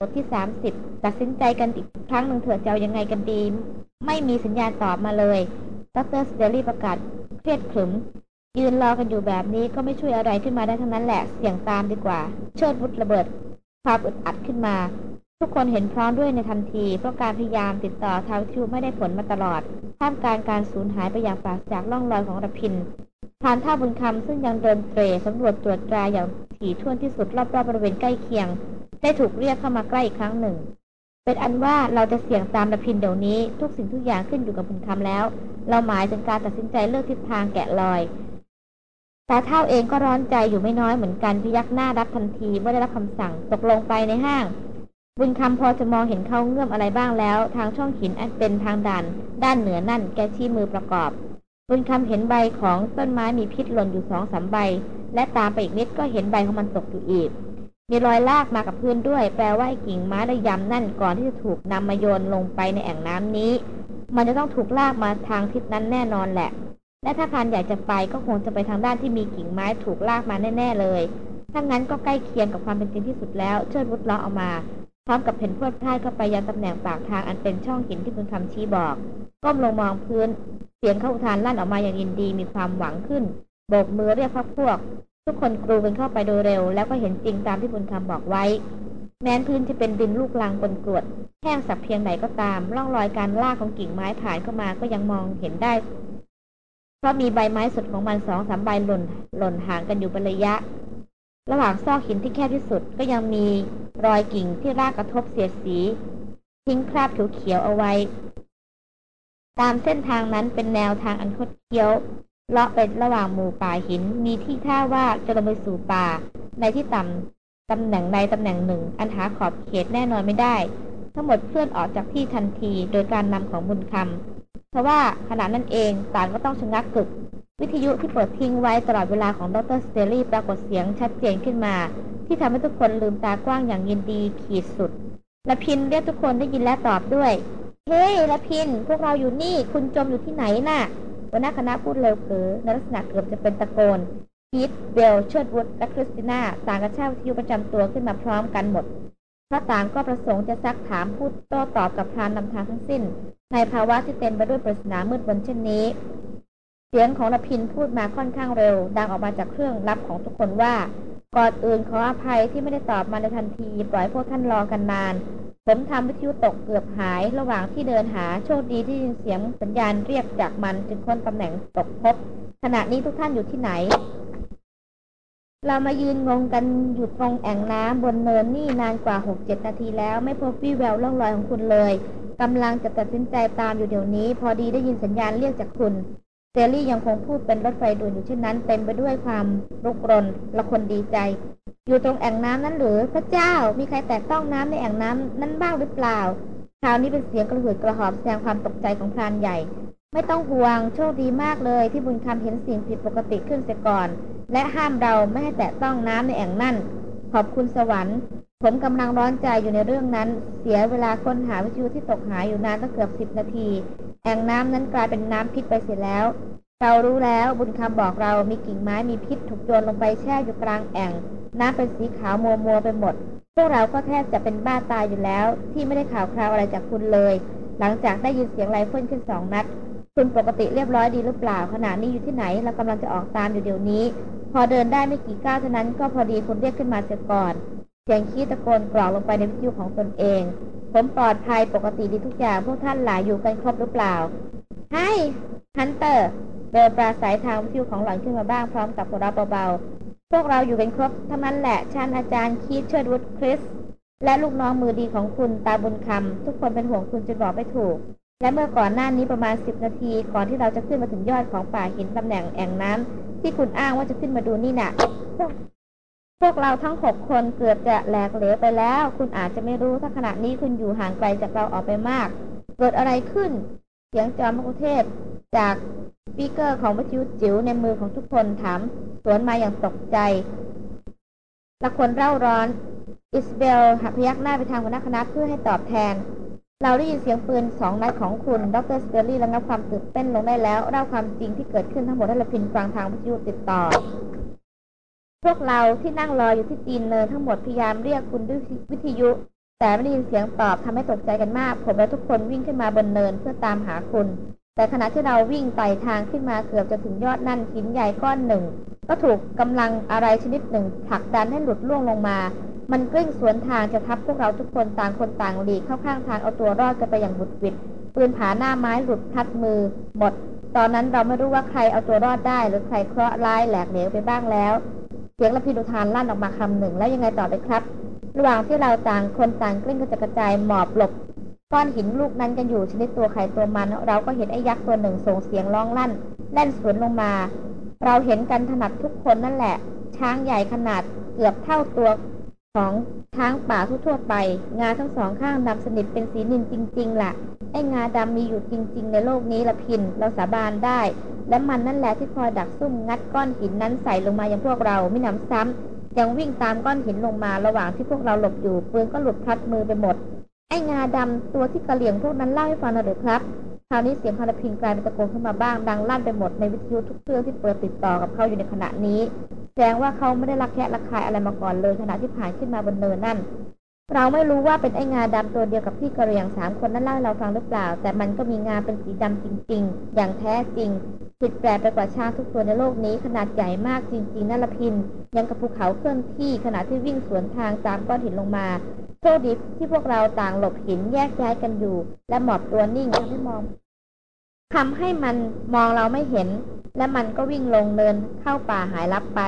บทที่สามสิบตัดสินใจกันอีกครั้งหนึ่งเถอะจะเอายังไงกันดี ไม่มีสัญญาณตอบมาเลยดรสเตอรี่ประกาศเครียดขรึม ยืนรอกันอยู่แบบนี้ก็ไม่ช่วยอะไรขึ้นมาได้ทั้งนั้นแหละ เสี่ยงตามดีกว่า เชิดวุฒระเบิดความอึดอัดขึ้นมา ทุกคนเห็นพร้อมด้วยในทันที เพราะการพยายามติดต่อทางวิทยุไม่ได้ผลมาตลอด ท่ามกลางการสูญหายไปอย่างปราศจากร่องรอยของระพินพานท่าบุญคำซึ่งยังเดินเตรสำรวจตรวจตราอย่างถี่ถ้วนที่สุดรอบๆบริเวณใกล้เคียง ได้ถูกเรียกเข้ามาใกล้อีกครั้งหนึ่ง เป็นอันว่าเราจะเสี่ยงตามระพินเดี๋ยวนี้ ทุกสิ่งทุกอย่างขึ้นอยู่กับบุญคำแล้ว เราหมายถึงการตัดสินใจเลือกทิศทางแกะรอยตาเท่าเองก็ร้อนใจอยู่ไม่น้อยเหมือนกันพยักหน้ารับทันทีเมื่อได้รับคำสั่งตกลงไปในห้าง บุญคำพอจะมองเห็นเขาเงื่อมอะไรบ้างแล้ว ทางช่องหินอันเป็นทางด่าน ด้านเหนือนั่นแกชี้มือประกอบ บุญคำเห็นใบของต้นไม้มีพิษหล่นอยู่สองสามใบ และตามไปอีกนิดก็เห็นใบของมันตกอยู่อีก มีรอยลากมากับพื้นด้วย แปลว่าไอ้กิ่งไม้ระยำนั่นก่อนที่จะถูกนำมาโยนลงไปในแอ่งน้ำนี้ มันจะต้องถูกลากมาทางทิศนั้นแน่นอนแหละ และถ้าพานใหญ่จะไปก็คงจะไปทางด้านที่มีกิ่งไม้ถูกลากมาแน่ ๆ เลยถ้างั้นก็ใกล้เคียงกับความเป็นจริงที่สุดแล้ว เชิดวุฒล้อเอามาพร้อมกับเพ่นพวดพลาดเข้าไปยังตำแหน่งปากทางอันเป็นช่องหินที่คุณคำชี้บอก ก้มลงมองพื้น เสียงเข้าอุทานลั่นออกมาอย่างยินดีมีความหวังขึ้นโบกมือเรียกพักพวก ทุกคนกรูกันเข้าไปโดยเร็ว แล้วก็เห็นจริงตามที่บุญคำบอกไว้ แม้นพื้นที่เป็นดินลูกลังบนกรวดแห้งสับเพียงไหนก็ตาม ร่องรอยการลากของกิ่งไม้ผ่านเข้ามาก็ยังมองเห็นได้ เพราะมีใบไม้สดของมันสองสามใบหล่นหล่นห่างกันอยู่เป็นระยะ ระหว่างซอกหินที่แคบที่สุดก็ยังมีรอยกิ่งที่รากกระทบเสียดสี ทิ้งคราบเขียวๆเอาไว้ ตามเส้นทางนั้นเป็นแนวทางอันคดเคี้ยว เลาะไประหว่างหมู่ป่าหินมีที่ท่าว่าจะลงไปสู่ป่า ในที่ต่ำตำแหน่งใดตำแหน่งหนึ่ง อันหาขอบเขตแน่นอนไม่ได้ ทั้งหมดเคลื่อนออกจากที่ทันทีโดยการนำของบุญคำเพราะว่าขณะนั้นเองต่างก็ต้องชะงักกึก วิทยุที่เปิดทิ้งไว้ตลอดเวลาของดรสเตอรี่ปรากฏเสียงชัดเจนขึ้นมา ที่ทำให้ทุกคนลืมตากว้างอย่างยินดีขีดสุดละพินเรียกทุกคนได้ยินและตอบด้วย เฮ้ยละพินพวกเราอยู่นี่ คุณจมอยู่ที่ไหนน่ะ หัวหน้าคณะพูดเร็วเผลอในลักษณะเกือบจะเป็นตะโกนพีทเบลเชิดวุฒและคริสติน่าต่างกระชากวิทยุประจำตัวขึ้นมาพร้อมกันหมดพระต่างก็ประสงค์จะซักถามพูดโต้ตอบกับพรานนำทางทั้งสิ้น ในภาวะที่เต็มไปด้วยปริศนามืดบนเช่นนี้ เสียงของละพินพูดมาค่อนข้างเร็ว ดังออกมาจากเครื่องรับของทุกคนว่า ก่อนอื่นขออภัยที่ไม่ได้ตอบมาในทันที ปล่อยพวกท่านรอกันนาน ผมทำวิทยุตกเกือบหาย ระหว่างที่เดินหาโชคดีที่ยินเสียงสัญญาณเรียกจากมันจึงค้นตำแหน่งตกพบ ขณะนี้ทุกท่านอยู่ที่ไหน เรามายืนงงกันอยู่ตรงแอ่งน้ำบนเนินนี่นานกว่าหกเจ็ดนาทีแล้ว ไม่พบวี่แววร่องรอยของคุณเลยกำลังจะตัดสินใจตามอยู่เดี๋ยวนี้ พอดีได้ยินสัญญาณเรียกจากคุณ เซรี่ยังคงพูดเป็นรถไฟด่วนอยู่เช่นนั้น เต็มไปด้วยความรุกรนละคนดีใจ อยู่ตรงแอ่งน้ำนั้นหรือพระเจ้ามีใครแตะต้องน้ำในแอ่งน้ำนั้นบ้างหรือเปล่าคราวนี้เป็นเสียงกระหืดกระหอบแสดงความตกใจของพรานใหญ่ ไม่ต้องห่วงโชคดีมากเลยที่บุญคำเห็นสิ่งผิดปกติขึ้นเสียก่อน และห้ามเราไม่ให้แตะต้องน้ำในแอ่งนั่นขอบคุณสวรรค์ ผมกำลังร้อนใจอยู่ในเรื่องนั้น เสียเวลาค้นหาวิทยุที่ตกหายอยู่นานตั้งเกือบสิบนาที แอ่งน้ำนั้นกลายเป็นน้ำพิษไปเสียแล้ว เรารู้แล้วบุญคำบอกเรามีกิ่งไม้มีพิษถูกโยนลงไปแช่อยู่กลางแอ่ง น้ำเป็นสีขาวมัวมัวไปหมด พวกเราก็แทบจะเป็นบ้าตายอยู่แล้ว ที่ไม่ได้ข่าวคราวอะไรจากคุณเลย หลังจากได้ยินเสียงไรเฟิลขึ้นสองนัด คุณปกติเรียบร้อยดีหรือเปล่าขณะนี้อยู่ที่ไหนเรากำลังจะออกตามอยู่เดี๋ยวนี้ พอเดินได้ไม่กี่ก้าวเท่านั้นก็พอดีคุณเรียกขึ้นมาเสียก่อน เสียงขี้ตะโกนกรอกลงไปในวิทยุของตนเอง ผมปลอดภัยปกติดีทุกอย่างพวกท่านล่ะอยู่กันครบหรือเปล่า Hi hunter เบลปราศรัยทางวิทยุของหล่อนขึ้นมาบ้างพร้อมกับหัวเราะเบาๆ พวกเราอยู่กันครบทั้งนั้นแหละฉันอาจารย์คีตเชิดวุธคริส และลูกน้องมือดีของคุณตาบุญคำทุกคนเป็นห่วงคุณจนบอกไม่ถูก และเมื่อก่อนหน้านี้ประมาณสิบนาทีก่อนที่เราจะขึ้นมาถึงยอดของป่าหินตำแหน่งแอ่งน้ำที่คุณอ้างว่าจะขึ้นมาดูนี่น่ะ พวกเราทั้งหกคนเกือบจะแหลกเหลวไปแล้ว คุณอาจจะไม่รู้ถ้าขณะนี้คุณอยู่ห่างไกลจากเราออกไปมาก เกิดอะไรขึ้น เสียงจอมมัคคุเทศก์จาก speaker ของวิทยุจิ๋วในมือของทุกคนถามสวนมาอย่างตกใจระคนเร่าร้อน อิสเบลหักพยักหน้าไปทางหัวหน้าคณะเพื่อให้ตอบแทน เราได้ยินเสียงปืนสองนัดของคุณ ดร.สแตนลีย์ระงับความตื่นเต้นลงได้แล้วเล่าความจริงที่เกิดขึ้นทั้งหมดให้ระพินฟังทางวิทยุติดต่อ พวกเราที่นั่งรออยู่ที่ตีนเนินทั้งหมดพยายามเรียกคุณด้วยวิทยุ แต่ไม่ได้ยินเสียงตอบทำให้ตกใจกันมาก ผมและทุกคนวิ่งขึ้นมาบนเนินเพื่อตามหาคุณ แต่ขณะที่เราวิ่งไต่ทางขึ้นมาเกือบจะถึงยอดนั่นหินใหญ่ก้อนหนึ่ง ก็ถูกกำลังอะไรชนิดหนึ่งผลักดันให้หลุดล่วงลงมา มันกลิ้งสวนทางจะทับพวกเราทุกคนต่างคนต่างหลีกเข้าข้างทางเอาตัวรอดกันไปอย่างบุดวิดปืนผาหน้าไม้หลุดพัดมือ หมด ตอนนั้นเราไม่รู้ว่าใครเอาตัวรอดได้ หรือใครเคราะห์ร้ายแหลกเหลวไปบ้างแล้ว เสียงระพินอุทานลั่นออกมาคำหนึ่งแล้วยังไงต่อไปครับ ระหว่างที่เราต่างคนต่างกลิ้งกระจัดกระจายหมอบหลบก้อนหินลูกนั้นกันอยู่ชนิดตัวใครตัวมัน เราก็เห็นไอ้ยักษ์ตัวหนึ่งส่งเสียงร้องลั่น แล่นสวนลงมา เราเห็นกันถนัดทุกคนนั่นแหละ ช้างใหญ่ขนาดเกือบเท่าตัว ของช้างป่าทั่วไป งาทั้งสองข้างดำสนิทเป็นสีนินจริง ๆล่ะไอ้งาดำมีอยู่จริง ๆ ในโลกนี้ละพิน เราสาบานได้ และมันนั่นแหละที่คอยดักซุ่มงัดก้อนหินนั้นใส่ลงมายังพวกเราไม่นำซ้ำยังวิ่งตามก้อนหินลงมาระหว่างที่พวกเราหลบอยู่ปืนก็หลุดพลัดมือไปหมด ไอ้งาดำตัวที่กระเหลี่ยงพวกนั้นเล่าให้ฟังนะหรือครับ คราวนี้เสียงพาราพิงกลายเป็นตะโกนขึ้นมาบ้าง ดังลั่นไปหมดในวิทยุทุกเครื่องที่เปิดติดต่อกับเขาอยู่ในขณะนี้ แสดงว่าเขาไม่ได้รักแคะระคายอะไรมาก่อนเลยขณะที่ผ่านขึ้นมาบนเนินนั่น เราไม่รู้ว่าเป็นไอ้งาดำตัวเดียวกับที่กระเหรี่ยงสามคนนั้นเล่าเราฟังหรือเปล่า แต่มันก็มีงาเป็นสีดำจริง ๆ อย่างแท้จริงผิดแปลกไปกว่าช้างทุกตัวในโลกนี้ขนาดใหญ่มากจริงๆนั่นละพิน ยังกับภูเขาเคลื่อนที่ขณะที่วิ่งสวนทางตามก้อนหินลงมาโชคดีที่พวกเราต่างหลบหินแยกย้ายกันอยู่ และหมอบตัวนิ่งทำให้มองทำให้มันมองเราไม่เห็น และมันก็วิ่งลงเนินเข้าป่าหายลับไป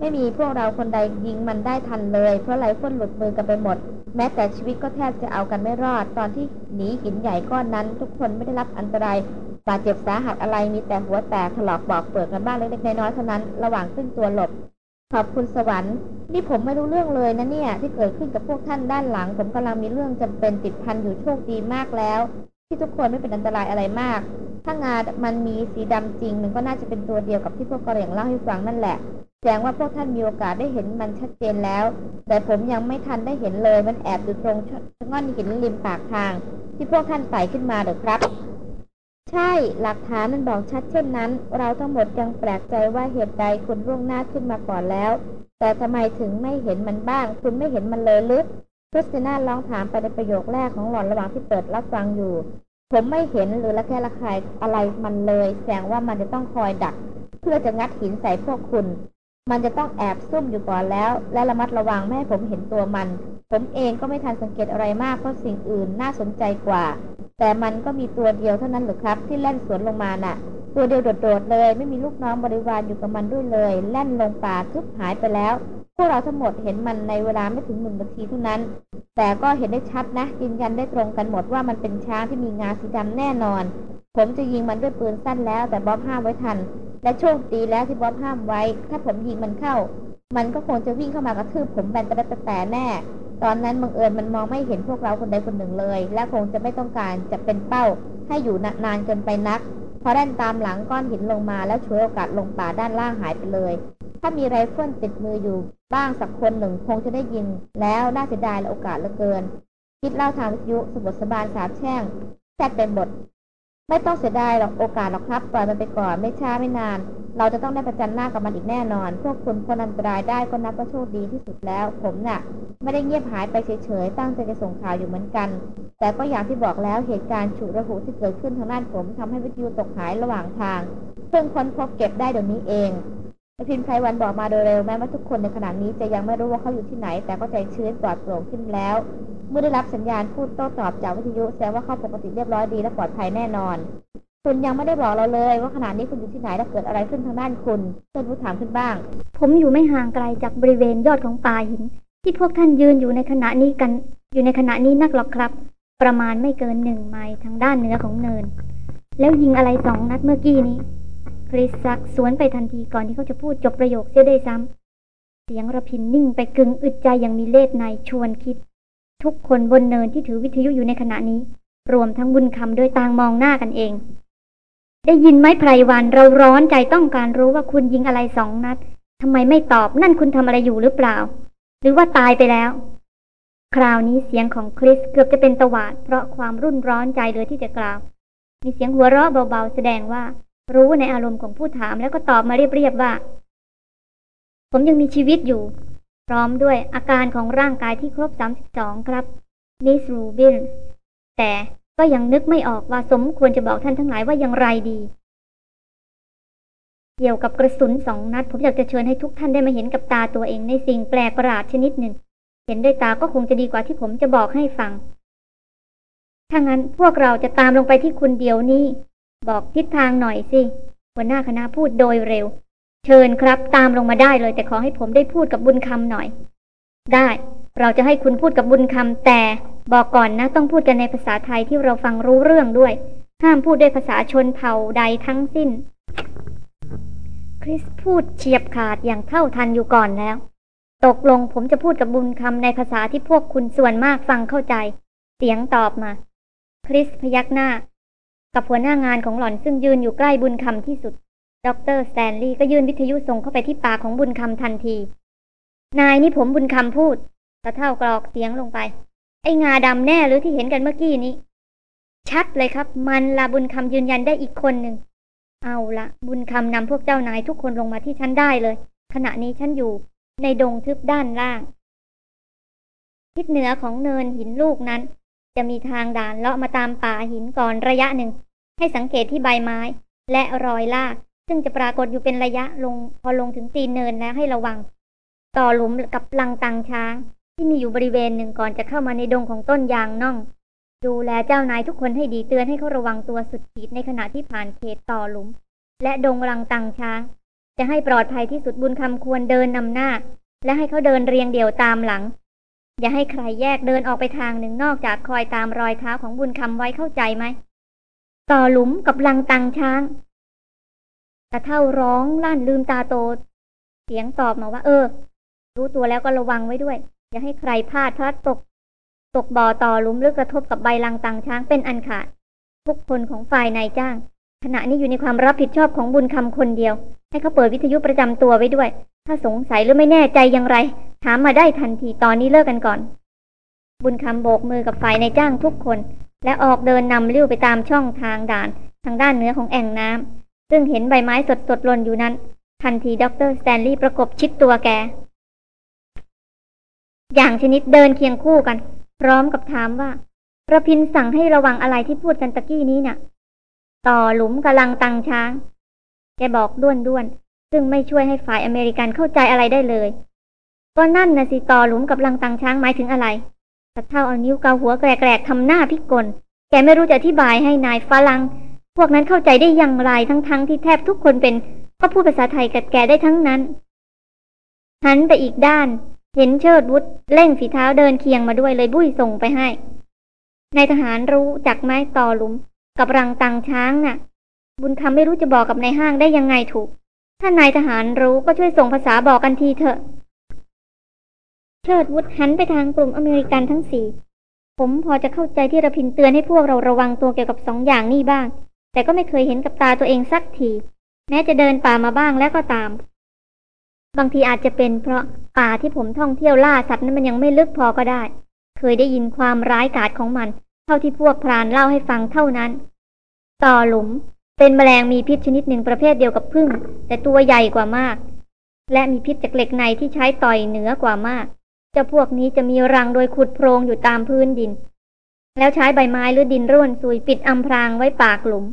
ไม่มีพวกเราคนใดยิงมันได้ทันเลย เพราะไรพ่นหลุดมือกันไปหมด แม้แต่ชีวิตก็แทบจะเอากันไม่รอด ตอนที่หนีหินใหญ่ก้อนนั้น ทุกคนไม่ได้รับอันตรายบาดเจ็บสาหัสอะไรมีแต่หัวแตกถลอกบอกเปิดกันบ้างเล็กๆน้อยๆเท่านั้นระหว่างขึ้นตัวหลบขอบคุณสวรรค์นี่ผมไม่รู้เรื่องเลยนะเนี่ย ที่เกิดขึ้นกับพวกท่านด้านหลัง ผมกำลังมีเรื่องจำเป็นติดพันอยู่โชคดีมากแล้ว ที่ทุกคนไม่เป็นอันตรายอะไรมาก ถ้างามันมีสีดำจริง มันก็น่าจะเป็นตัวเดียวกับที่พวกกระเหรี่ยงเล่าให้ฟังนั่นแหละ แสดงว่าพวกท่านมีโอกาสได้เห็นมันชัดเจนแล้ว แต่ผมยังไม่ทันได้เห็นเลย มันแอบอยู่ตรงชง่อนหินริมปากทาง ที่พวกท่านไต่ขึ้นมาเด้อครับ ใช่หลักฐานมันบอกชัดเช่นนั้น เราทั้งหมดยังแปลกใจว่าเหตุใดคุณล่วงหน้าขึ้นมาก่อนแล้ว แต่ทำไมถึงไม่เห็นมันบ้าง คุณไม่เห็นมันเลยหรือคริสติน่าร้องถามไปในประโยคแรกของหล่อนระหว่างที่เปิดรับฟังอยู่ ผมไม่เห็นหรือละแค่ละคายอะไรมันเลย แสดงว่ามันจะต้องคอยดัก เพื่อจะงัดหินใส่พวกคุณ มันจะต้องแอบซุ่มอยู่ก่อนแล้ว และระมัดระวังไม่ให้ผมเห็นตัวมัน ผมเองก็ไม่ทันสังเกตอะไรมากเพราะสิ่งอื่นน่าสนใจกว่า แต่มันก็มีตัวเดียวเท่านั้นหรือครับ ที่แล่นสวนลงมาน่ะ ตัวเดียวโดดๆเลย ไม่มีลูกน้องบริวารอยู่กับมันด้วยเลย แล่นลงป่าทึบหายไปแล้ว พวกเราทั้งหมดเห็นมันในเวลาไม่ถึงหนึ่งนาทีเท่านั้น แต่ก็เห็นได้ชัดนะยืนยันได้ตรงกันหมดว่ามันเป็นช้างที่มีงาสีดำแน่นอน ผมจะยิงมันด้วยปืนสั้นแล้ว แต่บ๊อบห้ามไว้ทัน และโชคดีแล้วที่บ๊อบห้ามไว้ ถ้าผมยิงมันเข้า มันก็คงจะวิ่งเข้ามากระทืบผมแบนตะตะแต่แน่ ตอนนั้นบังเอิญมันมองไม่เห็นพวกเราคนใดคนหนึ่งเลย และคงจะไม่ต้องการจะเป็นเป้า ให้อยู่นานเกินไปนักพอแล่นตามหลังก้อนหินลงมาแล้วฉวยโอกาสลงป่าด้านล่างหายไปเลย ถ้ามีไรเฟิลติดมืออยู่บ้างสักคนหนึ่งคงจะได้ยิน แล้วน่าเสียดายและโอกาสเหลือเกิน คิดเล่าทางวิทยุสบถสาบานสาบแช่งแซดเป็นบท ไม่ต้องเสียดายหรอกโอกาสหรอกครับปล่อยมันไปก่อนไม่ช้าไม่นาน เราจะต้องได้ประจันหน้ากับมันอีกแน่นอน พวกคุณพ้นอันตรายได้ก็นับว่าโชคดีที่สุดแล้ว ผมน่ะ ไม่ได้เงียบหายไปเฉยๆตั้งใจจะส่งข่าวอยู่เหมือนกัน แต่ก็อย่างที่บอกแล้วเหตุการณ์ฉุกระหุกที่เกิดขึ้นทางด้านผมทำให้วิทยุตกหายระหว่างทางเพิ่งค้นพบเก็บได้เดี๋ยวนี้เอง พิมพ์ไพรวันบอกมาโดยเร็วแม้ว่าทุกคนในขณะนี้จะยังไม่รู้ว่าเขาอยู่ที่ไหน แต่ก็ใจชื้นปลอดโปร่งขึ้นแล้ว เมื่อได้รับสัญญาณพูดโต้ตอบจากวิทยุแสดงว่าเขาปกติเรียบร้อยดีและปลอดภัยแน่นอน คุณยังไม่ได้บอกเราเลย ว่าขณะนี้คุณอยู่ที่ไหนและเกิดอะไรขึ้นทางด้านคุณเพื่อนผู้ถามขึ้นบ้าง ผมอยู่ไม่ห่างไกลจากบริเวณยอดของป่าหิน ที่พวกท่านยืนอยู่ในขณะนี้กัน อยู่ในขณะนี้นักหรอกครับ ประมาณไม่เกินหนึ่งไมล์ทางด้านเหนือของเนิน แล้วยิงอะไรสองนัดเมื่อกี้นี้ คริสซักสวนไปทันทีก่อนที่เขาจะพูดจบประโยคเสียได้ซ้ำเสียงระพินนิ่งไปกึ่งอึดใจอย่างมีเล่ห์ในชวนคิด ทุกคนบนเนินที่ถือวิทยุอยู่ในขณะนี้ รวมทั้งบุญคำโดยต่างมองหน้ากันเอง ได้ยินไหมไพรวันเราร้อนใจต้องการรู้ว่าคุณยิงอะไรสองนัดทำไมไม่ตอบนั่นคุณทำอะไรอยู่หรือเปล่า หรือว่าตายไปแล้ว คราวนี้เสียงของคริสเกือบจะเป็นตวาด เพราะความรุ่นร้อนใจเลยที่จะกล่าว มีเสียงหัวเราะเบาๆแสดงว่า รู้ในอารมณ์ของผู้ถามแล้วก็ตอบมาเรียบๆว่า ผมยังมีชีวิตอยู่ พร้อมด้วยอาการของร่างกายที่ครบ 32 ครับ มิสรูบิน แต่ก็ยังนึกไม่ออกว่าสมควรจะบอกท่านทั้งหลายว่าอย่างไรดี เกี่ยวกับกระสุนสองนัด ผมอยากจะเชิญให้ทุกท่านได้มาเห็นกับตาตัวเองในสิ่งแปลกประหลาดชนิดหนึ่ง เห็นด้วยตาก็คงจะดีกว่าที่ผมจะบอกให้ฟัง ถ้างั้นพวกเราจะตามลงไปที่คุณเดียวนี้ บอกทิศทางหน่อยสิหัวหน้าคณะพูดโดยเร็ว เชิญครับตามลงมาได้เลย แต่ขอให้ผมได้พูดกับบุญคำหน่อย ได้ เราจะให้คุณพูดกับบุญคำแต่ บอกก่อนนะต้องพูดกันในภาษาไทยที่เราฟังรู้เรื่องด้วย ห้ามพูดด้วยภาษาชนเผ่าใดทั้งสิ้น คริสพูดเฉียบขาดอย่างเท่าทันอยู่ก่อนแล้ว ตกลงผมจะพูดกับบุญคำในภาษาที่พวกคุณส่วนมากฟังเข้าใจ เสียงตอบมา คริสพยักหน้า กับหัวหน้างานของหล่อนซึ่งยืนอยู่ใกล้บุญคำที่สุด ดรสแตนลีย์ก็ยื่นวิทยุส่งเข้าไปที่ปากของบุญคำทันที นายนี่ผมบุญคำพูดตะเท่ากรอกเสียงลงไป ไอ้งาดำแน่หรือที่เห็นกันเมื่อกี้นี้ ชัดเลยครับ มันละบุญคำยืนยันได้อีกคนหนึ่ง เอาละบุญคำนำพวกเจ้านายทุกคนลงมาที่ฉันได้เลย ขณะนี้ฉันอยู่ ในดงทึบด้านล่าง ทิศเหนือของเนินหินลูกนั้น จะมีทางด่านเลาะมาตามป่าหินก่อนระยะหนึ่ง ให้สังเกตที่ใบไม้ และรอยลาก ซึ่งจะปรากฏอยู่เป็นระยะลง พอลงถึงตีนเนินแล้วให้ระวัง ต่อหลุมกับลังตังช้าง ที่มีอยู่บริเวณหนึ่งก่อนจะเข้ามาในดงของต้นยางน่อง ดูแลเจ้านายทุกคนให้ดีเตือนให้เขาระวังตัวสุดขีดในขณะที่ผ่านเขตต่อหลุม และดงรังตังช้าง จะให้ปลอดภัยที่สุดบุญคำควรเดินนำหน้า และให้เขาเดินเรียงเดี่ยวตามหลัง อย่าให้ใครแยกเดินออกไปทางหนึ่งนอกจากคอยตามรอยเท้าของบุญคำไว้เข้าใจไหม ต่อหลุมกับลังตังช้างตะเท่าร้องลั่นลืมตาโต เสียงตอบมาว่า เออ รู้ตัวแล้วก็ระวังไว้ด้วย อย่าให้ใครพลาดพลัดตก ตกบ่อต่อหลุมหรือกระทบกับใบลังตังช้างเป็นอันขาด ทุกคนของฝ่ายนายจ้าง ขณะนี้อยู่ในความรับผิดชอบของบุญคำคนเดียว ให้เขาเปิดวิทยุประจำตัวไว้ด้วย ถ้าสงสัยหรือไม่แน่ใจอย่างไร ถามมาได้ทันทีตอนนี้เลิกกันก่อน บุญคำโบกมือกับฝ่ายนายจ้างทุกคน และออกเดินนำลิ่วไปตามช่องทางด่าน ทางด้านเหนือของแอ่งน้ำซึ่งเห็นใบไม้สดสดหล่นอยู่นั้น ทันทีด็อกเตอร์สแตนลีย์ประกบชิดตัวแก อย่างชนิดเดินเคียงคู่กัน พร้อมกับถามว่าประพินสั่งให้ระวังอะไรที่พูดกันตะกี้นี้น่ะ ต่อหลุมกำลังตังช้าง แกบอกด้วนด้วนซึ่งไม่ช่วยให้ฝ่ายอเมริกันเข้าใจอะไรได้เลย ก็นั่นนะสิต่อหลุมกับลังตังช้างหมายถึงอะไรสัตเท่าเอานิ้วเกาหัวแกรกๆทำหน้าพิกล แกไม่รู้จะอธิบายให้นายฝรั่งพวกนั้นเข้าใจได้อย่างไรทั้งๆทที่แทบทุกคนเป็น ก็พูดภาษาไทยกับแกได้ทั้งนั้น หันไปอีกด้าน เห็นเชิดวุฒเร่งฝีเท้าเดินเคียงมาด้วยเลยบุ้ยส่งไปให้นายทหารรู้จักไม้ต่อหลุม กับรังตังช้างน่ะ บุญคำไม่รู้จะบอกกับนายห้างได้ยังไงถูก ถ้านายทหารรู้ก็ช่วยส่งภาษาบอกกันทีเถอะ เชิดวุฒหันไปทางกลุ่มอเมริกันทั้งสี่ ผมพอจะเข้าใจที่ระพินเตือนให้พวกเราระวังตัวเกี่ยวกับสองอย่างนี้บ้าง แต่ก็ไม่เคยเห็นกับตาตัวเองสักที แม้จะเดินป่ามาบ้างแล้วก็ตาม บางทีอาจจะเป็นเพราะป่าที่ผมท่องเที่ยวล่าสัตว์นั้นมันยังไม่ลึกพอก็ได้ เคยได้ยินความร้ายกาจของมัน เท่าที่พวกพรานเล่าให้ฟังเท่านั้น ต่อหลุมเป็นแมลงมีพิษชนิดหนึ่งประเภทเดียวกับผึ้งแต่ตัวใหญ่กว่ามาก และมีพิษจากเหล็กในที่ใช้ต่อยเหนือกว่ามาก จ้าพวกนี้จะมีรังโดยขุดโพรงอยู่ตามพื้นดิน แล้วใช้ใบไม้หรือดินร่วนซุยปิดอำพรางไว้ปากหลุม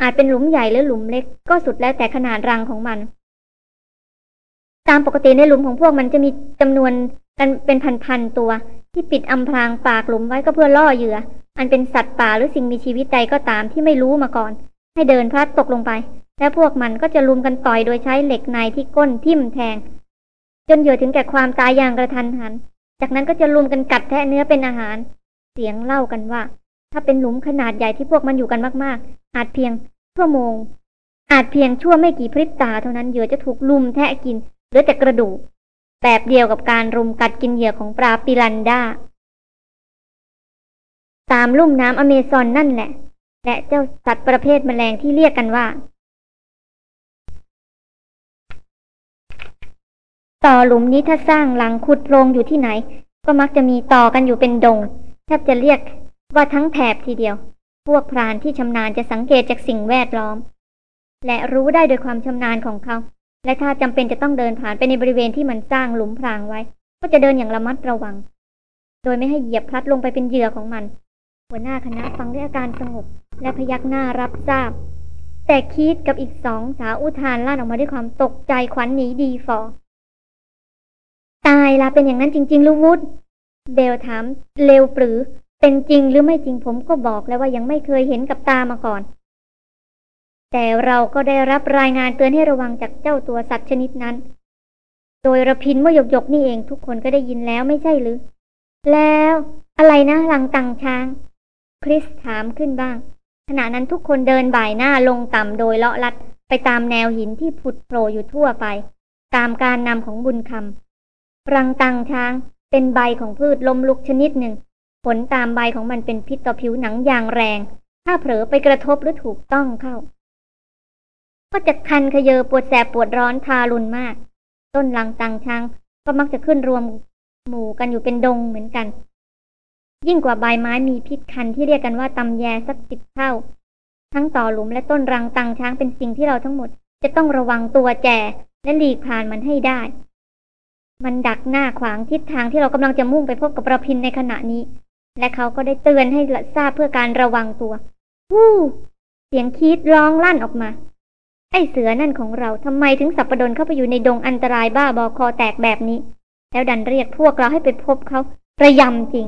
อาจเป็นหลุมใหญ่หรือหลุมเล็ก ก็สุดแล้วแต่ขนาดรังของมัน ตามปกติในหลุมของพวกมันจะมีจำนวนกันเป็นพันๆตัว ที่ปิดอำพรางปากหลุมไว้ก็เพื่อล่อเหยื่อ อันเป็นสัตว์ป่าหรือสิ่งมีชีวิตใดก็ตามที่ไม่รู้มาก่อน ให้เดินพลัดตกลงไป และพวกมันก็จะลุมกันต่อยโดยใช้เหล็กในที่ก้นทิ่มแทง จนเหยื่อถึงแก่ความตายอย่างกระทันหัน จากนั้นก็จะลุมกันกัดแทะเนื้อเป็นอาหาร เสียงเล่ากันว่า ถ้าเป็นหลุมขนาดใหญ่ที่พวกมันอยู่กันมากๆ อาจเพียงชั่วโมง อาจเพียงชั่วไม่กี่พริบตาเท่านั้นเหยื่อจะถูกลุมแทะกินเหลือแต่กระดูกแบบเดียวกับการรุมกัดกินเหยื่อของปลาปิรันดาตามลุ่มน้ำอเมซอนนั่นแหละ และเจ้าสัตว์ประเภทแมลงที่เรียกกันว่า ต่อหลุมนี้ถ้าสร้างหลังขุดโพรงอยู่ที่ไหน ก็มักจะมีต่อกันอยู่เป็นดงแทบจะเรียกว่าทั้งแถบทีเดียว พวกพรานที่ชำนาญจะสังเกตจากสิ่งแวดล้อม และรู้ได้โดยความชำนาญของเขา และถ้าจำเป็นจะต้องเดินผ่านไปในบริเวณที่มันสร้างหลุมพรางไว้ ก็จะเดินอย่างระมัดระวัง โดยไม่ให้เหยียบพลัดลงไปเป็นเหยื่อของมัน หัวหน้าคณะฟังด้วยอาการสงบ และพยักหน้ารับทราบ แต่คีดกับอีกสองสาวอุทานลั่นออกมาด้วยความตกใจขวัญหนีดีฟอ ตายละเป็นอย่างนั้นจริงๆหรือวุฒเบลถามเร็วปรือ เป็นจริงหรือไม่จริงผมก็บอกแล้วว่ายังไม่เคยเห็นกับตามาก่อน แต่เราก็ได้รับรายงานเตือนให้ระวังจากเจ้าตัวสัตว์ชนิดนั้น โดยระพินเมื่อหยกหยกนี่เองทุกคนก็ได้ยินแล้วไม่ใช่หรือ แล้วอะไรนะหลังตังช้าง คริสถามขึ้นบ้าง ขณะนั้นทุกคนเดินบ่ายหน้าลงต่ำโดยเลาะลัดไปตามแนวหินที่ผุดโผล่อยู่ทั่วไป ตามการนำของบุญคำ รังตังช้าง เป็นใบของพืชลมลุกชนิดหนึ่ง ผลตามใบของมันเป็นพิษต่อผิวหนังอย่างแรง ถ้าเผลอไปกระทบหรือถูกต้องเข้า ก็จะคันขยเยอปวดแสบปวดร้อนทารุณมาก ต้นลังตังช้างก็มักจะขึ้นรวมหมู่กันอยู่เป็นดงเหมือนกัน ยิ่งกว่าใบไม้มีพิษคันที่เรียกกันว่าตำแยสักสิบเท่า ทั้งต่อหลุมและต้นรังตังช้างเป็นสิ่งที่เราทั้งหมด จะต้องระวังตัวแจและหลีกผ่านมันให้ได้ มันดักหน้าขวางทิศทางที่เรากำลังจะมุ่งไปพบกับประพินในขณะนี้ และเขาก็ได้เตือนให้ทราบเพื่อการระวังตัววู้เสียงคีดร้องลั่นออกมา ไอเสือนั่นของเราทำไมถึงสับประดนเข้าไปอยู่ในดงอันตรายบ้าบอคอแตกแบบนี้ แล้วดันเรียกพวกเราให้ไปพบเขาระยำจริง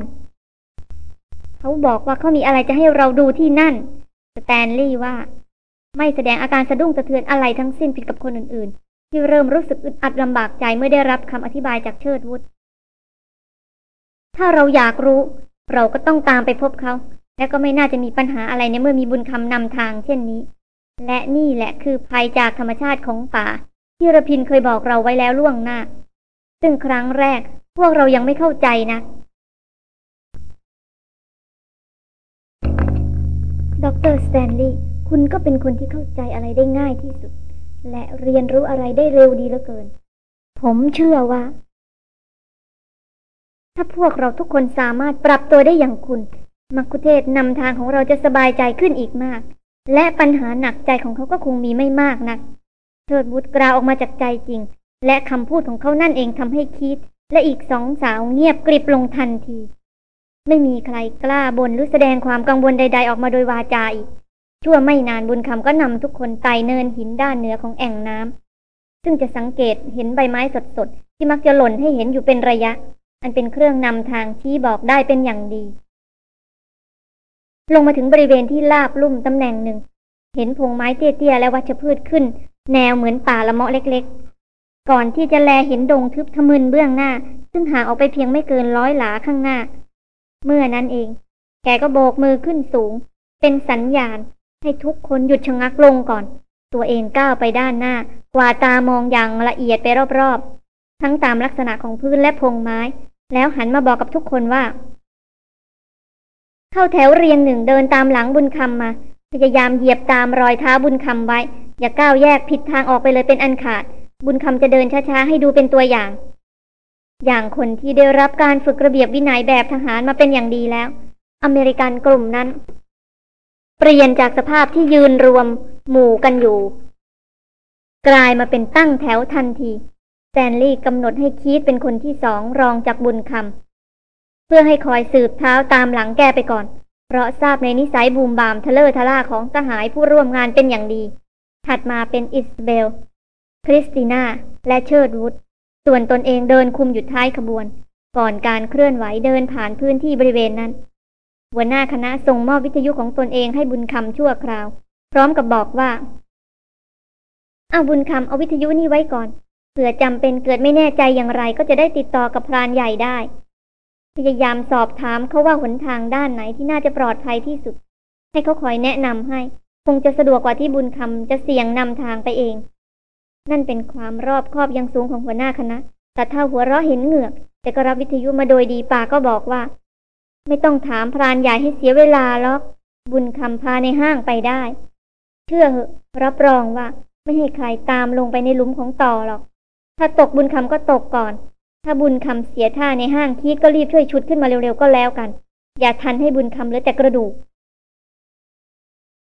เขาบอกว่าเขามีอะไรจะให้เราดูที่นั่น สแตนลีย์ว่า ไม่แสดงอาการสะดุ้งสะเทือนอะไรทั้งสิ้นผิดกับคนอื่นๆ ที่เริ่มรู้สึกอึดอัดลำบากใจเมื่อได้รับคำอธิบายจากเชิดวุฒถ้าเราอยากรู้ เราก็ต้องตามไปพบเขา และก็ไม่น่าจะมีปัญหาอะไรในเมื่อมีบุญคำนำทางเช่นนี้ และนี่แหละคือภัยจากธรรมชาติของป่า ที่ระพินเคยบอกเราไว้แล้วล่วงหน้า ซึ่งครั้งแรกพวกเรายังไม่เข้าใจนะดรสแตนลีย์คุณก็เป็นคนที่เข้าใจอะไรได้ง่ายที่สุด และเรียนรู้อะไรได้เร็วดีเหลือเกิน ผมเชื่อว่า ถ้าพวกเราทุกคนสามารถปรับตัวได้อย่างคุณ มักคุเทศนำทางของเราจะสบายใจขึ้นอีกมาก และปัญหาหนักใจของเขาก็คงมีไม่มากนักเทิดบุตรกล่าวออกมาจากใจจริง และคำพูดของเขานั่นเองทำให้คิด และอีกสองสาวเงียบกริบลงทันที ไม่มีใครกล้าบ่นหรือแสดงความกังวลใด ๆ ออกมาโดยวาจาอีก ชั่วไม่นานบุญคำก็นำทุกคนไต่เนินหินด้านเหนือของแอ่งน้ำซึ่งจะสังเกตเห็นใบไม้สดๆ ที่มักจะหล่นให้เห็นอยู่เป็นระยะ อันเป็นเครื่องนำทางชี้บอกได้เป็นอย่างดี ลงมาถึงบริเวณที่ลาบลุ่มตำแหน่งหนึ่ง เห็นพงไม้เตี้ยๆและวัชพืชขึ้น แนวเหมือนป่าละเมาะเล็กๆ ก่อนที่จะแลเห็นดงทึบทะมึนเบื้องหน้า ซึ่งห่างออกไปเพียงไม่เกินร้อยหลาข้างหน้า เมื่อนั้นเอง แกก็โบกมือขึ้นสูง เป็นสัญญาณ ให้ทุกคนหยุดชะงักลงก่อน ตัวเองก้าวไปด้านหน้า กว่าตามองอย่างละเอียดไปรอบๆ ทั้งตามลักษณะของพื้นและพงไม้ แล้วหันมาบอกกับทุกคนว่า เข้าแถวเรียงหนึ่งเดินตามหลังบุญคำมา พยายามเหยียบตามรอยเท้าบุญคำไว้ อย่าก้าวแยกผิดทางออกไปเลยเป็นอันขาด บุญคำจะเดินช้าๆให้ดูเป็นตัวอย่าง อย่างคนที่ได้รับการฝึกระเบียบวินัยแบบทหารมาเป็นอย่างดีแล้ว อเมริกันกลุ่มนั้น เปลี่ยนจากสภาพที่ยืนรวมหมู่กันอยู่ กลายมาเป็นตั้งแถวทันทีแซนลีย์กำหนดให้คีตเป็นคนที่สองรองจากบุญคำเพื่อให้คอยสืบเท้าตามหลังแกไปก่อน เพราะทราบในนิสัยบูมบามทะเลอทะล่าของสหายผู้ร่วมงานเป็นอย่างดี ถัดมาเป็นอิสเบล คริสติน่า และเชิร์ดวูดส่วนตนเองเดินคุมอยู่ท้ายขบวน ก่อนการเคลื่อนไหวเดินผ่านพื้นที่บริเวณนั้น หัวหน้าคณะส่งมอบวิทยุของตนเองให้บุญคำชั่วคราว พร้อมกับบอกว่า เอาบุญคำเอาวิทยุนี่ไว้ก่อนเผื่อจำเป็นเกิดไม่แน่ใจอย่างไร ก็จะได้ติดต่อกับพรานใหญ่ได้ พยายามสอบถามเขาว่าหนทางด้านไหนที่น่าจะปลอดภัยที่สุด ให้เขาคอยแนะนำให้ คงจะสะดวกกว่าที่บุญคำจะเสี่ยงนำทางไปเอง นั่นเป็นความรอบคอบยังสูงของหัวหน้าคณะแต่ถ้าหัวเราะเห็นเหงือก แต่ก็รับวิทยุมาโดยดีปากก็บอกว่า ไม่ต้องถามพรานใหญ่ให้เสียเวลาหรอก บุญคำพาในห้างไปได้ เชื่อเหอะ รับรองว่า ไม่ให้ใครตามลงไปในหลุมของต่อหรอก ถ้าตกบุญคำก็ตกก่อน ถ้าบุญคำเสียท่าในห้างคีดก็รีบช่วยชุดขึ้นมาเร็วๆก็แล้วกัน อย่าทันให้บุญคำเหลือแต่กระดูก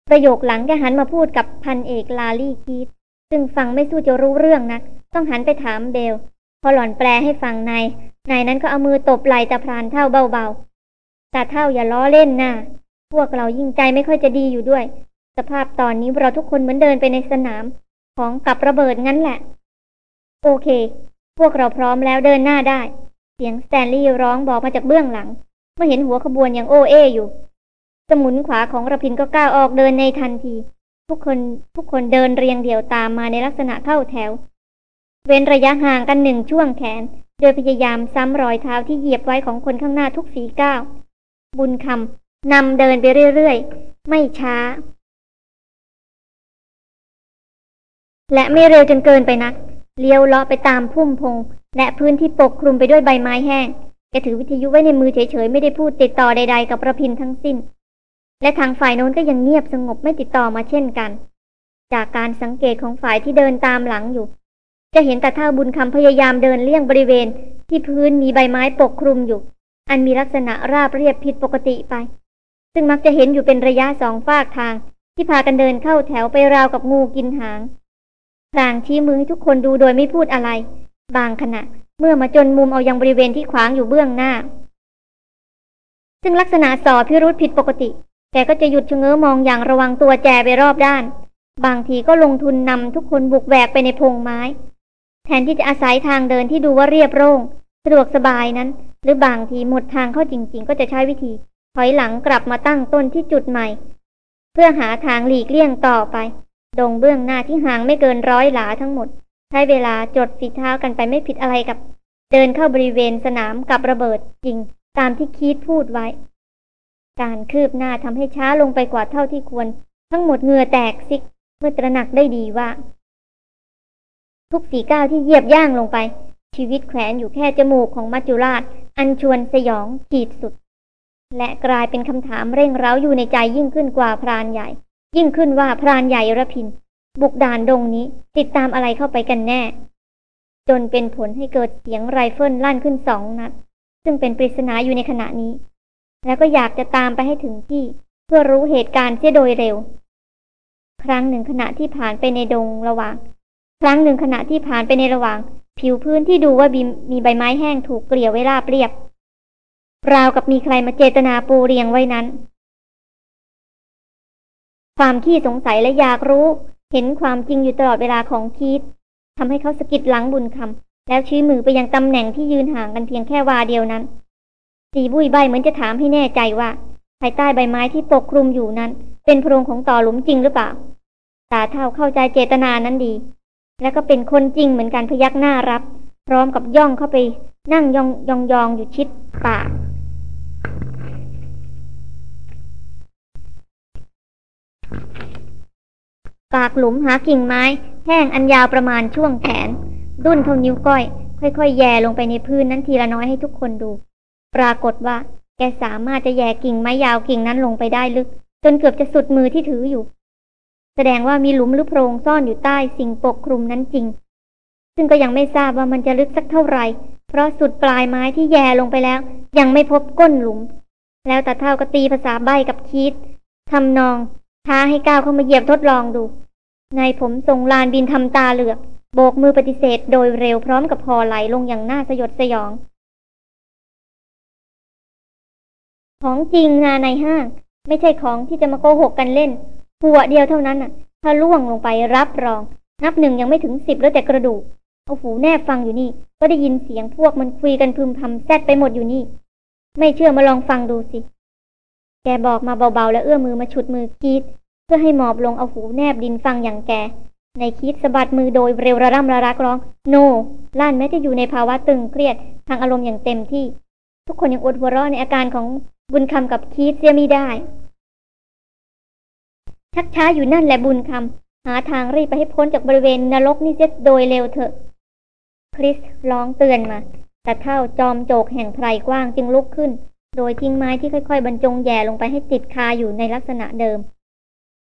ประโยคหลังแกหันมาพูดกับพันเอกลาลี่คีดซึ่งฟังไม่สู้จะรู้เรื่องนัก ต้องหันไปถามเบล พอหล่อนแปลให้ฟังในนายนั้นก็เอามือตบไหล่ตาพรานเท่าเบาๆ ตาเท่าอย่าล้อเล่นนะพวกเรายิ่งใจไม่ค่อยจะดีอยู่ด้วย สภาพตอนนี้เราทุกคนเหมือนเดินไปในสนาม ของกับระเบิดงั้นแหละ โอเค พวกเราพร้อมแล้วเดินหน้าได้ เสียงสแตนลีย์ร้องบอกมาจากเบื้องหลัง เมื่อเห็นหัวขบวนอย่างโอเออยู่ สมุนขวาของระพินก็ก้าวออกเดินในทันที ทุกคนทุกคนเดินเรียงเดี่ยวตามมาในลักษณะเข้าแถว เว้นระยะห่างกันหนึ่งช่วงแขน โดยพยายามซ้ำรอยเท้าที่เหยียบไว้ของคนข้างหน้าทุกฝีก้าว บุญคำนำเดินไปเรื่อยๆ ไม่ช้า และไม่เร็วจนเกินไปนัก เลี้ยวเลาะไปตามพุ่มพง และพื้นที่ปกคลุมไปด้วยใบไม้แห้งแกถือวิทยุไว้ในมือเฉยๆ ไม่ได้พูดติดต่อใดๆ กับประพินทั้งสิ้น และทางฝ่ายโน้นก็ยังเงียบสงบไม่ติดต่อมาเช่นกัน จากการสังเกตของฝ่ายที่เดินตามหลังอยู่ จะเห็นแต่ท่าบุญคำพยายามเดินเลี่ยงบริเวณที่พื้นมีใบไม้ปกคลุมอยู่ อันมีลักษณะราบเรียบผิดปกติไป ซึ่งมักจะเห็นอยู่เป็นระยะสองฝากทาง ที่พากันเดินเข้าแถวไปราวกับงูกินหางพลางชี้มือให้ทุกคนดูโดยไม่พูดอะไร บางขณะ เมื่อมาจนมุมเอายังบริเวณที่ขวางอยู่เบื้องหน้า ซึ่งลักษณะสอพิรุษผิดปกติ แต่ก็จะหยุดชะเง้อมองอย่างระวังตัวแจไปรอบด้าน บางทีก็ลงทุนนำทุกคนบุกแหวกไปในพงไม้ แทนที่จะอาศัยทางเดินที่ดูว่าเรียบโล่ง สะดวกสบายนั้น หรือบางทีหมดทางเข้าจริง ๆ ก็จะใช้วิธี ถอยหลังกลับมาตั้งต้นที่จุดใหม่ เพื่อหาทางหลีกเลี่ยงต่อไป ดงเบื้องหน้าที่ห่างไม่เกินร้อยหลาทั้งหมด ใช้เวลาจดฝีเท้ากันไปไม่ผิดอะไรกับ เดินเข้าบริเวณสนามกับระเบิดจริง ตามที่คีดพูดไว้ การคืบหน้าทำให้ช้าลงไปกว่าเท่าที่ควร ทั้งหมดเหงื่อแตกซิกเมื่อตระหนักได้ดีว่าทุกฝีก้าวที่เหยียบย่างลงไป ชีวิตแขวนอยู่แค่จมูกของมัจจุราช อันชวนสยองขีดสุด และกลายเป็นคำถามเร่งเร้าอยู่ในใจยิ่งขึ้นกว่าพรานใหญ่ ยิ่งขึ้นว่าพรานใหญ่ระพิน บุกด่านดงนี้ติดตามอะไรเข้าไปกันแน่ จนเป็นผลให้เกิดเสียงไรเฟิลลั่นขึ้นสองนัด ซึ่งเป็นปริศนาอยู่ในขณะนี้ แล้วก็อยากจะตามไปให้ถึงที่ เพื่อรู้เหตุการณ์เสียโดยเร็ว ครั้งหนึ่งขณะที่ผ่านไปในดงระหว่าง ครั้งหนึ่งขณะที่ผ่านไปในระหว่าง ผิวพื้นที่ดูว่ามีใบไม้แห้งถูกเกลี่ยไว้ราบเรียบ ราวกับมีใครมาเจตนาปูเรียงไว้นั้น ความขี้สงสัยและอยากรู้ เห็นความจริงอยู่ตลอดเวลาของคีดทำให้เขาสะกิดหลังบุญคำแล้วชี้มือไปยังตำแหน่งที่ยืนห่างกันเพียงแค่วาเดียวนั้นสีบุยใบเหมือนจะถามให้แน่ใจว่าภายใต้ใบไม้ที่ปกคลุมอยู่นั้น เป็นโพรงของต่อหลุมจริงหรือเปล่า ตาเท่าเข้าใจเจตนานั้นดี แล้วก็เป็นคนจริงเหมือนกันพยักหน้ารับ พร้อมกับย่องเข้าไปนั่งยองยองยองอยู่ชิดปากปากหลุมหากิ่งไม้ แห้งอันยาวประมาณช่วงแขนดุ้นเท่านิ้วก้อย ค่อยๆ แย่ลงไปในพื้นนั้นทีละน้อยให้ทุกคนดู ปรากฏว่า แกสามารถจะแย่กิ่งไม้ยาวกิ่งนั้นลงไปได้ลึก จนเกือบจะสุดมือที่ถืออยู่ แสดงว่ามีหลุมหรือโพรงซ่อนอยู่ใต้สิ่งปกคลุมนั้นจริง ซึ่งก็ยังไม่ทราบว่ามันจะลึกสักเท่าไหร่ เพราะสุดปลายไม้ที่แย่ลงไปแล้ว ยังไม่พบก้นหลุม แล้วตาเท่าก็ตีภาษาใบกับคีดทำนอง ท้าให้ก้าวเข้ามาเหยียบทดลองดู นายผมทรงลานบินทำตาเหลือก โบกมือปฏิเสธโดยเร็วพร้อมกับพอไหลลงอย่างน่าสยดสยอง ของจริงนาในห้าง ไม่ใช่ของที่จะมาโกหกกันเล่น หัวเดียวเท่านั้นน่ะ ถ้าล่วงลงไปรับรอง นับหนึ่งยังไม่ถึงสิบแล้วแต่กระดูก เอาหูแนบฟังอยู่นี่ ก็ได้ยินเสียงพวกมันคุยกันพึมพำแซดไปหมดอยู่นี่ ไม่เชื่อมาลองฟังดูสิ แกบอกมาเบาๆ แล้วเอื้อมือมาฉุดมือกีดเพื่อให้หมอบลงเอาหูแนบดินฟังอย่างแก ในคิดสะบัดมือโดยเร็วระร่ำระรักร้อง โนล้านแม้จะอยู่ในภาวะตึงเครียดทางอารมณ์อย่างเต็มที่ ทุกคนยังอดหัวเราะในอาการของบุญคำกับคีดเสียไม่ได้ ชักช้าอยู่นั่นแหละบุญคำหาทางรีบไปให้พ้นจากบริเวณนรกนี่เสียโดยเร็วเถอะ คริสร้องเตือนมา แต่เท่าจอมโจกแห่งไพรกว้างจึงลุกขึ้น โดยทิ้งไม้ที่ค่อยๆ บรรจงแย่ลงไปให้ติดคาอยู่ในลักษณะเดิม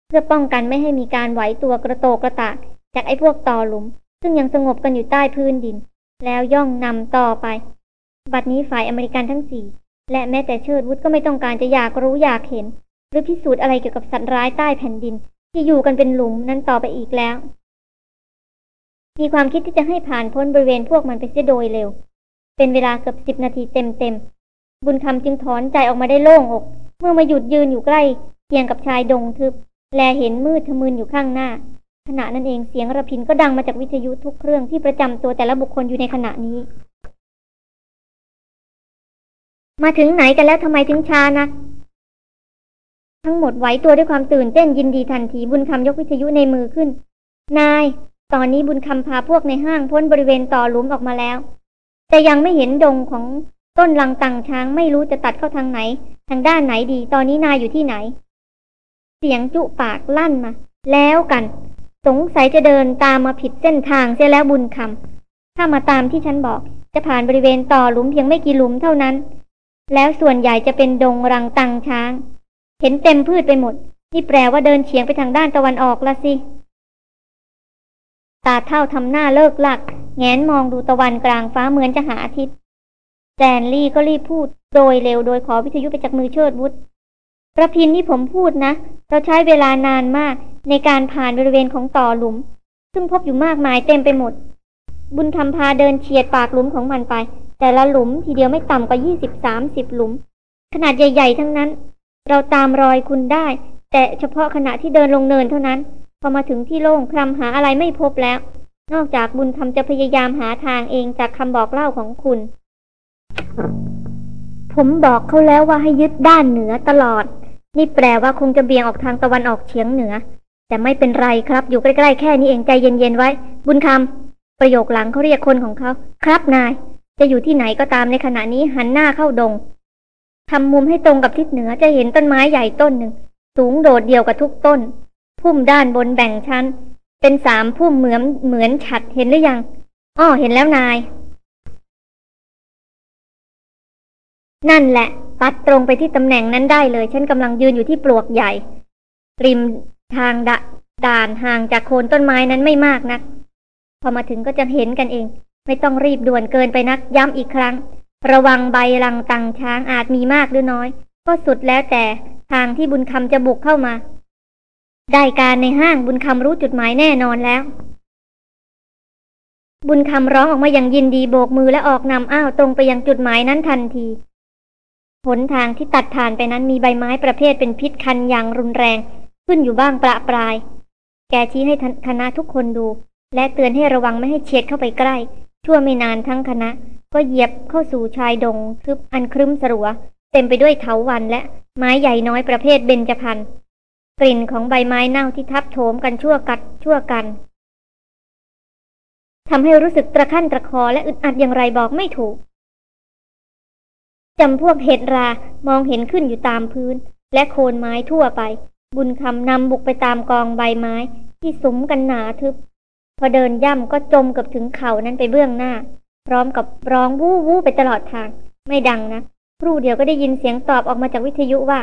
เพื่อป้องกันไม่ให้มีการไหวตัวกระโตกกระตากจากไอ้พวกตอหลุม ซึ่งยังสงบกันอยู่ใต้พื้นดิน แล้วย่องนำต่อไป บัดนี้ฝ่ายอเมริกันทั้งสี่และแม้แต่เชิดวุฒก็ไม่ต้องการจะอยากรู้อยากเห็น รือพิสูจน์อะไรเกี่ยวกับสัตว์ร้ายใต้แผ่นดิน ที่อยู่กันเป็นหลุมนั้นต่อไปอีกแล้ว มีความคิดที่จะให้ผ่านพ้นบริเวณพวกมันไปเสียโดยเร็ว เป็นเวลาเกือบสิบนาทีเต็มๆ บุญคำจึงถอนใจออกมาได้โล่งอก เมื่อมาหยุดยืนอยู่ใกล้เคียงกับชายดงทึบ แลเห็นมืดทะมึนอยู่ข้างหน้า ขณะนั้นเองเสียงระพินก็ดังมาจากวิทยุทุกเครื่องที่ประจำตัวแต่ละบุคคลอยู่ในขณะนี้ มาถึงไหนกันแล้วทำไมถึงช้านัก ทั้งหมดไหวตัวด้วยความตื่นเต้นยินดีทันทีบุญคำยกวิทยุในมือขึ้น นาย ตอนนี้บุญคำพาพวกในห้างพ้นบริเวณต่อหลุมออกมาแล้ว แต่ยังไม่เห็นดงของต้นลังตังช้างไม่รู้จะตัดเข้าทางไหน ทางด้านไหนดี ตอนนี้นายอยู่ที่ไหน เสียงจุปากลั่นมา แล้วกัน สงสัยจะเดินตามมาผิดเส้นทางเสียแล้วบุญคำถ้ามาตามที่ฉันบอก จะผ่านบริเวณต่อหลุมเพียงไม่กี่หลุมเท่านั้น แล้วส่วนใหญ่จะเป็นดงรังตังช้าง เห็นเต็มพืชไปหมด นี่แปลว่าเดินเฉียงไปทางด้านตะวันออกละสิ ตาเท่าทำหน้าเลิกลัก แงนมองดูตะวันกลางฟ้าเหมือนจะหาอาทิตย์แจนลี่ก็รีบพูด โดยเร็วโดยขอวิทยุไปจากมือเชิดวุฒประพินที่ผมพูดนะ เราใช้เวลานานมากในการผ่านบริเวณของต่อหลุม ซึ่งพบอยู่มากมายเต็มไปหมด บุญธรรมพาเดินเฉียดปากหลุมของมันไป แต่ละหลุมทีเดียวไม่ต่ำกว่ายี่สิบสามสิบหลุม ขนาดใหญ่ ๆ ทั้งนั้น เราตามรอยคุณได้ แต่เฉพาะขณะที่เดินลงเนินเท่านั้น พอมาถึงที่โล่งคลำหาอะไรไม่พบแล้ว นอกจากบุญธรรมจะพยายามหาทางเองจากคำบอกเล่าของคุณ ผมบอกเขาแล้วว่าให้ยึดด้านเหนือตลอด นี่แปลว่าคงจะเบี่ยงออกทางตะวันออกเฉียงเหนือ แต่ไม่เป็นไรครับ อยู่ใกล้ๆแค่นี้เองใจเย็นๆไว้ บุญคำประโยคหลังเขาเรียกคนของเขา ครับนาย จะอยู่ที่ไหนก็ตามในขณะนี้หันหน้าเข้าดง ทำมุมให้ตรงกับทิศเหนือจะเห็นต้นไม้ใหญ่ต้นหนึ่ง สูงโดดเดี่ยวกับทุกต้น พุ่มด้านบนแบ่งชั้น เป็นสามพุ่มเหมือนเหมือนฉัดเห็นหรือยัง อ้อเห็นแล้วนาย นั่นแหละ ปัดตรงไปที่ตำแหน่งนั้นได้เลย ฉันกำลังยืนอยู่ที่ปลวกใหญ่ ริมทางดด่านห่างจากโคนต้นไม้นั้นไม่มากนัก พอมาถึงก็จะเห็นกันเอง ไม่ต้องรีบด่วนเกินไปนัก ย้ำอีกครั้ง ระวังใบรังตังช้างอาจมีมากหรือน้อย ก็สุดแล้วแต่ทางที่บุญคำจะบุกเข้ามา ได้การในห้างบุญคำรู้จุดหมายแน่นอนแล้ว บุญคำร้องออกมาอย่างยินดีโบกมือและออกนำอ้าวตรงไปยังจุดหมายนั้นทันทีหนทางที่ตัดผ่านไปนั้นมีใบไม้ประเภทเป็นพิษคันอย่างรุนแรง ขึ้นอยู่บ้างประปราย แกชี้ให้คณะทุกคนดู และเตือนให้ระวังไม่ให้เฉียดเข้าไปใกล้ ชั่วไม่นานทั้งคณะ ก็เหยียบเข้าสู่ชายดงทึบอันครึ้มสรัว เต็มไปด้วยเถาวันและไม้ใหญ่น้อยประเภทเบญจพรรณกลิ่นของใบไม้เน่าที่ทับโถมกันชั่วกัดชั่วกันทำให้รู้สึกตะขั้นตะคอและอึดอัดอย่างไรบอกไม่ถูกจำพวกเห็ดรามองเห็นขึ้นอยู่ตามพื้น และโคนไม้ทั่วไป บุญคำนำบุกไปตามกองใบไม้ ที่สุมกันหนาทึบ พอเดินย่ำก็จมกับถึงเข่านั้นไปเบื้องหน้า พร้อมกับร้องวู้วู้ไปตลอดทาง ไม่ดังนะครู่เดียวก็ได้ยินเสียงตอบออกมาจากวิทยุว่า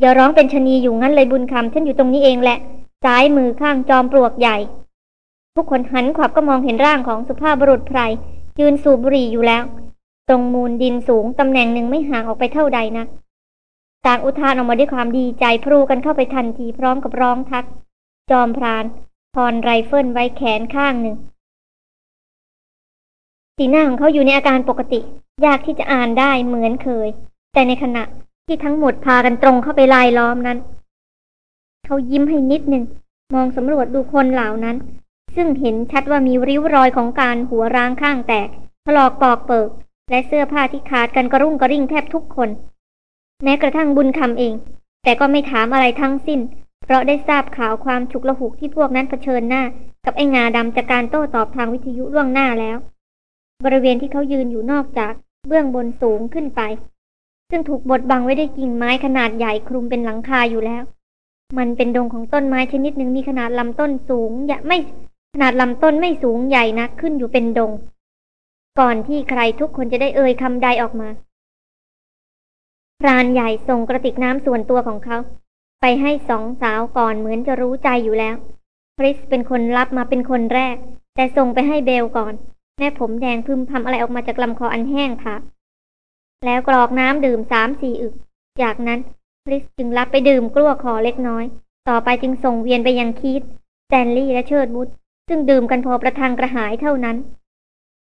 อย่าร้องเป็นชนีอยู่งั้นเลยบุญคำฉันอยู่ตรงนี้เองแหละซ้ายมือข้างจอมปลวกใหญ่ ทุกคนหันขวับก็มองเห็นร่างของสุภาพบุรุษไพรยืนสูบบุหรี่อยู่แล้ว ตรงมูลดินสูงตำแหน่งหนึ่งไม่ห่างออกไปเท่าใดนะต่างอุทานออกมาด้วยความดีใจพรูกันเข้าไปทันทีพร้อมกับร้องทัก จอมพรานพรไรเฟิลไว้แขนข้างหนึ่ง สีหน้าของเขาอยู่ในอาการปกติ ยากที่จะอ่านได้เหมือนเคย แต่ในขณะที่ทั้งหมดพากันตรงเข้าไปลายล้อมนั้น เขายิ้มให้นิดหนึ่ง มองสำรวจดูคนเหล่านั้น ซึ่งเห็นชัดว่ามีริ้วรอยของการหัวร้างข้างแตกถลอกปอกเปิก และเสื้อผ้าที่ขาดกันกระรุ่งกระริ่งแทบทุกคน แม้กระทั่งบุญคำเอง แต่ก็ไม่ถามอะไรทั้งสิ้น เพราะได้ทราบข่าวความฉุกละหุกที่พวกนั้นเผชิญหน้า กับไอ้งาดำจากการโต้ตอบทางวิทยุล่วงหน้าแล้ว บริเวณที่เขายืนอยู่นอกจากเบื้องบนสูงขึ้นไป ซึ่งถูกบดบังไว้ด้วยกิ่งไม้ขนาดใหญ่คลุมเป็นหลังคาอยู่แล้ว มันเป็นดงของต้นไม้ชนิดหนึ่งมีขนาดลำต้นสูงอย่าไม่ขนาดลำต้นไม่สูงใหญ่นะขึ้นอยู่เป็นดง ก่อนที่ใครทุกคนจะได้เอ่ยคำใดออกมาพรานใหญ่ส่งกระติกน้ำส่วนตัวของเขา ไปให้สองสาวก่อนเหมือนจะรู้ใจอยู่แล้วคริสเป็นคนรับมาเป็นคนแรก แต่ส่งไปให้เบลก่อน แม่ผมแดงพึมพำอะไรออกมาจากลำคออันแห้งค่ะแล้วกรอกน้ำดื่มสามสี่อึก จากนั้นคริสจึงรับไปดื่มกลั้วคอเล็กน้อย ต่อไปจึงส่งเวียนไปยังคีตแซนลี่และเชิดบุตรซึ่งดื่มกันพอประทังกระหายเท่านั้น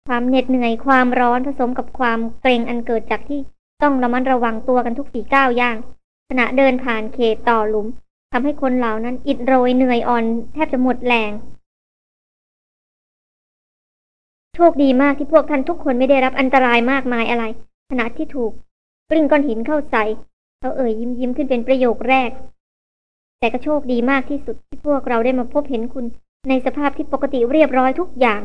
ความเหน็ดเหนื่อยความร้อนผสมกับความเกรงอันเกิดจากที่ต้องระมัดระวังตัวกันทุกฝีก้าวย่าง ขณะเดินผ่านเขตต่อหลุมทำให้คนเหล่านั้นอิดโรยเหนื่อยอ่อนแทบจะหมดแรง โชคดีมากที่พวกท่านทุกคนไม่ได้รับอันตรายมากมายอะไร ขณะที่ถูกกลิ้งก้อนหินเข้าใส่เขาเอ่ยยิ้มยิ้มขึ้นเป็นประโยคแรก แต่ก็โชคดีมากที่สุดที่พวกเราได้มาพบเห็นคุณ ในสภาพที่ปกติเรียบร้อยทุกอย่าง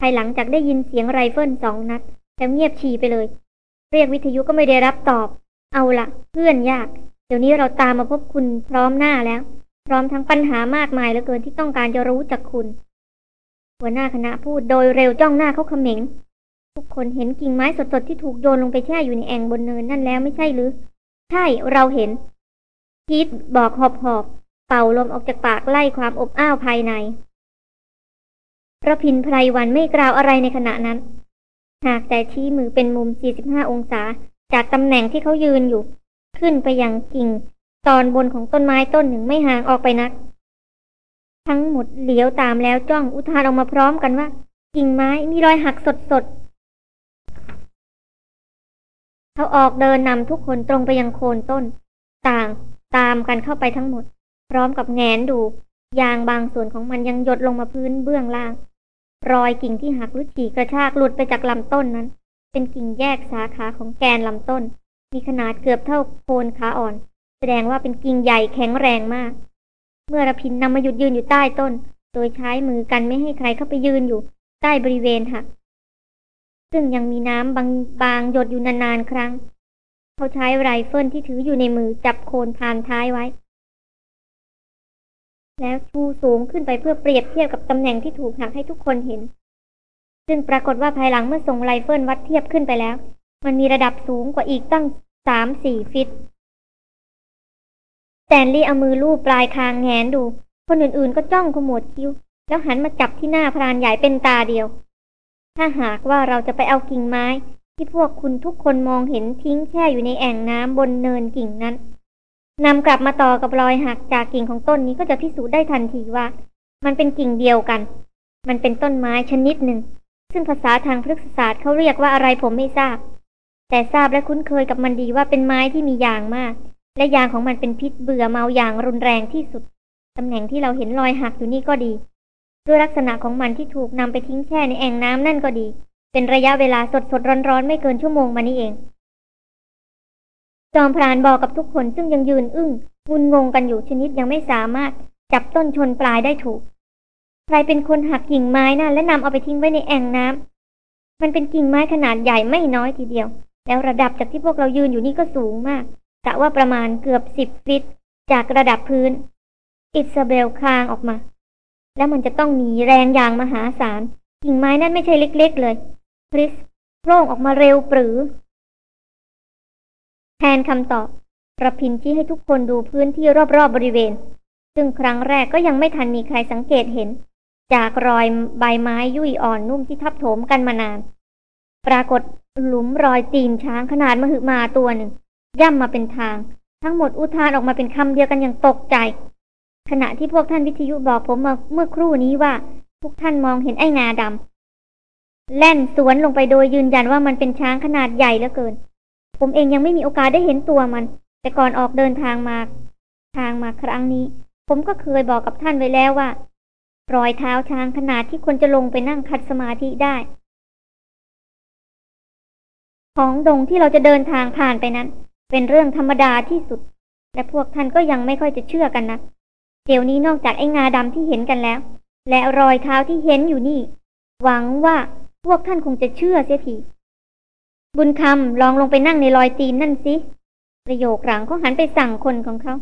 ภายหลังจากได้ยินเสียงไรเฟิลสองนัดแล้วเงียบชีไปเลย เรียกวิทยุก็ไม่ได้รับตอบ เอาละเพื่อนยาก เดี๋ยวนี้เราตามมาพบคุณพร้อมหน้าแล้ว พร้อมทั้งปัญหามากมายเหลือเกินที่ต้องการจะรู้จากคุณ หัวหน้าคณะพูดโดยเร็วจ้องหน้าเขาเขม็ง ทุกคนเห็นกิ่งไม้สดๆที่ถูกโยนลงไปแช่อยู่ในแอ่งบนเนินนั่นแล้วไม่ใช่หรือ ใช่เราเห็นพีทบอกหอบหอบเป่าลมออกจากปากไล่ความอบอ้าวภายในระพินไพรวันไม่กล่าวอะไรในขณะนั้น หากแต่ชี้มือเป็นมุม 45 องศา จากตำแหน่งที่เขายืนอยู่ ขึ้นไปยังกิ่ง ตอนบนของต้นไม้ต้นหนึ่งไม่ห่างออกไปนัก ทั้งหมดเหลียวตามแล้วจ้องอุทานออกมาพร้อมกันว่า กิ่งไม้มีรอยหักสดๆเขาออกเดินนำทุกคนตรงไปยังโคนต้น ต่างตามกันเข้าไปทั้งหมด พร้อมกับแงนดู ยางบางส่วนของมันยังหยดลงมาพื้นเบื้องล่าง รอยกิ่งที่หักหรือฉีกกระชากหลุดไปจากลำต้นนั้น เป็นกิ่งแยกสาขาของแกนลำต้น มีขนาดเกือบเท่าโคนขาอ่อน แสดงว่าเป็นกิ่งใหญ่แข็งแรงมาก เมื่อระพินนำมาหยุดยืนอยู่ใต้ต้น โดยใช้มือกันไม่ให้ใครเข้าไปยืนอยู่ใต้บริเวณหัก ซึ่งยังมีน้ำบางบางหยดอยู่นานๆครั้ง เขาใช้ไรเฟิลที่ถืออยู่ในมือจับโคนพานท้ายไว้ แล้วชูสูงขึ้นไปเพื่อเปรียบเทียบกับตำแหน่งที่ถูกหักให้ทุกคนเห็น ซึ่งปรากฏว่าภายหลังเมื่อส่งไรเฟิลวัดเทียบขึ้นไปแล้ว มันมีระดับสูงกว่าอีกตั้งสามสี่ฟุต สแตนลีย์เอามือลูบปลายคางแหงนดู คนอื่นๆก็จ้องขมวดคิ้ว แล้วหันมาจับที่หน้าพรานใหญ่เป็นตาเดียว ถ้าหากว่าเราจะไปเอากิ่งไม้ ที่พวกคุณทุกคนมองเห็นทิ้งแช่อยู่ในแอ่งน้ำบนเนินกิ่งนั้นนำกลับมาต่อกับรอยหักจากกิ่งของต้นนี้ก็จะพิสูจน์ได้ทันทีว่า มันเป็นกิ่งเดียวกัน มันเป็นต้นไม้ชนิดหนึ่ง ซึ่งภาษาทางพฤกษศาสตร์เขาเรียกว่าอะไรผมไม่ทราบ แต่ทราบและคุ้นเคยกับมันดีว่าเป็นไม้ที่มียางมาก และยางของมันเป็นพิษเบื่อเมาอย่างรุนแรงที่สุด ตำแหน่งที่เราเห็นรอยหักอยู่นี่ก็ดี ด้วยลักษณะของมันที่ถูกนำไปทิ้งแช่ในแอ่งน้ำนั่นก็ดี เป็นระยะเวลาสดสดร้อนร้อนไม่เกินชั่วโมงมานี้เอง จอมพรานบอกกับทุกคนซึ่งยังยืนอึ้งงุนงงกันอยู่ชนิดยังไม่สามารถจับต้นชนปลายได้ถูก ใครเป็นคนหักกิ่งไม้นะ่ะและนำเอาไปทิ้งไว้ในแอ่งน้ำมันเป็นกิ่งไม้ขนาดใหญ่ไม่น้อยทีเดียว แล้วระดับจากที่พวกเรายืนอยู่นี่ก็สูงมาก กะว่าประมาณเกือบสิบฟิตจากระดับพื้น อิซาเบลคางออกมา แล้วมันจะต้องมีแรงอย่างมหาศาล กิ่งไม้นั่นไม่ใช่เล็กๆเลยคริสโพร่งออกมาเร็วปรือ แทนคำตอบระพินชี้ให้ทุกคนดูพื้นที่รอบๆบบริเวณ ซึ่งครั้งแรกก็ยังไม่ทันมีใครสังเกตเห็น จากรอยใบไม้ยุ่ยอ่อนนุ่มที่ทับถมกันมานาน ปรากฏหลุมรอยตีนช้างขนาดมหึมาตัวหนึ่ง ย่ำมาเป็นทาง ทั้งหมดอุทานออกมาเป็นคำเดียวกันอย่างตกใจ ขณะที่พวกท่านวิทยุบอกผมมาเมื่อครู่นี้ว่า ทุกท่านมองเห็นไอ้งาดำแล่นสวนลงไปโดยยืนยันว่ามันเป็นช้างขนาดใหญ่เหลือเกิน ผมเองยังไม่มีโอกาสได้เห็นตัวมัน แต่ก่อนออกเดินทางมา ทางมาครั้งนี้ ผมก็เคยบอกกับท่านไว้แล้วว่ารอยเท้าช้างขนาดที่คนจะลงไปนั่งคัดสมาธิได้ ของดงที่เราจะเดินทางผ่านไปนั้น เป็นเรื่องธรรมดาที่สุด และพวกท่านก็ยังไม่ค่อยจะเชื่อกันนะเดี๋ยวนี้นอกจากไอ้งาดำที่เห็นกันแล้ว และรอยเท้าที่เห็นอยู่นี่ หวังว่าพวกท่านคงจะเชื่อเสียทีบุญคำลองลงไปนั่งในรอยตีนนั่นสิประโยคหลังเขาหันไปสั่งคนของเขา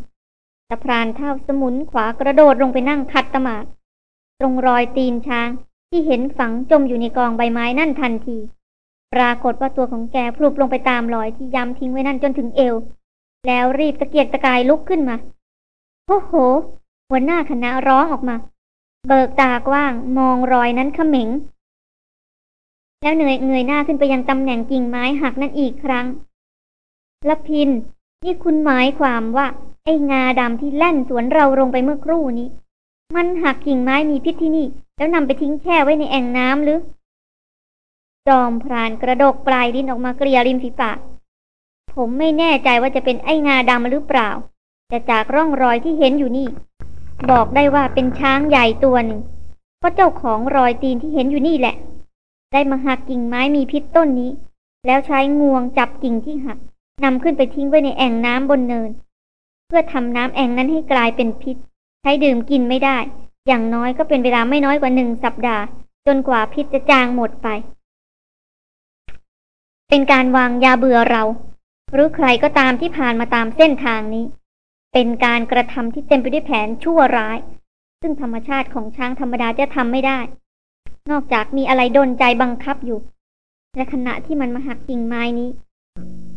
ตะพรานเท้าสมุนขวากระโดดลงไปนั่งคัดตมาดตรงรอยตีนช้างที่เห็นฝังจมอยู่ในกองใบไม้นั่นทันที ปรากฏว่าตัวของแกพลุบลงไปตามรอยที่ย้ำทิ้งไว้นั่นจนถึงเอว แล้วรีบตะเกียกตะกายลุกขึ้นมาโอ้โห หัวหน้าคณะร้องออกมา เบิกตากว้างมองรอยนั้นเขม็ง แล้วเหนื่อยเงยหน้าขึ้นไปยังตำแหน่งกิ่งไม้หักนั่นอีกครั้งละพิน นี่คุณหมายความว่า ไอ้งาดำที่แล่นสวนเราลงไปเมื่อครู่นี้ มันหักกิ่งไม้มีพิษที่นี่ แล้วนำไปทิ้งแช่ไว้ในแอ่งน้ำหรือ จอมพรานกระดกปลายลิ้นออกมาเกลียริมฝีปาก ผมไม่แน่ใจว่าจะเป็นไอ้งาดำหรือเปล่า แต่จากร่องรอยที่เห็นอยู่นี่ บอกได้ว่าเป็นช้างใหญ่ตัวหนึ่งก็เจ้าของรอยตีนที่เห็นอยู่นี่แหละ ได้มาหักกิ่งไม้มีพิษต้นนี้ แล้วใช้งวงจับกิ่งที่หักนำขึ้นไปทิ้งไว้ในแอ่งน้ำบนเนิน เพื่อทำน้ำแอ่งนั้นให้กลายเป็นพิษ ใช้ดื่มกินไม่ได้ อย่างน้อยก็เป็นเวลาไม่น้อยกว่าหนึ่งสัปดาห์ จนกว่าพิษจะจางหมดไป เป็นการวางยาเบื่อเรา หรือใครก็ตามที่ผ่านมาตามเส้นทางนี้ เป็นการกระทำที่เต็มไปด้วยแผนชั่วร้าย ซึ่งธรรมชาติของช้างธรรมดาจะทำไม่ได้ นอกจากมีอะไรดนใจบังคับอยู่และขณะที่มันมาหักกิ่งไม้นี้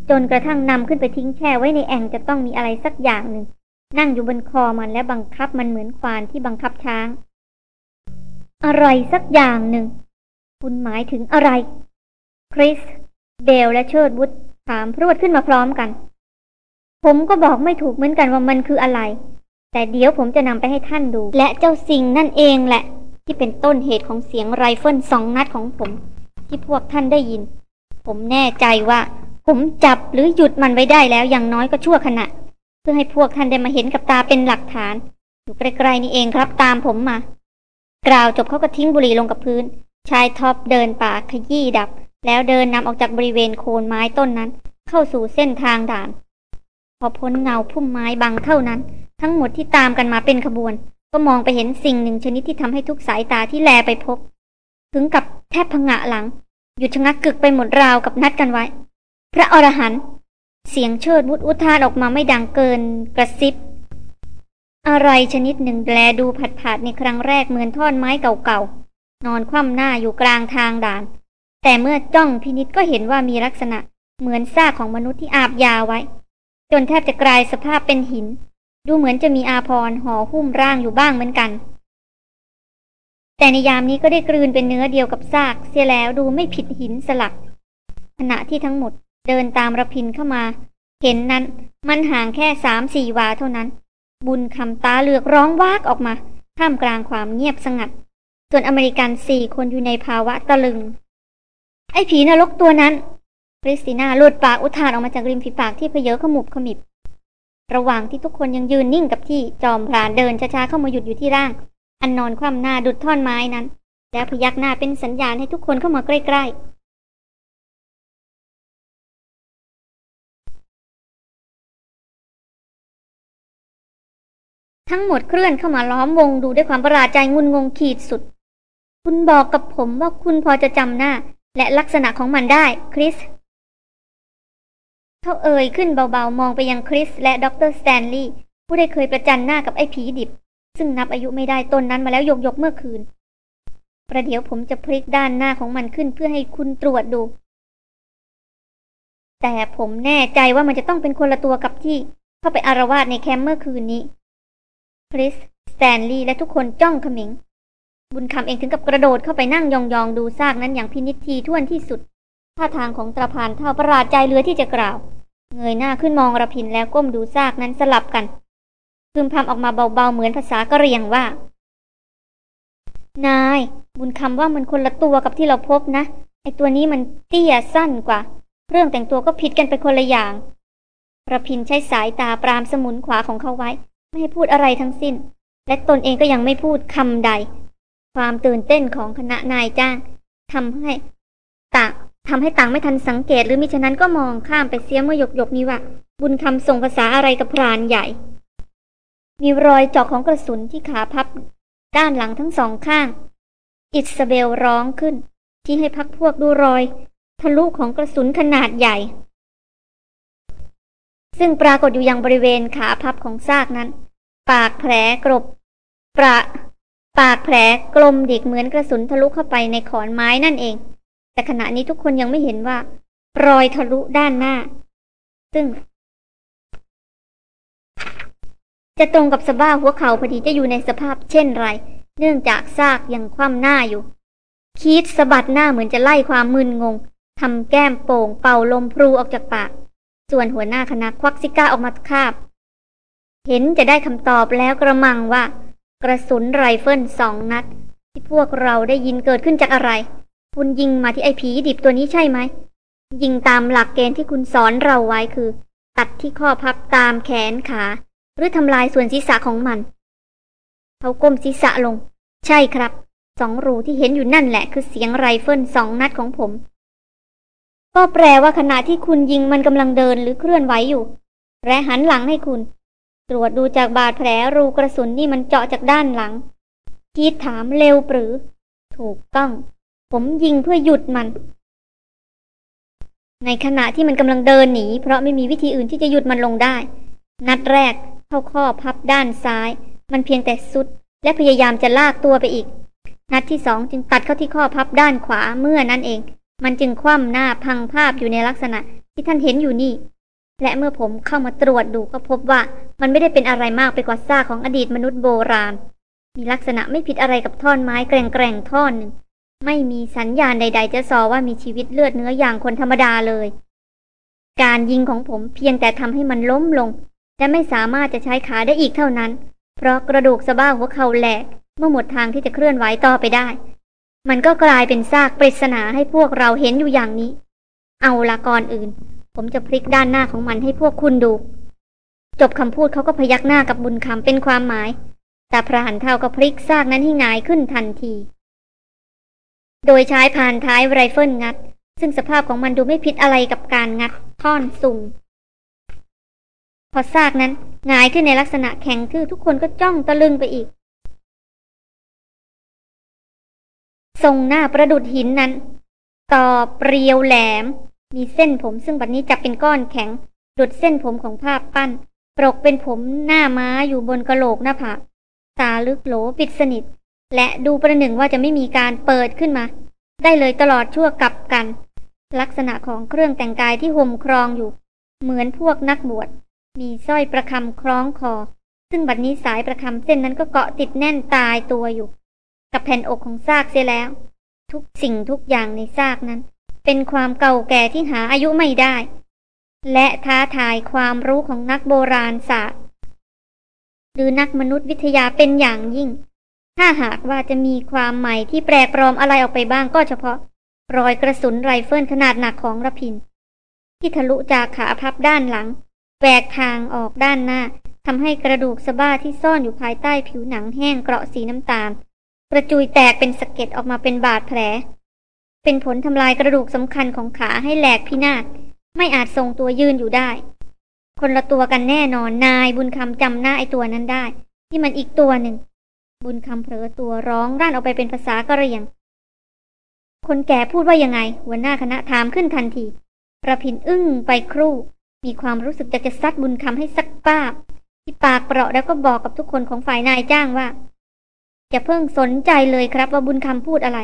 จนกระทั่งนำขึ้นไปทิ้งแช่ไว้ในแอ่งจะต้องมีอะไรสักอย่างหนึ่ง นั่งอยู่บนคอมันและบังคับมันเหมือนควานที่บังคับช้าง อะไรสักอย่างหนึ่ง คุณหมายถึงอะไร คริส เดลและเชิดวุฒถามพรวดขึ้นมาพร้อมกัน ผมก็บอกไม่ถูกเหมือนกันว่ามันคืออะไร แต่เดี๋ยวผมจะนำไปให้ท่านดู และเจ้าสิ่งนั่นเองแหละ ที่เป็นต้นเหตุของเสียงไรเฟิลสองนัดของผม ที่พวกท่านได้ยิน ผมแน่ใจว่า ผมจับหรือหยุดมันไว้ได้แล้วอย่างน้อยก็ชั่วขณะ เพื่อให้พวกท่านได้มาเห็นกับตาเป็นหลักฐาน อยู่ใกล้ๆนี่เองครับตามผมมา กล่าวจบเขาก็ทิ้งบุหรี่ลงกับพื้น ใช้ท็อปเดินป่าขยี้ดับ แล้วเดินนำออกจากบริเวณโคนไม้ต้นนั้น เข้าสู่เส้นทางด่าน พอพ้นเงาพุ่มไม้บังเท่านั้น ทั้งหมดที่ตามกันมาเป็นขบวน ก็มองไปเห็นสิ่งหนึ่งชนิดที่ทำให้ทุกสายตาที่แลไปพบ ถึงกับแทบพงะหลัง หยุดชะงักกึกไปหมดราวกับนัดกันไว้ พระอรหันต์เสียงเชิดวุฒอุทานออกมาไม่ดังเกินกระซิบ อะไรชนิดหนึ่งแลดูผัดผาดในครั้งแรกเหมือนท่อนไม้เก่าๆนอนคว่ำหน้าอยู่กลางทางด่าน แต่เมื่อจ้องพินิษก็เห็นว่ามีลักษณะเหมือนซากของมนุษย์ที่อาบยาไว้ จนแทบจะกลายสภาพเป็นหิน ดูเหมือนจะมีอาพรห่อหุ้มร่างอยู่บ้างเหมือนกัน แต่ในยามนี้ก็ได้กลืนเป็นเนื้อเดียวกับซากเสียแล้วดูไม่ผิดหินสลัก ขณะที่ทั้งหมดเดินตามระพินเข้ามา เห็นนั้นมันห่างแค่สามสี่วาเท่านั้น บุญคำตาเหลือกร้องวากออกมาท่ามกลางความเงียบสงัด ส่วนอเมริกันสี่คนอยู่ในภาวะตะลึง ไอ้ผีนรกตัวนั้นคริสติน่าหลุดปากอุทานออกมาจากริมฝีปากที่เพเยอขมุบขมิบ ระหว่างที่ทุกคนยังยืนนิ่งกับที่จอมพรานเดินช้าๆเข้ามาหยุดอยู่ที่ร่าง อันนอนคว่ำหน้าดุดท่อนไม้นั้น แล้วพยักหน้าเป็นสัญญาณให้ทุกคนเข้ามาใกล้ๆทั้งหมดเคลื่อนเข้ามาล้อมวงดูด้วยความประหลาดใจงุนงงขีดสุด คุณบอกกับผมว่าคุณพอจะจำหน้า และลักษณะของมันได้ คริส เขาเอ่ยขึ้นเบาๆ มองไปยังคริส และดรสแตนลีย์ผู้ได้เคยประจันหน้ากับไอ้ผีดิบ ซึ่งนับอายุไม่ได้ตนนั้นมาแล้วยกๆเมื่อคืน ประเดี๋ยวผมจะพลิกด้านหน้าของมันขึ้นเพื่อให้คุณตรวจดู แต่ผมแน่ใจว่ามันจะต้องเป็นคนละตัวกับที่ เข้าไปอาละวาดในแคมป์เมื่อคืนนี้ คริส สแตนลีย์และทุกคนจ้องเขม็ง บุญคำเองถึงกับกระโดดเข้าไปนั่งยองๆดูซากนั้นอย่างพินิจถี่ถ้วนที่สุด ท่าทางของตาพรานเฒ่าประหลาดใจเหลือที่จะกล่าว เงยหน้าขึ้นมองระพินแล้วก้มดูซากนั้นสลับกันพึมพำออกมาเบาๆเหมือนภาษากะเหรี่ยงว่า นาย บุญคำว่ามันคนละตัวกับที่เราพบนะ ไอ้ตัวนี้มันเตี้ยสั้นกว่า เรื่องแต่งตัวก็ผิดกันไปคนละอย่างระพินใช้สายตาปรามสมุนขวาของเขาไว้ ไม่ให้พูดอะไรทั้งสิ้น และตนเองก็ยังไม่พูดคำใด ความตื่นเต้นของคณะนายจ้างทำให้ต่างทำให้ต่างไม่ทันสังเกตหรือมิฉะนั้นก็มองข้ามไปเสียเมื่อหยกหยกนี้ว่า บุญคำส่งภาษาอะไรกับพรานใหญ่ มีรอยเจาะของกระสุนที่ขาพับ ด้านหลังทั้งสองข้าง อิสเบลร้องขึ้น ที่ให้พักพวกดูรอย ทะลุของกระสุนขนาดใหญ่ ซึ่งปรากฏอยู่ยังบริเวณขาพับของซากนั้น ปากแผลกรบ ประ ปากแผลกลมดิกเหมือนกระสุนทะลุเข้าไปในขอนไม้นั่นเอง แต่ขณะนี้ทุกคนยังไม่เห็นว่า รอยทะลุด้านหน้า ซึ่ง จะตรงกับสะบ้าหัวเข่าพอดีจะอยู่ในสภาพเช่นไร เนื่องจากซากยังคว่ำหน้าอยู่ คีดสะบัดหน้าเหมือนจะไล่ความมึนงงทำแก้มโป่งเป่าลมพรูออกจากปาก ส่วนหัวหน้าคณะควักซิการ์ออกมาคาบ เห็นจะได้คำตอบแล้วกระมังว่า กระสุนไรเฟิลสองนัด ที่พวกเราได้ยินเกิดขึ้นจากอะไร คุณยิงมาที่ไอ้ผีดิบตัวนี้ใช่ไหม ยิงตามหลักเกณฑ์ที่คุณสอนเราไว้คือ ตัดที่ข้อพับตามแขนขา หรือทำลายส่วนศีรษะของมัน เขาก้มศีรษะลง ใช่ครับสองรูที่เห็นอยู่นั่นแหละคือเสียงไรเฟิลสองนัดของผม ก็แปลว่าขณะที่คุณยิงมันกำลังเดินหรือเคลื่อนไหวอยู่ และหันหลังให้คุณ ตรวจดูจากบาดแผลรูกระสุนนี่มันเจาะจากด้านหลังกีดถามเร็วปรือ ถูกต้อง ผมยิงเพื่อหยุดมัน ในขณะที่มันกำลังเดินหนี เพราะไม่มีวิธีอื่นที่จะหยุดมันลงได้ นัดแรกเข้าข้อพับด้านซ้าย มันเพียงแต่สุด และพยายามจะลากตัวไปอีก นัดที่สองจึงตัดเข้าที่ข้อพับด้านขวาเมื่อนั้นเอง มันจึงคว่ำหน้าพังภาพอยู่ในลักษณะที่ท่านเห็นอยู่นี่ และเมื่อผมเข้ามาตรวจดูก็พบว่ามันไม่ได้เป็นอะไรมากไปกว่าซากของอดีตมนุษย์โบราณ มีลักษณะไม่ผิดอะไรกับท่อนไม้แกร่งๆท่อนหนึ่ง ไม่มีสัญญาณใด ๆ จะสอว่ามีชีวิตเลือดเนื้ออย่างคนธรรมดาเลย การยิงของผมเพียงแต่ทำให้มันล้มลง และไม่สามารถจะใช้ขาได้อีกเท่านั้น เพราะกระดูกสะบ้าหัวเข่าแหลก เมื่อหมดทางที่จะเคลื่อนไหวต่อไปได้ มันก็กลายเป็นซากปริศนาให้พวกเราเห็นอยู่อย่างนี้ เอาละก่อนอื่น ผมจะพลิกด้านหน้าของมันให้พวกคุณดู จบคำพูดเขาก็พยักหน้ากับบุญคำเป็นความหมาย แต่พระหันเท่าก็พลิกซากนั้นให้หงายขึ้นทันที โดยใช้ผ่านท้ายไรเฟิลงัด ซึ่งสภาพของมันดูไม่ผิดอะไรกับการงัดท่อนสุ่งพอซากนั้นหงายขึ้นในลักษณะแข็งทื่อทุกคนก็จ้องตะลึงไปอีก ทรงหน้าประดุดหินนั้น ต่อเปรียวแหลม มีเส้นผมซึ่งบัดนี้จับเป็นก้อนแข็งดุดเส้นผมของภาพปั้น ปรกเป็นผมหน้าม้าอยู่บนกระโหลกหน้าผากตาลึกโหลปิดสนิท และดูประหนึ่งว่าจะไม่มีการเปิดขึ้นมา ได้เลยตลอดชั่วกับกัน ลักษณะของเครื่องแต่งกายที่ห่มครองอยู่ เหมือนพวกนักบวชมีสร้อยประคำคล้องคอ ซึ่งบัดนี้สายประคำเส้นนั้นก็เกาะติดแน่นตายตัวอยู่ กับแผ่นอกของซากเสียแล้ว ทุกสิ่งทุกอย่างในซากนั้น เป็นความเก่าแก่ที่หาอายุไม่ได้ และท้าทายความรู้ของนักโบราณศาสตร์ หรือนักมนุษยวิทยาเป็นอย่างยิ่ง ถ้าหากว่าจะมีความใหม่ที่แปลกปลอมอะไรออกไปบ้างก็เฉพาะ รอยกระสุนไรเฟิลขนาดหนักของระพิน ที่ทะลุจากขาพับด้านหลังแหวกทางออกด้านหน้าทำให้กระดูกสะบ้าที่ซ่อนอยู่ภายใต้ผิวหนังแห้งเกราะสีน้ำตาลกระจุยแตกเป็นสะเก็ดออกมาเป็นบาดแผล เป็นผลทำลายกระดูกสำคัญของขาให้แหลกพินาศไม่อาจทรงตัวยืนอยู่ได้ คนละตัวกันแน่นอนนายบุญคำจำหน้าไอตัวนั้นได้ ที่มันอีกตัวหนึ่ง บุญคำเผลอตัวร้องร่านออกไปเป็นภาษากะเหรี่ยง คนแก่พูดว่ายังไง หัวหน้าคณะถามขึ้นทันทีระพินอึ้งไปครู่ มีความรู้สึกอยากจะซัดบุญคำให้สักป้าบ ที่ปากเปราะแล้วก็บอกกับทุกคนของฝ่ายนายจ้างว่าอย่าเพิ่งสนใจเลยครับว่าบุญคำพูดอะไร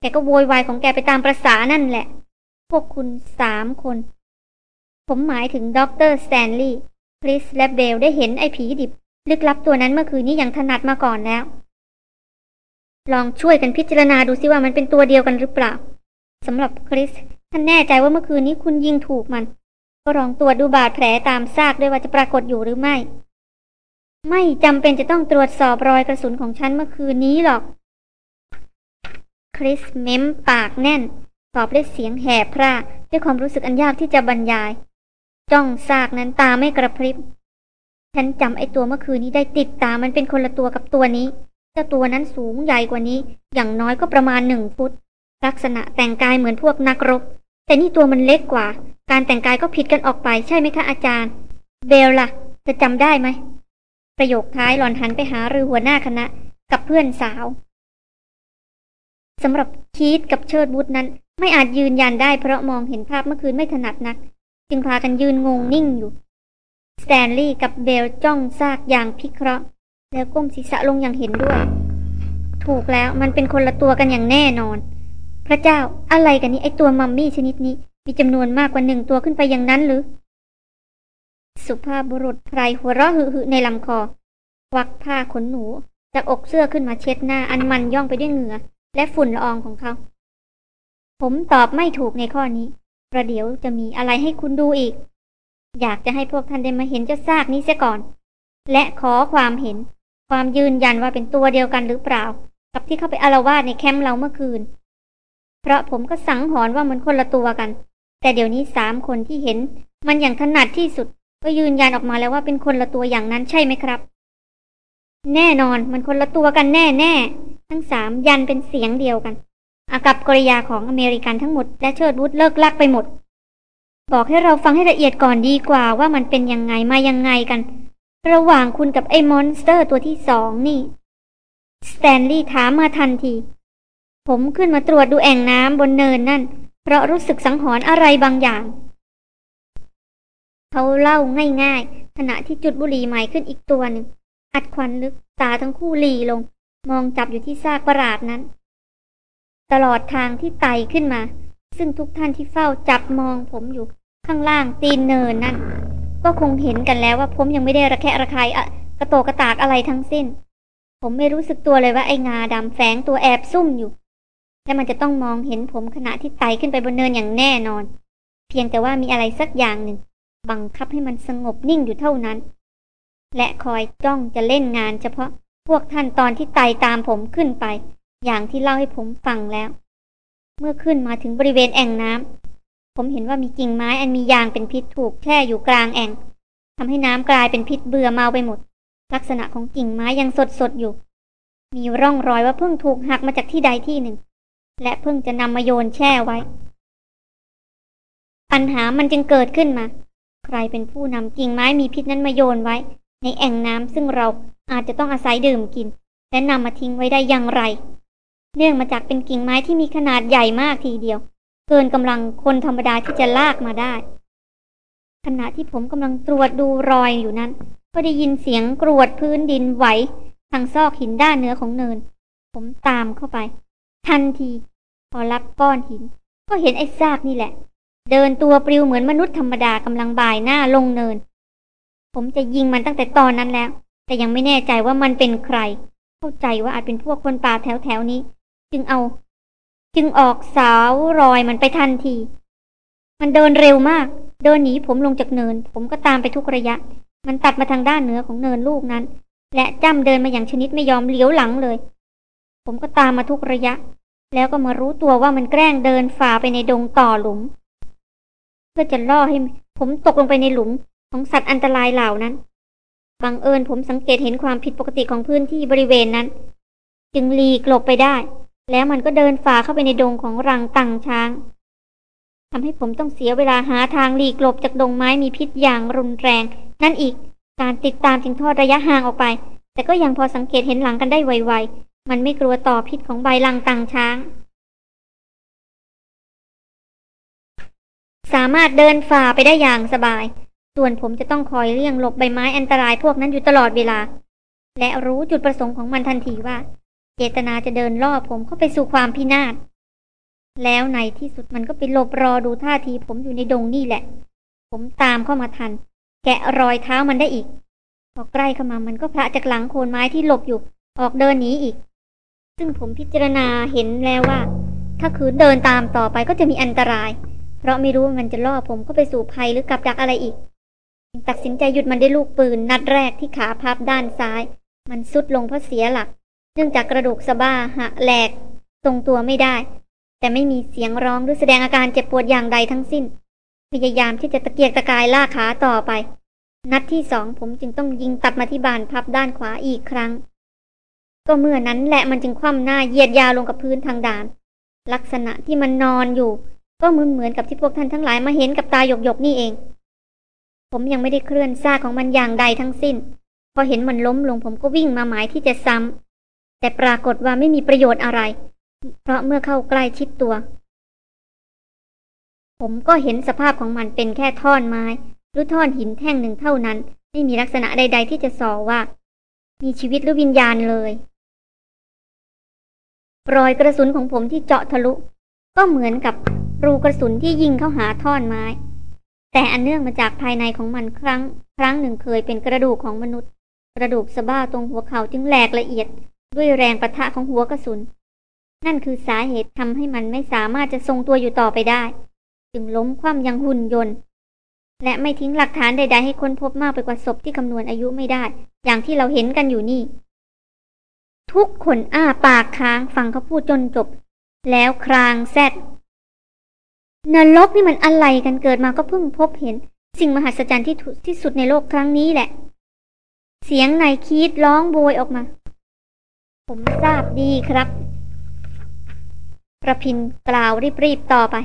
แกก็โวยวายของแกไปตามประสานั่นแหละ พวกคุณสามคน ผมหมายถึงด็อกเตอร์สแตนลีย์คริสและเบลได้เห็นไอ้ผีดิบ ลึกลับตัวนั้นเมื่อคืนนี้อย่างถนัดมาก่อนแล้ว ลองช่วยกันพิจารณาดูซิว่ามันเป็นตัวเดียวกันหรือเปล่าสำหรับคริสถ้าแน่ใจว่าเมื่อคืนนี้คุณยิงถูกมัน ก็ลองตรวจดูบาดแผลตามซากด้วยว่าจะปรากฏอยู่หรือไม่ ไม่จำเป็นจะต้องตรวจสอบรอยกระสุนของฉันเมื่อคืนนี้หรอก คริสเม้มปากแน่น ตอบด้วยเสียงแหบพร่าด้วยความรู้สึกอันยากที่จะบรรยาย จ้องซากนั้นตาไม่กระพริบ ฉันจำไอ้ตัวเมื่อคืนนี้ได้ติดตามันเป็นคนละตัวกับตัวนี้เจ้าตัวนั้นสูงใหญ่กว่านี้ อย่างน้อยก็ประมาณหนึ่งฟุต ลักษณะแต่งกายเหมือนพวกนักรบ แต่นี่ตัวมันเล็กกว่า การแต่งกายก็ผิดกันออกไปใช่ไหมคะอาจารย์ เบลล่ะ จะจำได้ไหมประโยคท้ายหลอนหันไปหารือหัวหน้าคณะ กับเพื่อนสาว สำหรับคีตกับเชิดบุตรนั้น ไม่อาจยืนยันได้เพราะมองเห็นภาพเมื่อคืนไม่ถนัดนัก จึงพากันยืนงงนิ่งอยู่ สแตนลีย์กับเบลจ้องซากอย่างพิเคราะห์ แล้วก้มศีรษะลงอย่างเห็นด้วย ถูกแล้วมันเป็นคนละตัวกันอย่างแน่นอน พระเจ้าอะไรกันนี้ไอตัวมัมมี่ชนิดนี้ มีจำนวนมากกว่าหนึ่งตัวขึ้นไปอย่างนั้นหรือ สุภาพบุรุษไพรหัวเราะหึๆในลำคอควักผ้าขนหนูจากอกเสื้อขึ้นมาเช็ดหน้าอันมันย่องไปด้วยเหงื่อ และฝุ่นละอองของเขา ผมตอบไม่ถูกในข้อนี้ ประเดี๋ยวจะมีอะไรให้คุณดูอีก อยากจะให้พวกท่านได้มาเห็นเจ้าซากนี้เสียก่อน และขอความเห็น ความยืนยันว่าเป็นตัวเดียวกันหรือเปล่า กับที่เข้าไปอารวาสในแคมป์เราเมื่อคืน เพราะผมก็สังหรณ์ว่ามันคนละตัวกัน แต่เดี๋ยวนี้สามคนที่เห็น มันอย่างถนัดที่สุด ก็ยืนยันออกมาแล้วว่าเป็นคนละตัวอย่างนั้นใช่ไหมครับ แน่นอนมันคนละตัวกันแน่แน่ ทั้งสามยันเป็นเสียงเดียวกัน อากับกริยาของอเมริกันทั้งหมด และเชิดวุฒเลิกลักไปหมด บอกให้เราฟังให้ละเอียดก่อนดีกว่าว่ามันเป็นยังไงมายังไงกัน ระหว่างคุณกับไอ้ monster ตัวที่สองนี่สแตนลีย์ถามมาทันที ผมขึ้นมาตรวจดูแอ่งน้ำบนเนินนั่น เพราะรู้สึกสังหรณ์อะไรบางอย่าง เขาเล่าง่ายๆ ขณะที่จุดบุหรี่ใหม่ขึ้นอีกตัวหนึ่งอัดควันลึกตาทั้งคู่หลีลง มองจับอยู่ที่ซากประหลาดนั้น ตลอดทางที่ไต่ขึ้นมา ซึ่งทุกท่านที่เฝ้าจับมองผมอยู่ข้างล่างตีนเนินนั่น ก็คงเห็นกันแล้วว่าผมยังไม่ได้ระแคะระคายอะกระโตกกระตากอะไรทั้งสิ้น ผมไม่รู้สึกตัวเลยว่าไอ้งาดำแฝงตัวแอบซุ่มอยู่ และมันจะต้องมองเห็นผมขณะที่ไต่ขึ้นไปบนเนินอย่างแน่นอน เพียงแต่ว่ามีอะไรสักอย่างหนึ่ง บังคับให้มันสงบนิ่งอยู่เท่านั้น และคอยจ้องจะเล่นงานเฉพาะ พวกท่านตอนที่ไต่ตามผมขึ้นไป อย่างที่เล่าให้ผมฟังแล้ว เมื่อขึ้นมาถึงบริเวณแอ่งน้ำผมเห็นว่ามีกิ่งไม้อันมียางเป็นพิษถูกแช่อยู่กลางแอ่งทำให้น้ำกลายเป็นพิษเบื่อเมาไปหมด ลักษณะของกิ่งไม้ยังสดสดอยู่ มีร่องรอยว่าเพิ่งถูกหักมาจากที่ใดที่หนึ่ง และเพิ่งจะนำมาโยนแช่ไว้ ปัญหามันจึงเกิดขึ้นมา ใครเป็นผู้นำกิ่งไม้มีพิษนั้นมาโยนไว้ ในแอ่งน้ำซึ่งเรา อาจจะต้องอาศัยดื่มกิน และนำมาทิ้งไว้ได้อย่างไร เนื่องมาจากเป็นกิ่งไม้ที่มีขนาดใหญ่มากทีเดียว เกินกำลังคนธรรมดาที่จะลากมาได้ ขณะที่ผมกำลังตรวจดูรอยอยู่นั้น ก็ได้ยินเสียงกรวดพื้นดินไหวทางซอกหินด้านเนื้อของเนิน ผมตามเข้าไป ทันที พอรับก้อนหิน ก็เห็นไอ้ซากนี่แหละ เดินตัวปลิวเหมือนมนุษย์ธรรมดากำลังบ่ายหน้าลงเนิน ผมจะยิงมันตั้งแต่ตอนนั้นแล้ว แต่ยังไม่แน่ใจว่ามันเป็นใคร เข้าใจว่าอาจเป็นพวกคนป่าแถวแถวนี้ จึงเอา จึงออกสาวรอยมันไปทันที มันเดินเร็วมาก เดินหนีผมลงจากเนิน ผมก็ตามไปทุกระยะ มันตัดมาทางด้านเหนือของเนินลูกนั้น และจ้ำเดินมาอย่างชนิดไม่ยอมเลี้ยวหลังเลย ผมก็ตามมาทุกระยะ แล้วก็มารู้ตัวว่ามันแกล้งเดินฝ่าไปในดงต่อหลุม เพื่อจะล่อให้ผมตกลงไปในหลุมของสัตว์อันตรายเหล่านั้น บังเอิญผมสังเกตเห็นความผิดปกติของพื้นที่บริเวณนั้น จึงหลีกหลบไปได้ แล้วมันก็เดินฝ่าเข้าไปในดงของรังตังช้างทำให้ผมต้องเสียเวลาหาทางหลีกหลบจากดงไม้มีพิษอย่างรุนแรง นั่นอีกการติดตามจึงทอดระยะห่างออกไป แต่ก็ยังพอสังเกตเห็นหลังกันได้ไวๆ มันไม่กลัวต่อพิษของใบลังตังช้าง สามารถเดินฝ่าไปได้อย่างสบาย ส่วนผมจะต้องคอยเลี่ยงหลบใบไม้อันตรายพวกนั้นอยู่ตลอดเวลา และรู้จุดประสงค์ของมันทันทีว่า เจตนาจะเดินล่อผมเข้าไปสู่ความพินาศ แล้วในที่สุดมันก็ไปหลบรอดูท่าทีผมอยู่ในดงนี่แหละ ผมตามเข้ามาทัน แกะรอยเท้ามันได้อีก พอใกล้เข้ามามันก็พระจากหลังโคนไม้ที่หลบอยู่ ออกเดินหนีอีก ซึ่งผมพิจารณาเห็นแล้วว่า ถ้าคืนเดินตามต่อไปก็จะมีอันตราย เพราะไม่รู้ว่ามันจะล่อผมก็ไปสู่ภัยหรือกับดักอะไรอีก ตัดสินใจหยุดมันด้วยลูกปืนนัดแรกที่ขาพับด้านซ้าย มันสุดลงเพราะเสียหลัก เนื่องจากกระดูกสะบ้าหักแหลก ทรงตัวไม่ได้ แต่ไม่มีเสียงร้องหรือแสดงอาการเจ็บปวดอย่างใดทั้งสิ้น พยายามที่จะตะเกียกตะกายล่าขาต่อไป นัดที่สองผมจึงต้องยิงตัดมาที่บานพับด้านขวาอีกครั้ง ก็เมื่อนั้นแหละมันจึงคว่ำหน้าเหยียดยาวลงกับพื้นทางด่าน ลักษณะที่มันนอนอยู่ ก็เหมือนเหมือนกับที่พวกท่านทั้งหลายมาเห็นกับตาหยกหยกนี่เอง ผมยังไม่ได้เคลื่อนซากของมันอย่างใดทั้งสิ้น พอเห็นมันล้มลงผมก็วิ่งมาหมายที่จะซ้ำ แต่ปรากฏว่าไม่มีประโยชน์อะไร เพราะเมื่อเข้าใกล้ชิดตัว ผมก็เห็นสภาพของมันเป็นแค่ท่อนไม้หรือท่อนหินแท่งหนึ่งเท่านั้น ไม่มีลักษณะใด ๆ ที่จะส่อว่า มีชีวิตหรือวิญญาณเลยรอยกระสุนของผมที่เจาะทะลุ ก็เหมือนกับรูกระสุนที่ยิงเข้าหาท่อนไม้ แต่อันเนื่องมาจากภายในของมันครั้ง ครั้งหนึ่งเคยเป็นกระดูกของมนุษย์ กระดูกสะบ้าตรงหัวเข่าจึงแหลกละเอียด ด้วยแรงประทะของหัวกระสุน นั่นคือสาเหตุทำให้มันไม่สามารถจะทรงตัวอยู่ต่อไปได้ จึงล้มคว่ำยังหุ่นยนต์ และไม่ทิ้งหลักฐานใด ๆ ให้ค้นพบมากไปกว่าศพที่คำนวณอายุไม่ได้ อย่างที่เราเห็นกันอยู่นี่ ทุกคนอ้าปากค้างฟังเขาพูดจนจบ แล้วครางแซด นรกนี่มันอะไรกันเกิดมาก็เพิ่งพบเห็น สิ่งมหัศจรรย์ที่ถุที่สุดในโลกครั้งนี้แหละ เสียงนายคีดร้องโวยออกมา ผมทราบดีครับระพินกล่าวรีบๆต่อไป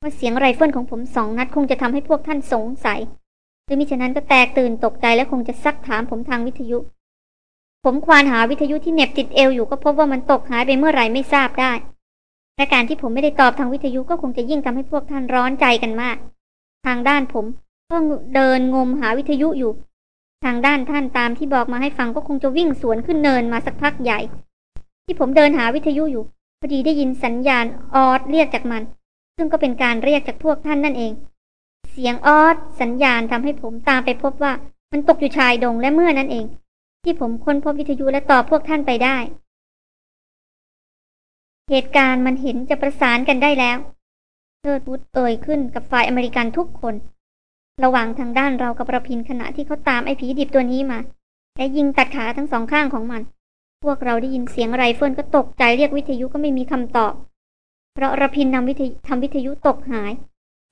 ว่าเสียงไรเฟิลของผมสองนัดคงจะทำให้พวกท่านสงสัย หรือมิฉะนั้นก็แตกตื่นตกใจและคงจะซักถามผมทางวิทยุ ผมควานหาวิทยุที่เหน็บติดเอวอยู่ก็พบว่ามันตกหายไปเมื่อไหร่ไม่ทราบได้ และการที่ผมไม่ได้ตอบทางวิทยุก็คงจะยิ่งทำให้พวกท่านร้อนใจกันมาก ทางด้านผมก็เดินงมหาวิทยุอยู่ ทางด้านท่านตามที่บอกมาให้ฟังก็คงจะวิ่งสวนขึ้นเนินมาสักพักใหญ่ ที่ผมเดินหาวิทยุอยู่พอดีได้ยินสัญญาณออดเรียกจากมัน ซึ่งก็เป็นการเรียกจากพวกท่านนั่นเอง เสียงออดสัญญาณทำให้ผมตามไปพบว่ามันตกอยู่ชายดงและเมื่อนั้นเอง ที่ผมค้นพบวิทยุและตอบพวกท่านไปได้ เหตุการณ์มันเห็นจะประสานกันได้แล้วเทิดวุฒเอ่ยขึ้นกับฝ่ายอเมริกันทุกคน ระหว่างทางด้านเรากับประพินขณะที่เขาตามไอ้ผีดิบตัวนี้มา และยิงตัดขาทั้งสองข้างของมัน พวกเราได้ยินเสียงไรเฟิลก็ตกใจเรียกวิทยุก็ไม่มีคำตอบ เพราะระพินนำวิทยุทำวิทยุตกหาย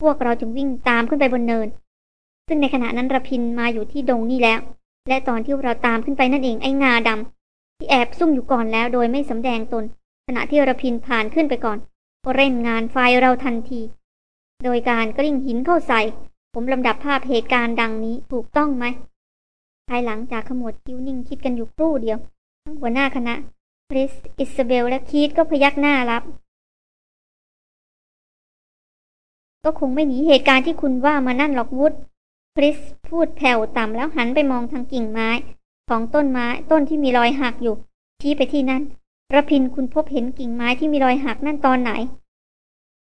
พวกเราจึงวิ่งตามขึ้นไปบนเนิน ซึ่งในขณะนั้นระพินมาอยู่ที่ดงนี่แล้ว และตอนที่เราตามขึ้นไปนั่นเองไอ้งาดำที่แอบซุ่มอยู่ก่อนแล้วโดยไม่สำแดงตน ขณะที่ระพินผ่านขึ้นไปก่อนก็เร่งงานไฟเราทันที โดยการกลิ้งหินเข้าใส่ ผมลำดับภาพเหตุการณ์ดังนี้ถูกต้องไหม ภายหลังจากขมวดคิ้วนิ่งคิดกันอยู่ครู่เดียว ทั้งหัวหน้าคณะคริสอิสเบล และคีตก็พยักหน้ารับ ก็คงไม่หนีเหตุการณ์ที่คุณว่ามานั่นหรอกวุฒคริสพูดแผ่วต่ำแล้วหันไปมองทางกิ่งไม้ ของต้นไม้ต้นที่มีรอยหักอยู่ ชี้ไปที่นั่น ระพินคุณพบเห็นกิ่งไม้ที่มีรอยหักนั่นตอนไหน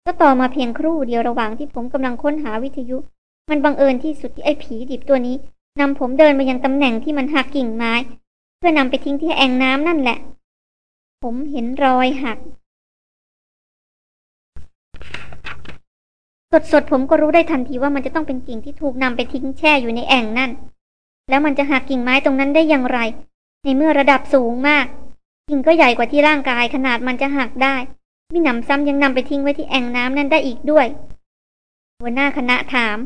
ก็ต่อมาเพียงครู่เดียวระหว่างที่ผมกำลังค้นหาวิทยุ มันบังเอิญที่สุดที่ไอ้ผีดิบตัวนี้นำผมเดินมายังตำแหน่งที่มันหักกิ่งไม้ เพื่อนำไปทิ้งที่แอ่งน้ำนั่นแหละ ผมเห็นรอยหัก สดๆผมก็รู้ได้ทันทีว่ามันจะต้องเป็นกิ่งที่ถูกนำไปทิ้งแช่อยู่ในแอ่งนั่น แล้วมันจะหักกิ่งไม้ตรงนั้นได้อย่างไร ในเมื่อระดับสูงมาก กิ่งก็ใหญ่กว่าที่ร่างกายขนาดมันจะหักได้มิหนำซ้ำยังนำไปทิ้งไว้ที่แอ่งน้ำนั่นได้อีกด้วย หัวหน้าคณะถาม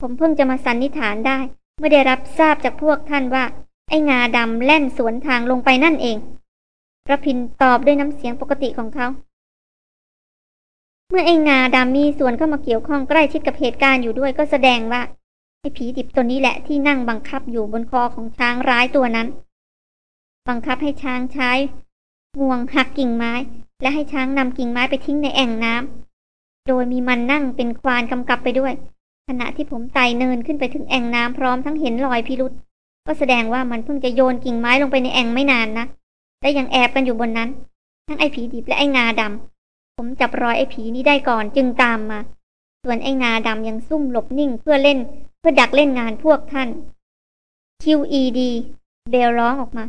ผมเพิ่งจะมาสันนิษฐานได้ เมื่อได้รับทราบจากพวกท่านว่า ไอ้งาดำแล่นสวนทางลงไปนั่นเองพระพินตอบด้วยน้ำเสียงปกติของเขา เมื่อไอ้งาดำมีส่วนเข้ามาเกี่ยวข้องใกล้ชิดกับเหตุการณ์อยู่ด้วยก็แสดงว่าไอ้ผีดิบตัวนี้แหละที่นั่งบังคับอยู่บนคอของช้างร้ายตัวนั้น บังคับให้ช้างใช้งวงหักกิ่งไม้ และให้ช้างนำกิ่งไม้ไปทิ้งในแอ่งน้ำโดยมีมันนั่งเป็นควานกำกับไปด้วย ขณะที่ผมไต่เนินขึ้นไปถึงแอ่งน้ำพร้อมทั้งเห็นรอยพิรุษก็แสดงว่ามันเพิ่งจะโยนกิ่งไม้ลงไปในแอ่งไม่นานนะและยังแอบกันอยู่บนนั้น ทั้งไอ้ผีดิบและไอ้งาดำผมจับรอยไอ้ผีนี้ได้ก่อนจึงตามมา ส่วนไอ้งาดำยังซุ่มหลบนิ่งเพื่อเล่น เพื่อดักเล่นงานพวกท่าน QED เบลร้องออกมา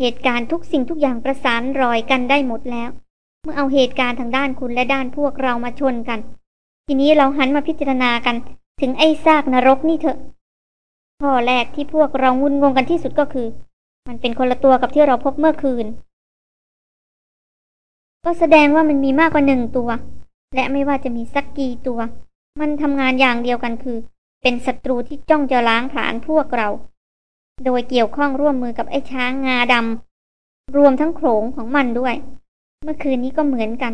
เหตุการณ์ทุกสิ่งทุกอย่างประสานรอยกันได้หมดแล้ว เมื่อเอาเหตุการณ์ทางด้านคุณและด้านพวกเรามาชนกัน ทีนี้เราหันมาพิจารณากัน ถึงไอ้ซากนรกนี่เถอะ ข้อแรกที่พวกเรางุนงงกันที่สุดก็คือ มันเป็นคนละตัวกับที่เราพบเมื่อคืน ก็แสดงว่ามันมีมากกว่าหนึ่งตัว และไม่ว่าจะมีสักกี่ตัว มันทำงานอย่างเดียวกันคือ เป็นศัตรูที่จ้องจะล้างผลาญพวกเรา โดยเกี่ยวข้องร่วมมือกับไอ้ช้างงาดำรวมทั้งโขลงของมันด้วย เมื่อคืนนี้ก็เหมือนกัน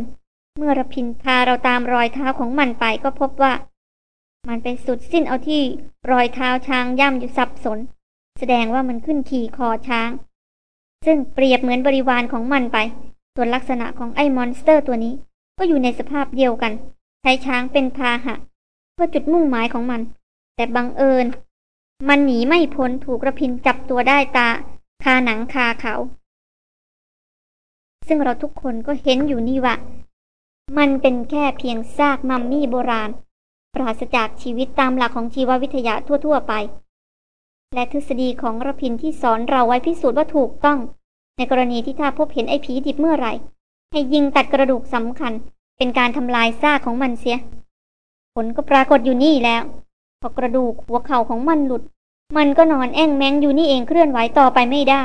เมื่อรพินพาเราตามรอยเท้าของมันไปก็พบว่า มันไปสุดสิ้นเอาที่รอยเท้าช้างย่ำอยู่สับสน แสดงว่ามันขึ้นขี่คอช้าง ซึ่งเปรียบเหมือนบริวารของมันไป ส่วนลักษณะของไอ้ monster ตัวนี้ ก็อยู่ในสภาพเดียวกัน ใช้ช้างเป็นพาหะ เพื่อจุดมุ่งหมายของมัน แต่บังเอิญ มันหนีไม่พ้นถูกระพินจับตัวได้ตา คาหนังคาเขา ซึ่งเราทุกคนก็เห็นอยู่นี่ว่ามันเป็นแค่เพียงซากมัมมี่โบราณ ปราศจากชีวิตตามหลักของชีววิทยาทั่ว ๆ ไป และทฤษฎีของระพินที่สอนเราไว้พิสูจน์ว่าถูกต้อง ในกรณีที่ถ้าพบเห็นไอ้ผีดิบเมื่อไหร่ ให้ยิงตัดกระดูกสำคัญ เป็นการทำลายซากของมันเสีย ผลก็ปรากฏอยู่นี่แล้ว พอกระดูกหัวเข่าของมันหลุด มันก็นอนแอ่งแมงอยู่นี่เองเคลื่อนไหวต่อไปไม่ได้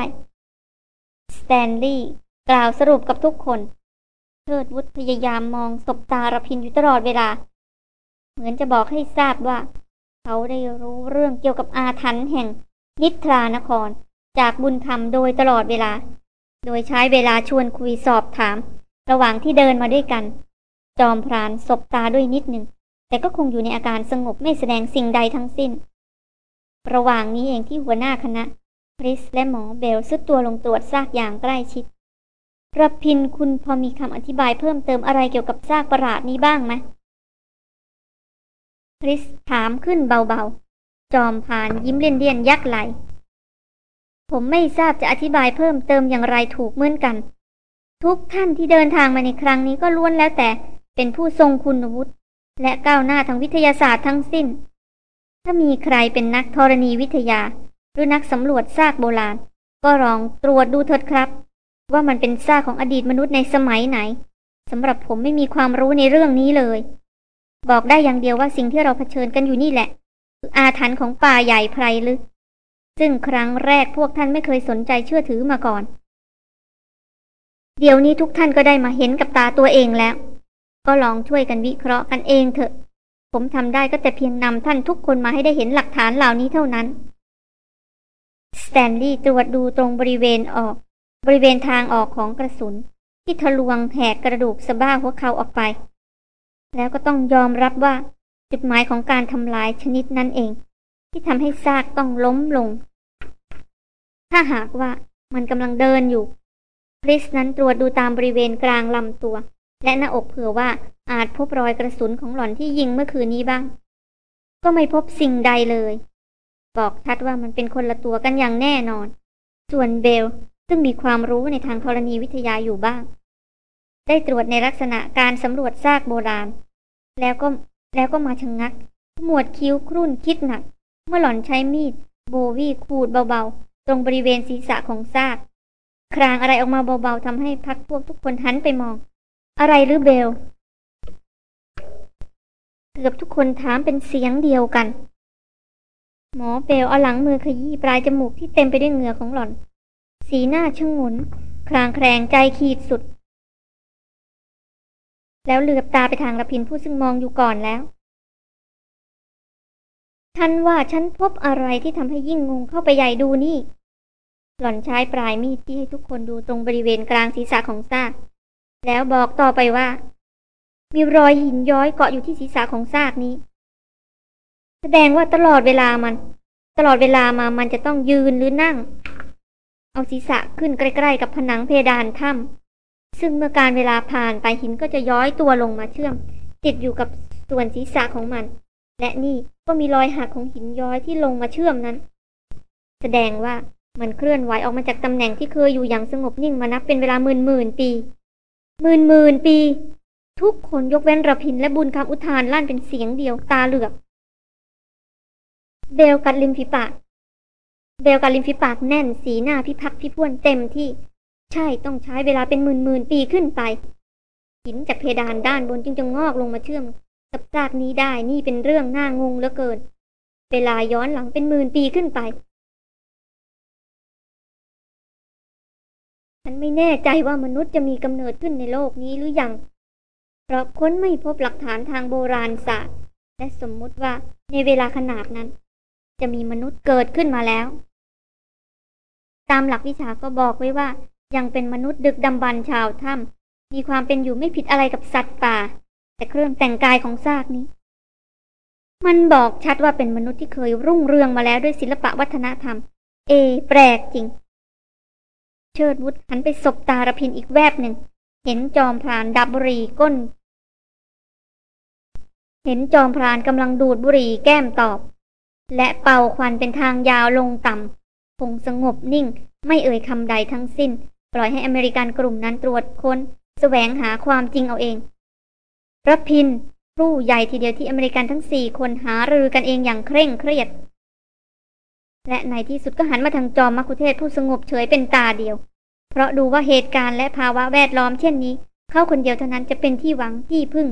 สแตนลีย์กล่าวสรุปกับทุกคนเทิดวุฒพยายามมองศบตาระพินอยู่ตลอดเวลา เหมือนจะบอกให้ทราบว่า เขาได้รู้เรื่องเกี่ยวกับอาถรรพ์แห่งนิทรานคร จากบุญธรรมโดยตลอดเวลา โดยใช้เวลาชวนคุยสอบถาม ระหว่างที่เดินมาด้วยกัน จอมพรานศบตาด้วยนิดหนึ่ง แต่ก็คงอยู่ในอาการสงบไม่แสดงสิ่งใดทั้งสิ้น ระหว่างนี้เองที่หัวหน้าคณะริสและหมอเบลซุดตัวลงตรวจซากอย่างใกล้ชิดรพินคุณพอมีคำอธิบายเพิ่มเติมอะไรเกี่ยวกับซากประหลาดนี้บ้างไหมคริสถามขึ้นเบาๆ จอมพานยิ้มเลี่ยนๆยักไหล ผมไม่ทราบจะอธิบายเพิ่มเติมอย่างไรถูกเหมือนกัน ทุกท่านที่เดินทางมาในครั้งนี้ก็ล้วนแล้วแต่เป็นผู้ทรงคุณวุฒิ และก้าวหน้าทางวิทยาศาสตร์ทั้งสิ้น ถ้ามีใครเป็นนักธรณีวิทยา หรือนักสำรวจซากโบราณ ก็ลองตรวจดูเถิดครับ ว่ามันเป็นซากของอดีตมนุษย์ในสมัยไหนสำหรับผมไม่มีความรู้ในเรื่องนี้เลย บอกได้อย่างเดียวว่าสิ่งที่เราเผชิญกันอยู่นี่แหละ คืออาถรรพ์ของป่าใหญ่ไพรลึก ซึ่งครั้งแรกพวกท่านไม่เคยสนใจเชื่อถือมาก่อน เดี๋ยวนี้ทุกท่านก็ได้มาเห็นกับตาตัวเองแล้ว ก็ลองช่วยกันวิเคราะห์กันเองเถอะ ผมทำได้ก็แต่เพียงนำท่านทุกคนมาให้ได้เห็นหลักฐานเหล่านี้เท่านั้น สแตนลีย์ตรวจดูตรงบริเวณออก บริเวณทางออกของกระสุน ที่ทะลวงแหกกระดูกสะบ้าหัวเขาออกไป แล้วก็ต้องยอมรับว่า จุดหมายของการทำลายชนิดนั้นเอง ที่ทำให้ซากต้องล้มลง ถ้าหากว่ามันกำลังเดินอยู่คริสนั้นตรวจดูตามบริเวณกลางลำตัว และหน้าอกเผื่อว่าอาจพบรอยกระสุนของหล่อนที่ยิงเมื่อคืนนี้บ้าง ก็ไม่พบสิ่งใดเลย บอกชัดว่ามันเป็นคนละตัวกันอย่างแน่นอน ส่วนเบลซึ่งมีความรู้ในทางธรณีวิทยาอยู่บ้าง ได้ตรวจในลักษณะการสำรวจซากโบราณ แล้วก็แล้วก็มาชะงงัก หมวดคิ้วครุ่นคิดหนัก เมื่อหล่อนใช้มีด โบวี่ขูดเบาๆ ตรงบริเวณศีรษะของซาก ครางอะไรออกมาเบาๆทำให้พักพวกทุกคนหันไปมอง อะไรหรือเบล เกือบทุกคนถามเป็นเสียงเดียวกัน หมอเปลเอาหลังมือขยี้ปลายจมูกที่เต็มไปด้วยเหงื่อของหล่อน สีหน้าชงงน คลางแคลงใจขีดสุด แล้วเหลือบตาไปทางระพินผู้ซึ่งมองอยู่ก่อนแล้วฉันว่าฉันพบอะไรที่ทำให้ยิ่งงงเข้าไปใหญ่ดูนี่ หล่อนใช้ปลายมีดที่ให้ทุกคนดูตรงบริเวณกลางศีรษะของซาก แล้วบอกต่อไปว่า มีรอยหินย้อยเกาะอยู่ที่ศีรษะของซากนี้ แสดงว่าตลอดเวลามัน ตลอดเวลามามันจะต้องยืนหรือนั่ง เอาศีรษะขึ้นใกล้ๆกับผนังเพดานถ้ำซึ่งเมื่อการเวลาผ่านไปหินก็จะย้อยตัวลงมาเชื่อม ติดอยู่กับส่วนศีรษะของมัน และนี่ก็มีรอยหักของหินย้อยที่ลงมาเชื่อมนั้น แสดงว่ามันเคลื่อนไหวออกมาจากตำแหน่งที่เคยอยู่อย่างสงบนิ่งมานับเป็นเวลาหมื่นหมื่นปี หมื่นหมื่นปี ทุกคนยกเว้นระพินและบุญคำอุทานลั่นเป็นเสียงเดียวตาเหลือกเบลกัดริมฝีปาก เบลกัดริมฝีปากแน่นสีหน้าพิพักพิพวนเต็มที่ ใช่ต้องใช้เวลาเป็นหมื่นหมื่นปีขึ้นไป หินจากเพดานด้านบนจึงจะงอกลงมาเชื่อมกับซากนี้ได้นี่เป็นเรื่องน่างงเหลือเกิน เวลาย้อนหลังเป็นหมื่นปีขึ้นไป ฉันไม่แน่ใจว่ามนุษย์จะมีกำเนิดขึ้นในโลกนี้หรือยัง เพราะค้นไม่พบหลักฐานทางโบราณศาสตร์ และสมมุติว่าในเวลาขนาดนั้น จะมีมนุษย์เกิดขึ้นมาแล้ว ตามหลักวิชาก็บอกไว้ว่า ยังเป็นมนุษย์ดึกดำบรรชาวถ้ำมีความเป็นอยู่ไม่ผิดอะไรกับสัตว์ป่า แต่เครื่องแต่งกายของซากนี้ มันบอกชัดว่าเป็นมนุษย์ที่เคยรุ่งเรืองมาแล้วด้วยศิลปะวัฒนธรรม เอ แปลกจริง เชิดวุฒหันไปสบตารพินอีกแวบหนึ่ง เห็นจอมพรานดับบุรีก้น เห็นจอมพรานกำลังดูดบุหรี่แก้มตอบ และเป่าควันเป็นทางยาวลงต่ำคงสงบนิ่ง ไม่เอ่ยคำใดทั้งสิ้น ปล่อยให้อเมริกันกลุ่มนั้นตรวจค้นแสวงหาความจริงเอาเองรพิน ผู้ใหญ่ทีเดียวที่อเมริกันทั้งสี่คนหารือกันเองอย่างเคร่งเครียด และในที่สุดก็หันมาทางจอมมัคุเทศผู้สงบเฉยเป็นตาเดียว เพราะดูว่าเหตุการณ์และภาวะแวดล้อมเช่นนี้ เขาคนเดียวเท่านั้นจะเป็นที่หวังที่พึ่ง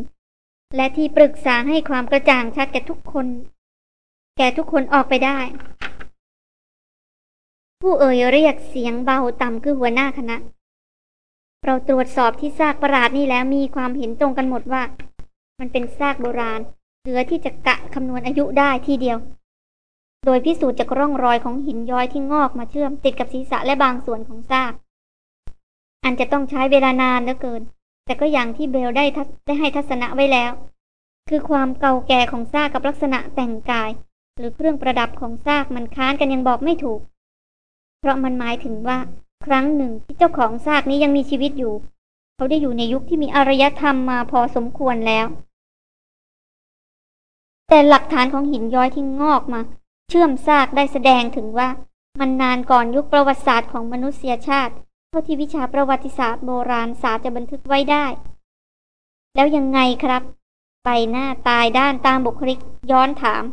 และที่ปรึกษาให้ความกระจ่างชัดแก่ทุกคน แก่ทุกคนออกไปได้ ผู้เอ่ยเรียกเสียงเบาต่ำคือหัวหน้าคณะ เราตรวจสอบที่ซากประหลาดนี่แล้วมีความเห็นตรงกันหมดว่า มันเป็นซากโบราณเหลือที่จะกะคำนวณอายุได้ทีเดียว โดยพิสูจน์จากร่องรอยของหินย้อยที่งอกมาเชื่อมติดกับศีรษะและบางส่วนของซาก อันจะต้องใช้เวลานานเหลือเกิน แต่ก็อย่างที่เบลได้ได้ให้ทัศนะไว้แล้ว คือความเก่าแก่ของซากกับลักษณะแต่งกาย หรือเครื่องประดับของซากมันค้านกันยังบอกไม่ถูก เพราะมันหมายถึงว่า ครั้งหนึ่งที่เจ้าของซากนี้ยังมีชีวิตอยู่ เขาได้อยู่ในยุคที่มีอารยธรรมมาพอสมควรแล้ว แต่หลักฐานของหินย้อยที่งอกมา เชื่อมซากได้แสดงถึงว่า มันนานก่อนยุคประวัติศาสตร์ของมนุษยชาติ เท่าที่วิชาประวัติศาสตร์โบราณศาสตร์จะบันทึกไว้ได้ แล้วยังไงครับไปหน้าตายด้านตามบุคลิกย้อนถาม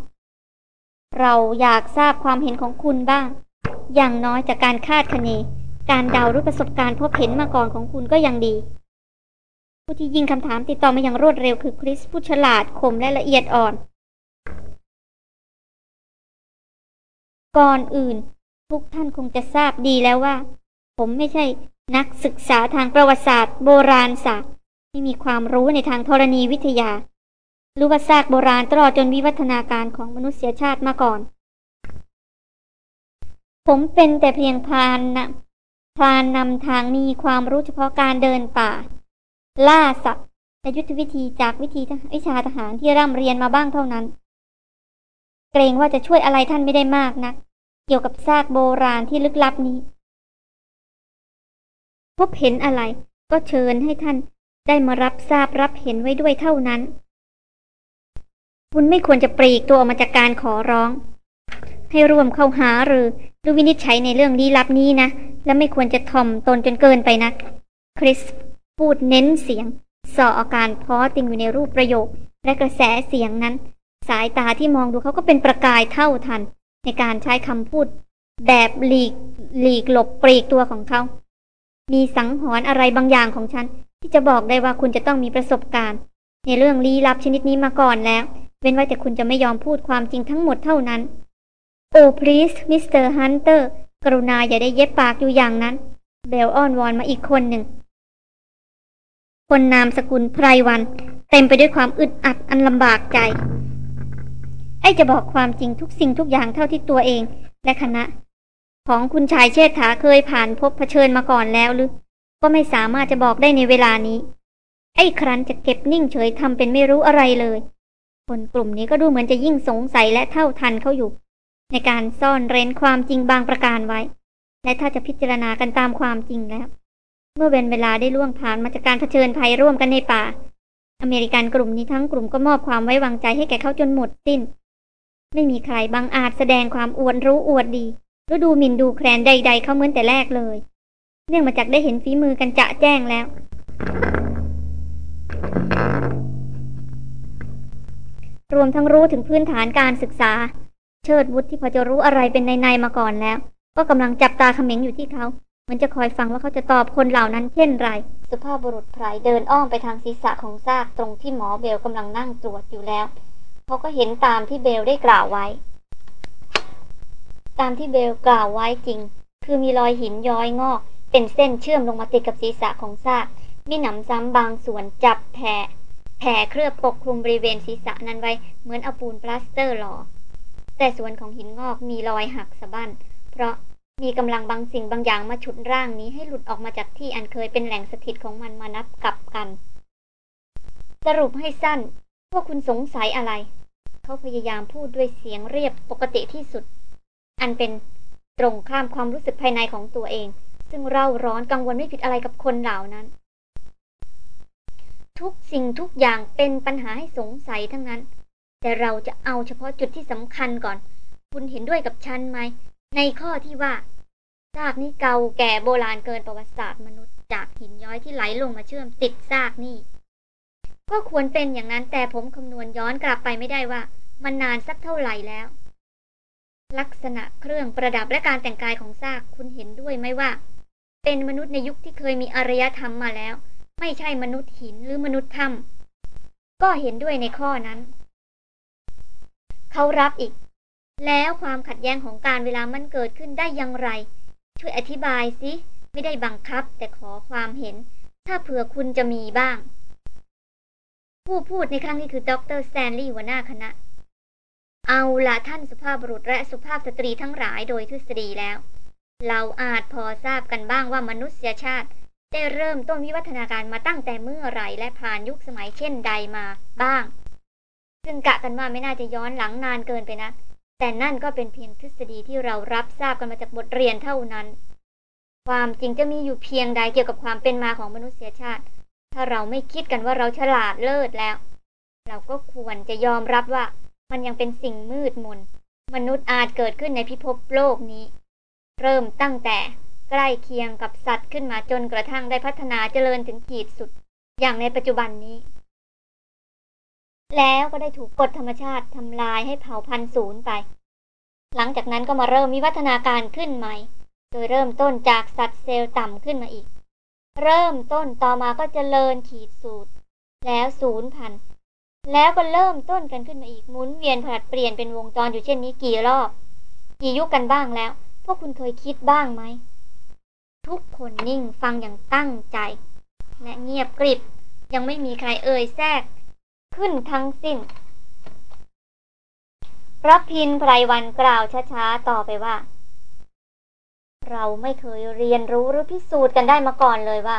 เราอยากทราบความเห็นของคุณบ้าง อย่างน้อยจากการคาดคะเน การเดาหรือประสบการณ์พบเห็นมาก่อนของคุณก็ยังดี ผู้ที่ยิงคำถามติดต่อมาอย่างรวดเร็วคือคริสผู้ฉลาดคมและละเอียดอ่อน ก่อนอื่น ทุกท่านคงจะทราบดีแล้วว่า ผมไม่ใช่นักศึกษาทางประวัติศาสตร์ โบราณศาสตร์ที่มีความรู้ในทางธรณีวิทยารือว่าซากโบราณตลอดจนวิวัฒนาการของมนุษยชาติมาก่อน ผมเป็นแต่เพียงพรานนะพรานนำทางมีความรู้เฉพาะการเดินป่า ล่าสัตว์และยุทธวิธีจากวิธีวิชาทหารที่ร่ำเรียนมาบ้างเท่านั้น เกรงว่าจะช่วยอะไรท่านไม่ได้มากนัก เกี่ยวกับซากโบราณที่ลึกลับนี้ พบเห็นอะไร ก็เชิญให้ท่านได้มารับทราบรับเห็นไว้ด้วยเท่านั้น คุณไม่ควรจะปลีกตัวออกมาจากการขอร้อง ให้ร่วมเข้าหาหรือดูวินิจฉัยในเรื่องลี้ลับนี้นะ และไม่ควรจะถ่อมตนจนเกินไปนะคริสพูดเน้นเสียงส่ออาการพอติงอยู่ในรูปประโยคและกระแสเสียงนั้น สายตาที่มองดูเขาก็เป็นประกายเท่าทัน ในการใช้คำพูด แบบหลีกหลีกหลบปลีกตัวของเขา มีสังหรณ์อะไรบางอย่างของฉัน ที่จะบอกได้ว่าคุณจะต้องมีประสบการณ์ ในเรื่องลี้ลับชนิดนี้มาก่อนแล้ว เว้นไว้แต่คุณจะไม่ยอมพูดความจริงทั้งหมดเท่านั้น โอ้ please Mister Hunter กรุณาอย่าได้เย็บปากอยู่อย่างนั้น เบลอ้อนวอนมาอีกคนหนึ่ง คนนามสกุลไพรวัน เต็มไปด้วยความอึดอัดอันลำบากใจ ไอ้จะบอกความจริงทุกสิ่งทุกอย่างเท่าที่ตัวเอง และคณะ ของคุณชายเชษฐาเคยผ่านพบเผชิญมาก่อนแล้วหรือ ก็ไม่สามารถจะบอกได้ในเวลานี้ ไอ้ครันจะเก็บนิ่งเฉยทำเป็นไม่รู้อะไรเลย คนกลุ่มนี้ก็ดูเหมือนจะยิ่งสงสัยและเท่าทันเขาอยู่ ในการซ่อนเร้นความจริงบางประการไว้ และถ้าจะพิจารณากันตามความจริงแล้ว เมื่อเวนเวลาได้ล่วงผ่านมาจากการเผชิญภัยร่วมกันในป่า อเมริกันกลุ่มนี้ทั้งกลุ่มก็มอบความไว้วางใจให้แก่เขาจนหมดสิ้น ไม่มีใครบางอาจแสดงความอวดรู้อวดดีหรือดูหมิ่นดูแคลนใด ๆ เขาเหมือนแต่แรกเลย เนื่องมาจากได้เห็นฝีมือกันจะแจ้งแล้ว รวมทั้งรู้ถึงพื้นฐานการศึกษา เชิดวุฒที่พอจะรู้อะไรเป็นในในมาก่อนแล้ว ก็กำลังจับตาเขม็งอยู่ที่เขาเหมือนจะคอยฟังว่าเขาจะตอบคนเหล่านั้นเช่นไร สุภาพบุรุษไพรเดินอ้อมไปทางศีรษะของซากตรงที่หมอเบลกำลังนั่งตรวจอยู่แล้ว เขาก็เห็นตามที่เบลได้กล่าวไว้ ตามที่เบลกล่าวไว้จริง คือมีรอยหินย้อยงอก เป็นเส้นเชื่อมลงมาติดกับศีรษะของซากมีหนำซ้ำบางส่วนจับแผ่แผ่เคลือบปกคลุมบริเวณศีรษะนั้นไว้ เหมือนเอาปูนปลาสเตอร์หล่อแต่ส่วนของหินงอกมีรอยหักสะบั้น เพราะมีกำลังบางสิ่งบางอย่างมาฉุดร่างนี้ให้หลุดออกมาจากที่อันเคยเป็นแหล่งสถิตของมันมานับกับกัน สรุปให้สั้น วกคุณสงสัยอะไร เขาพยายามพูดด้วยเสียงเรียบปกติที่สุด อันเป็นตรงข้ามความรู้สึกภายในของตัวเอง ซึ่งเร่าร้อนกังวลไม่ผิดอะไรกับคนเหล่านั้น ทุกสิ่งทุกอย่างเป็นปัญหาให้สงสัยทั้งนั้น แต่เราจะเอาเฉพาะจุดที่สำคัญก่อน คุณเห็นด้วยกับฉันไหม ในข้อที่ว่าซากนี้เก่าแก่โบราณเกินประวัติศาสตร์มนุษย์จากหินย้อยที่ไหลลงมาเชื่อมติดซากนี่ ก็ควรเป็นอย่างนั้นแต่ผมคำนวณย้อนกลับไปไม่ได้ว่า มันนานสักเท่าไหร่แล้ว ลักษณะเครื่องประดับและการแต่งกายของซากคุณเห็นด้วยไหมว่า เป็นมนุษย์ในยุคที่เคยมีอารยธรรมมาแล้ว ไม่ใช่มนุษย์หินหรือมนุษย์ถ้ำก็เห็นด้วยในข้อนั้น เขารับอีก แล้วความขัดแย้งของการเวลามันเกิดขึ้นได้อย่างไร ช่วยอธิบายสิไม่ได้บังคับแต่ขอความเห็น ถ้าเผื่อคุณจะมีบ้าง ผู้พูดในครั้งนี้คือดรสแตนลีย์หัวหน้าคณะ เอาละท่านสุภาพบุรุษและสุภาพสตรีทั้งหลายโดยทฤษฎีแล้ว เราอาจพอทราบกันบ้างว่ามนุษยชาติ ได้เริ่มต้นวิวัฒนาการมาตั้งแต่เมื่อไรและผ่านยุคสมัยเช่นใดมาบ้าง ซึ่งกะกันว่าไม่น่าจะย้อนหลังนานเกินไปนะ แต่นั่นก็เป็นเพียงทฤษฎีที่เรารับทราบกันมาจากบทเรียนเท่านั้น ความจริงจะมีอยู่เพียงใดเกี่ยวกับความเป็นมาของมนุษยชาติ ถ้าเราไม่คิดกันว่าเราฉลาดเลิศแล้ว เราก็ควรจะยอมรับว่า มันยังเป็นสิ่งมืดมน มนุษย์อาจเกิดขึ้นในพิภพโลกนี้ เริ่มตั้งแต่ใกล้เคียงกับสัตว์ขึ้นมาจนกระทั่งได้พัฒนาเจริญถึงขีดสุด อย่างในปัจจุบันนี้ แล้วก็ได้ถูกกฎธรรมชาติทำลายให้เผ่าพันธุ์ศูนย์ไป หลังจากนั้นก็มาเริ่มวิวัฒนาการขึ้นใหม่ โดยเริ่มต้นจากสัตว์เซลล์ต่ำขึ้นมาอีก เริ่มต้นต่อมาก็จเจริญขีดสูตร แล้วศูนย์พัน แล้วก็เริ่มต้นกันขึ้นมาอีกหมุนเวียนผลัดเปลี่ยนเป็นวงจรอยู่เช่นนี้กี่รอบ กี่ยุคกันบ้างแล้ว พวกคุณเคยคิดบ้างไหม ทุกคนนิ่งฟังอย่างตั้งใจ และเงียบกริบ ยังไม่มีใครเอ่ยแทรก ขึ้นทั้งสิ้นพระพินไพรวันกล่าวช้าๆต่อไปว่า เราไม่เคยเรียนรู้หรือพิสูจน์กันได้มาก่อนเลยว่า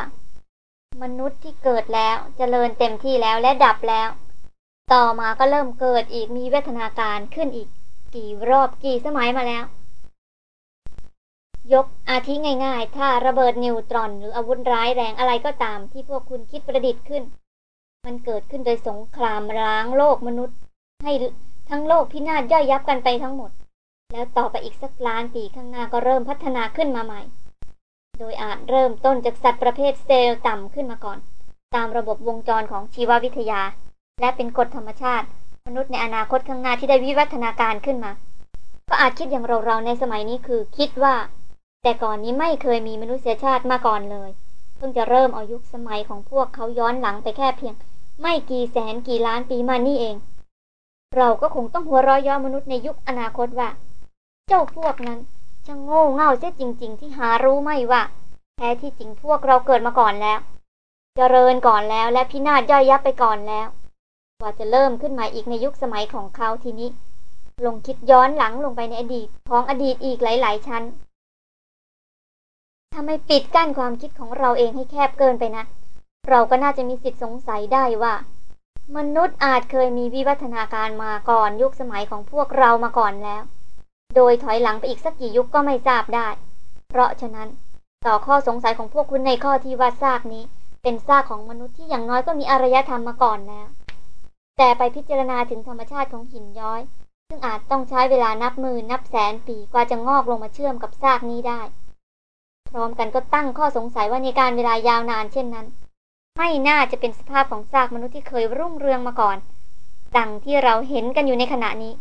มนุษย์ที่เกิดแล้วจเจริญเต็มที่แล้วและดับแล้ว ต่อมาก็เริ่มเกิดอีกมีเวทนาการขึ้นอีก กี่รอบกี่สมัยมาแล้ว ยกอาทิง่ายๆ ถ้าระเบิดนิวตรอนหรืออาวุธร้ายแรงอะไรก็ตามที่พวกคุณคิดประดิษฐ์ขึ้น มันเกิดขึ้นโดยสงครามล้างโลกมนุษย์ ให้ทั้งโลกพินาศย่อยยับกันไปทั้งหมด แล้วต่อไปอีกสักล้านปีข้างหน้าก็เริ่มพัฒนาขึ้นมาใหม่ โดยอาจเริ่มต้นจากสัตว์ประเภทเซลล์ต่ำขึ้นมาก่อน ตามระบบวงจรของชีววิทยา และเป็นกฎธรรมชาติ มนุษย์ในอนาคตข้างหน้าที่ได้วิวัฒนาการขึ้นมา ก็อาจคิดอย่างเราๆในสมัยนี้คือ คิดว่า แต่ก่อนนี้ไม่เคยมีมนุษยชาติมาก่อนเลย เพิ่งจะเริ่มอายุสมัยของพวกเขาย้อนหลังไปแค่เพียง ไม่กี่แสนกี่ล้านปีมานี่เอง เราก็คงต้องหัวเราะย่อมนุษย์ในยุคอนาคตว่า เจ้าพวกนั้นช่างโง่เง่าเสียจริง ๆ ที่หารู้ไม่ว่าแท้ที่จริงพวกเราเกิดมาก่อนแล้วเจริญก่อนแล้วและพินาศย่อยยับไปก่อนแล้วกว่าจะเริ่มขึ้นมาอีกในยุคสมัยของเขาทีนี้ ลงคิดย้อนหลังลงไปในอดีตของอดีตอีกหลาย ๆ ชั้นถ้าไม่ปิดกั้นความคิดของเราเองให้แคบเกินไปนะ เราก็น่าจะมีสิทธิ์สงสัยได้ว่า มนุษย์อาจเคยมีวิวัฒนาการมาก่อนยุคสมัยของพวกเรามาก่อนแล้ว โดยถอยหลังไปอีกสักกี่ยุคก็ไม่ทราบได้ เพราะฉะนั้น ต่อข้อสงสัยของพวกคุณในข้อที่ว่าซากนี้ เป็นซากของมนุษย์ที่อย่างน้อยก็มีอารยธรรมมาก่อนแล้ว แต่ไปพิจารณาถึงธรรมชาติของหินย้อย ซึ่งอาจต้องใช้เวลานับหมื่นนับแสนปีกว่าจะงอกลงมาเชื่อมกับซากนี้ได้ พร้อมกันก็ตั้งข้อสงสัยว่าในการเวลายาวนานเช่นนั้น ไม่น่าจะเป็นสภาพของซากมนุษย์ที่เคยรุ่งเรืองมาก่อน ดังที่เราเห็นกันอยู่ในขณะนี้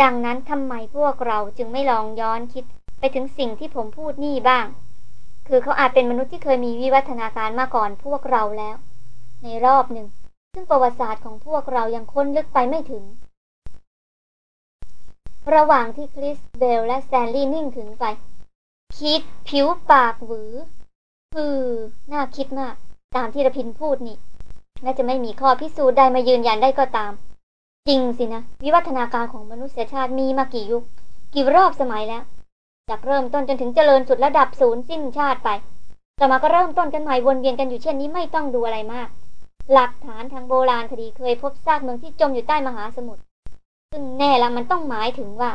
ดังนั้นทำไมพวกเราจึงไม่ลองย้อนคิดไปถึงสิ่งที่ผมพูดนี่บ้าง คือเขาอาจเป็นมนุษย์ที่เคยมีวิวัฒนาการมาก่อนพวกเราแล้ว ในรอบหนึ่ง ซึ่งประวัติศาสตร์ของพวกเรายังค้นลึกไปไม่ถึง ระหว่างที่คริสเบลและแซนลี่นิ่งถึงไป คิดผิวปากหวือฮือน่าคิดมาก ตามที่ระพินพูดนี่และจะไม่มีข้อพิสูจน์ใดมายืนยันได้ก็ตาม จริงสินะ วิวัฒนาการของมนุษยชาติมีมากี่ยุค กี่รอบสมัยแล้ว จากเริ่มต้นจนถึงเจริญสุดระดับศูนย์สิ้นชาติไป ต่อมาก็เริ่มต้นกันใหม่วนเวียนกันอยู่เช่นนี้ไม่ต้องดูอะไรมาก หลักฐานทางโบราณคดีเคยพบซากเมืองที่จมอยู่ใต้มหาสมุทรซึ่งแน่ละมันต้องหมายถึงว่า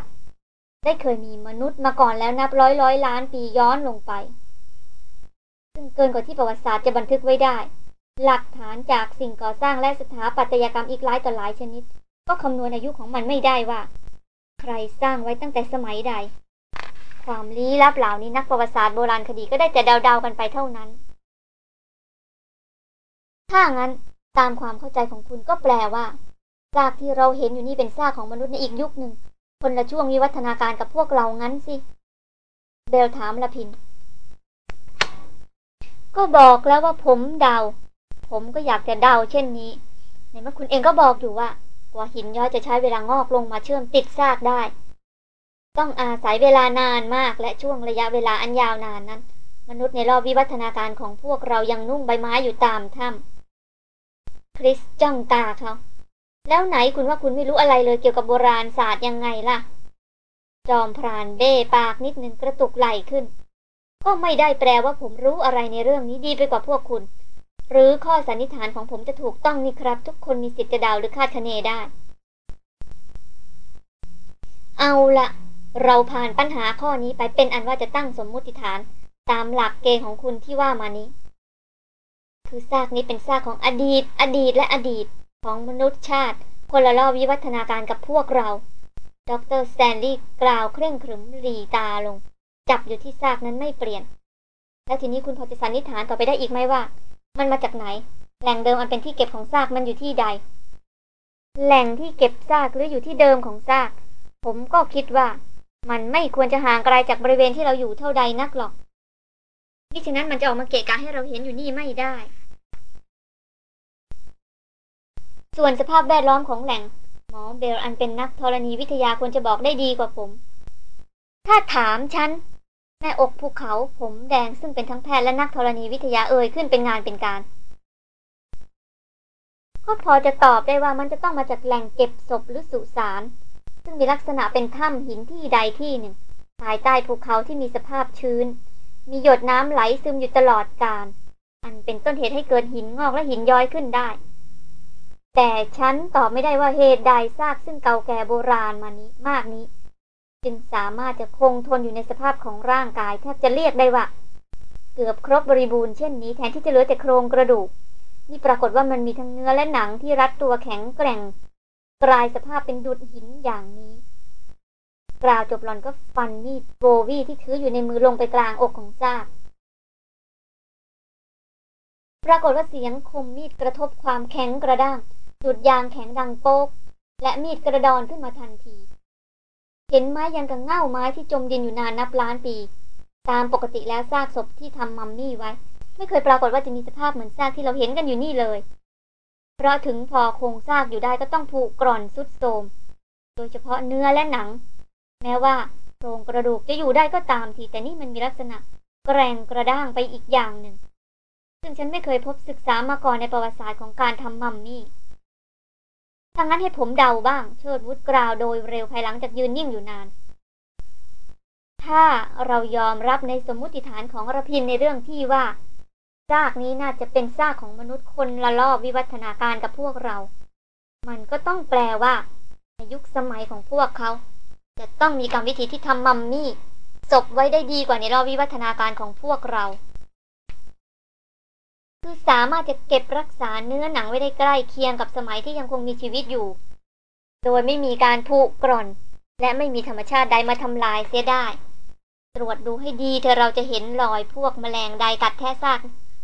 ได้เคยมีมนุษย์มาก่อนแล้วนับร้อยร้อยล้านปีย้อนลงไป ซึ่งเกินกว่าที่ประวัติศาสตร์จะบันทึกไว้ได้ หลักฐานจากสิ่งก่อสร้างและสถาปัตยกรรมอีกหลายต่อหลายชนิด ก็คำนวณอายุของมันไม่ได้ว่า ใครสร้างไว้ตั้งแต่สมัยใด ความลี้ลับเหล่านี้นักประวัติศาสตร์โบราณคดีก็ได้แต่เดาๆกันไปเท่านั้น ถ้างั้นตามความเข้าใจของคุณก็แปลว่าซากที่เราเห็นอยู่นี่เป็นซากของมนุษย์ในอีกยุคหนึ่ง คนละช่วงวิวัฒนาการกับพวกเรางั้นสิ เบลถามละพิน ก็บอกแล้วว่าผมเดา ผมก็อยากจะเดาเช่นนี้ ในเมื่อคุณเองก็บอกอยู่ว่า กว่าหินย้อยจะใช้เวลางอกลงมาเชื่อมติดซากได้ ต้องอาศัยเวลานานมากและช่วงระยะเวลาอันยาวนานนั้น มนุษย์ในรอบวิวัฒนาการของพวกเรายังนุ่งใบไม้อยู่ตามถ้ำคริสจ้องตาเขา แล้วไหนคุณว่าคุณไม่รู้อะไรเลยเกี่ยวกับโบราณศาสตร์ยังไงล่ะ จอมพรานเบ้ปากนิดนึงกระตุกไหลขึ้น ก็ไม่ได้แปลว่าผมรู้อะไรในเรื่องนี้ดีไปกว่าพวกคุณ หรือข้อสันนิษฐานของผมจะถูกต้องนี่ครับ ทุกคนมีสิทธิ์จะเดาหรือคาดคะเนได้ เอาละเราผ่านปัญหาข้อนี้ไปเป็นอันว่าจะตั้งสมมุติฐาน ตามหลักเกณฑ์ของคุณที่ว่ามานี้ คือซากนี้เป็นซากของอดีต อดีตและอดีตของมนุษยชาติ คนละรอบวิวัฒนาการกับพวกเรา ดรสแตนลีย์กล่าวเคร่งขรึมหรี่ตาลง จับอยู่ที่ซากนั้นไม่เปลี่ยน แล้วทีนี้คุณพอจะสันนิษฐานต่อไปได้อีกไหมว่า มันมาจากไหน แหล่งเดิมอันเป็นที่เก็บของซากมันอยู่ที่ใด แหล่งที่เก็บซากหรืออยู่ที่เดิมของซาก ผมก็คิดว่า มันไม่ควรจะห่างไกลจากบริเวณที่เราอยู่เท่าใดนักหรอกมิฉะนั้นมันจะออกมาเกะกะให้เราเห็นอยู่นี่ไม่ได้ ส่วนสภาพแวดล้อมของแหล่ง หมอเบลอันเป็นนักธรณีวิทยาควรจะบอกได้ดีกว่าผม ถ้าถามฉัน แม่อกภูเขาผมแดงซึ่งเป็นทั้งแพทย์และนักธรณีวิทยาเอ่ยขึ้นเป็นงานเป็นการ ก็พอจะตอบได้ว่ามันจะต้องมาจากแหล่งเก็บศพหรือสุสาน ซึ่งมีลักษณะเป็นถ้ำหินที่ใดที่หนึ่งภายใต้ภูเขาที่มีสภาพชื้น มีหยดน้ำไหลซึมอยู่ตลอดกาลอันเป็นต้นเหตุให้เกิดหินงอกและหินย้อยขึ้นได้ แต่ฉันตอบไม่ได้ว่าเหตุใดซากซึ่งเก่าแก่โบราณมานี้มากนี้ จึงสามารถจะคงทนอยู่ในสภาพของร่างกายแทบจะเรียกได้ว่า เกือบครบบริบูรณ์เช่นนี้แทนที่จะเหลือแต่โครงกระดูก นี่ปรากฏว่ามันมีทั้งเนื้อและหนังที่รัดตัวแข็งแกร่ง กลายสภาพเป็นดุดหินอย่างนี้ กล่าวจบหลอนก็ฟันมีดโบวีที่ถืออยู่ในมือลงไปกลางอกของซากปรากฏว่าเสียงคมมีดกระทบความแข็งกระด้างดุดยางแข็งดังโป๊กและมีดกระดอนขึ้นมาทันที เห็นไม้ยังกับเง่าไม้ที่จมดินอยู่นานนับล้านปี ตามปกติแล้วซากศพที่ทำมัมมี่ไว้ ไม่เคยปรากฏว่าจะมีสภาพเหมือนซากที่เราเห็นกันอยู่นี่เลย เพราะถึงพอโครงซากอยู่ได้ก็ต้องผุกร่อนสุดโทมโดยเฉพาะเนื้อและหนัง แม้ว่าโครงกระดูกจะอยู่ได้ก็ตามทีแต่นี่มันมีลักษณะแกร่งกระด้างไปอีกอย่างหนึ่ง ซึ่งฉันไม่เคยพบศึกษามาก่อนในประวัติศาสตร์ของการทำมัมมี่ ทางั้นให้ผมเดาบ้าง เชิดวุฒกราวโดยเร็วภายหลังจากยืนนิ่งอยู่นาน ถ้าเรายอมรับในสมมุติฐานของรพินในเรื่องที่ว่า ซากนี้น่าจะเป็นซากของมนุษย์คนละลอบวิวัฒนาการกับพวกเรา มันก็ต้องแปลว่า ในยุคสมัยของพวกเขา จะต้องมีกรรมวิธีที่ทำมัมมี่ศพไว้ได้ดีกว่าในรอบวิวัฒนาการของพวกเรา คือสามารถจะเก็บรักษาเนื้อหนังไว้ได้ใกล้เคียงกับสมัยที่ยังคงมีชีวิตอยู่ โดยไม่มีการผุกร่อน และไม่มีธรรมชาติใดมาทำลายเสียได้ ตรวจดูให้ดีเธอเราจะเห็นรอยพวกแมลงใดกัดแทะซาก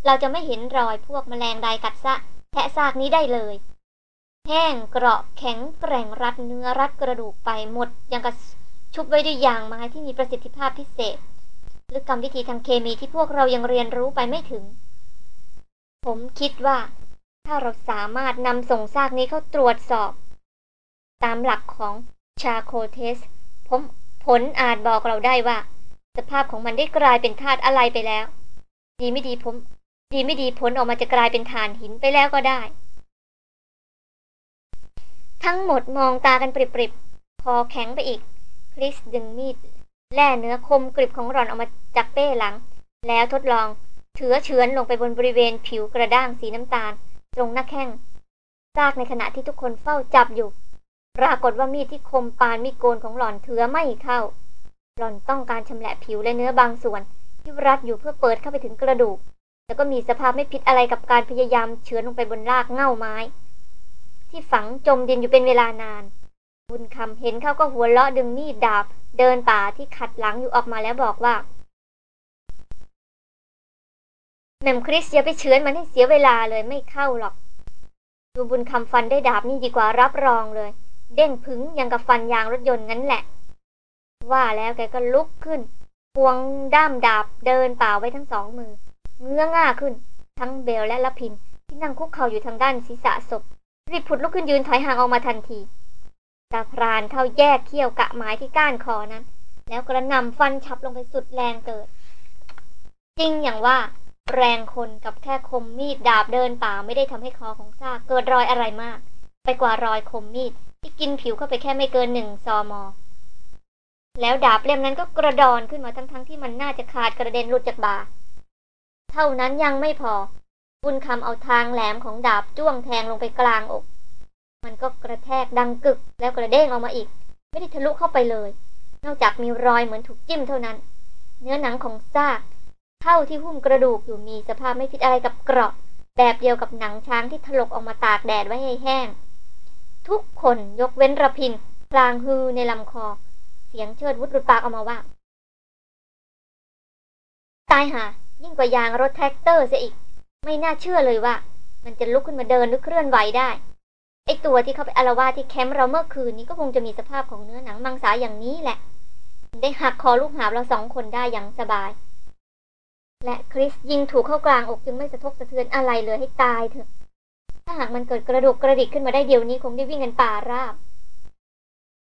เราจะไม่เห็นรอยพวกแมลงใดกัดซะแทะซากนี้ได้เลย แห้งเกราะแข็งแกร่งรัดเนื้อรัดกระดูกไปหมดยังกับชุบไว้ด้วยยางไม้ที่มีประสิทธิภาพพิเศษหรือกรรมวิธีทางเคมีที่พวกเรายังเรียนรู้ไปไม่ถึง ผมคิดว่า ถ้าเราสามารถนำส่งซากนี้เข้าตรวจสอบ ตามหลักของชาโคเทส ผมผลอาจบอกเราได้ว่า สภาพของมันได้กลายเป็นธาตุอะไรไปแล้ว ดีไม่ดีผม ดีไม่ดีผลออกมาจะกลายเป็นฐานหินไปแล้วก็ได้ ทั้งหมดมองตากันปริบๆ คอแข็งไปอีก คริสดึงมีดแล่เนื้อคมกริบของหลอนออกมาจากเป้หลัง แล้วทดลอง เฉือเฉือนลงไปบนบริเวณผิวกระด้างสีน้ำตาล ตรงหน้าแข้งซากในขณะที่ทุกคนเฝ้าจับอยู่ ปรากฏว่ามีดที่คมปานมีดโกนของหล่อนเถือไม่เข้า หล่อนต้องการชำแหละผิวและเนื้อบางส่วน ที่รัดอยู่เพื่อเปิดเข้าไปถึงกระดูก แล้วก็มีสภาพไม่ผิดอะไรกับการพยายามเฉือนลงไปบนรากเง่าไม้ ที่ฝังจมดินอยู่เป็นเวลานาน บุญคำเห็นเขาก็หัวเราะดึงมีดดาบ เดินป่าที่ขัดหลังอยู่ออกมาแล้วบอกว่า แม่มคริสอย่าไปเฉือนมันให้เสียเวลาเลยไม่เข้าหรอก ดูบุญคำฟันได้ดาบนี่ดีกว่ารับรองเลย เด้งพึงยังกับฟันยางรถยนต์งั้นแหละ ว่าแล้วแกก็ลุกขึ้นควงด้ามดาบเดินป่าไว้ทั้งสองมือ เงื้อง่าขึ้น ทั้งเบลและละพิน ที่นั่งคุกเข่าอยู่ทางด้านศีรษะศพรีบผุดลุกขึ้นยืนถอยห่างออกมาทันทีตาพรานเข้าแยกเขี้ยวกะไม้ที่ก้านคอนั้น แล้วกระนำฟันฉับลงไปสุดแรงเกิด จริงอย่างว่า แรงคนกับแค่คมมีดดาบเดินป่าไม่ได้ทำให้คอของซากเกิดรอยอะไรมาก ไปกว่ารอยคมมีดที่กินผิวเข้าไปแค่ไม่เกินหนึ่งซอมอ แล้วดาบเล่มนั้นก็กระดอนขึ้นมาทั้งๆทที่มันน่าจะขาดกระเด็นหลุดจากบ่า เท่านั้นยังไม่พอ บุญคำเอาทางแหลมของดาบจ้วงแทงลงไปกลางอก มันก็กระแทกดังกึกแล้วกระเด้งออกมาอีก ไม่ได้ทะลุเข้าไปเลย นอกจากมีรอยเหมือนถูกจิ้มเท่านั้น เนื้อหนังของซาก เท่าที่หุ้มกระดูกอยู่มีสภาพไม่ผิดอะไรกับเกราะ แบบเดียวกับหนังช้างที่ถลกออกมาตากแดดไว้ให้แห้ง ทุกคนยกเว้นระพินครางฮือในลำคอ เสียงเชิดวุฒหลุดปากออกมาว่า ตายห่ายิ่งกว่ายางรถแทรกเตอร์เสียอีก ไม่น่าเชื่อเลยว่า มันจะลุกขึ้นมาเดินหรือเคลื่อนไหวได้ไอ้ตัวที่เข้าไปอาละวาดที่แคมป์เราเมื่อคืนนี้ก็คงจะมีสภาพของเนื้อหนังมังสาอย่างนี้แหละ ได้หักคอลูกหาบเราสองคนได้อย่างสบาย และคริสยิงถูกเข้ากลางอกจึงไม่สะทกสะเทือนอะไรเลยให้ตายเถอะ ถ้าหากมันเกิดกระดูกกระดิกขึ้นมาได้เดี๋ยวนี้คงได้วิ่งกันป่าราบ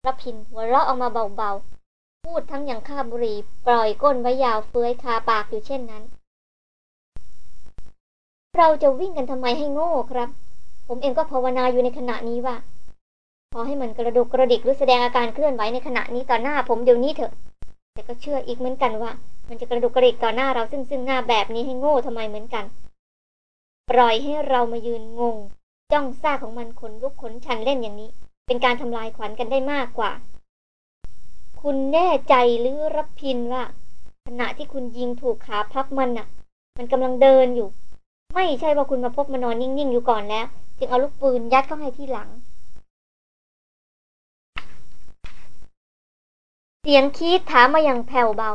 ระพินหัวเราะออกมาเบาๆ พูดทั้งอย่างคาบุรีปล่อยก้นไว้ยาวเฟื้อยคาปากอยู่เช่นนั้น เราจะวิ่งกันทำไมให้โง่ครับ ผมเองก็ภาวนาอยู่ในขณะนี้ว่าขอให้มันกระดุกกระดิกหรือแสดงอาการเคลื่อนไหวในขณะนี้ต่อหน้าผมเดี๋ยวนี้เถอะ แต่ก็เชื่ออีกเหมือนกันว่า มันจะกระดุกกระดิกต่อหน้าเราซึ่งซึ่งหน้าแบบนี้ให้โง่ทำไมเหมือนกัน ปล่อยให้เรามายืนงง จ้องซ่าของมันขนลุกขนชันเล่นอย่างนี้ เป็นการทำลายขวัญกันได้มากกว่า คุณแน่ใจหรือรับพินว่า ขณะที่คุณยิงถูกขาพับมันน่ะ มันกำลังเดินอยู่ ไม่ใช่ว่าคุณมาพบมานอนนิ่งๆอยู่ก่อนแล้ว จึงเอาลูกปืนยัดเข้าให้ที่หลัง เสียงคีดถามมาอย่างแผ่วเบา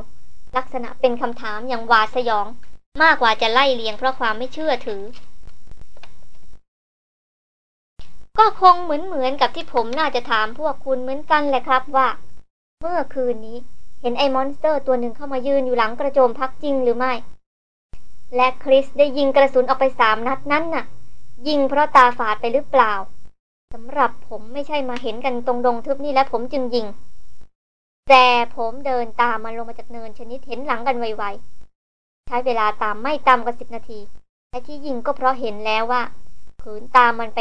ลักษณะเป็นคำถามอย่างหวาดสยอง มากกว่าจะไล่เลียงเพราะความไม่เชื่อถือ ก็คงเหมือนเหมือนกับที่ผมน่าจะถามพวกคุณเหมือนกันแหละครับว่า เมื่อคืนนี้เห็นไอ้ monster ตัวหนึ่งเข้ามายืนอยู่หลังกระโจมพักจริงหรือไม่ และคริสได้ยิงกระสุนออกไปสามนัดนั้นน่ะ ยิงเพราะตาฝาดไปหรือเปล่าสำหรับผมไม่ใช่มาเห็นกันตรงดงทึบนี่แล้วผมจึงยิง แต่ผมเดินตามมันลงมาจากเนินชนิดเห็นหลังกันไวๆ ใช้เวลาตามไม่ต่ำกว่าสิบนาที และที่ยิงก็เพราะเห็นแล้วว่าขืนตามมันไป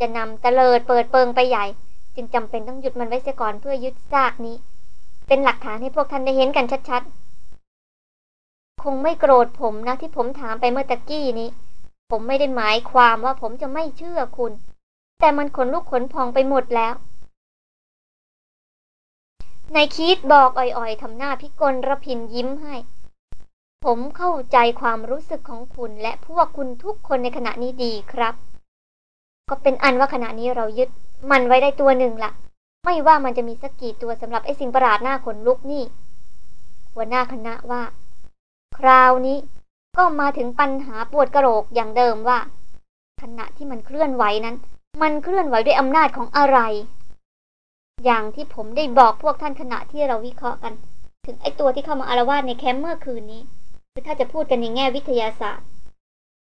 จะนำตะเลิดเปิดเปิงไปใหญ่ จึงจำเป็นต้องหยุดมันไว้เสียก่อนเพื่อยึดซากนี้ เป็นหลักฐานให้พวกท่านได้เห็นกันชัดๆ คงไม่โกรธผมนะที่ผมถามไปเมื่อตะกี้นี้ ผมไม่ได้หมายความว่าผมจะไม่เชื่อคุณ แต่มันขนลุกขนพองไปหมดแล้ว นายคิดบอกอ่อยๆทำหน้าพิกลระพินยิ้มให้ ผมเข้าใจความรู้สึกของคุณและพวกคุณทุกคนในขณะนี้ดีครับ ก็เป็นอันว่าขณะนี้เรายึด มันไว้ได้ตัวหนึ่งละไม่ว่ามันจะมีสักกี่ตัวสำหรับไอ้สิ่งประหลาดหน้าขนลุกนี่ หัวหน้าคณะว่า คราวนี้ก็มาถึงปัญหาปวดกระโหลกอย่างเดิมว่า ขณะที่มันเคลื่อนไหวนั้น มันเคลื่อนไหวด้วยอำนาจของอะไร อย่างที่ผมได้บอกพวกท่านขณะที่เราวิเคราะห์กัน ถึงไอ้ตัวที่เข้ามาอารวาสในแคมป์เมื่อคืนนี้คือถ้าจะพูดกันในแง่วิทยาศาสตร์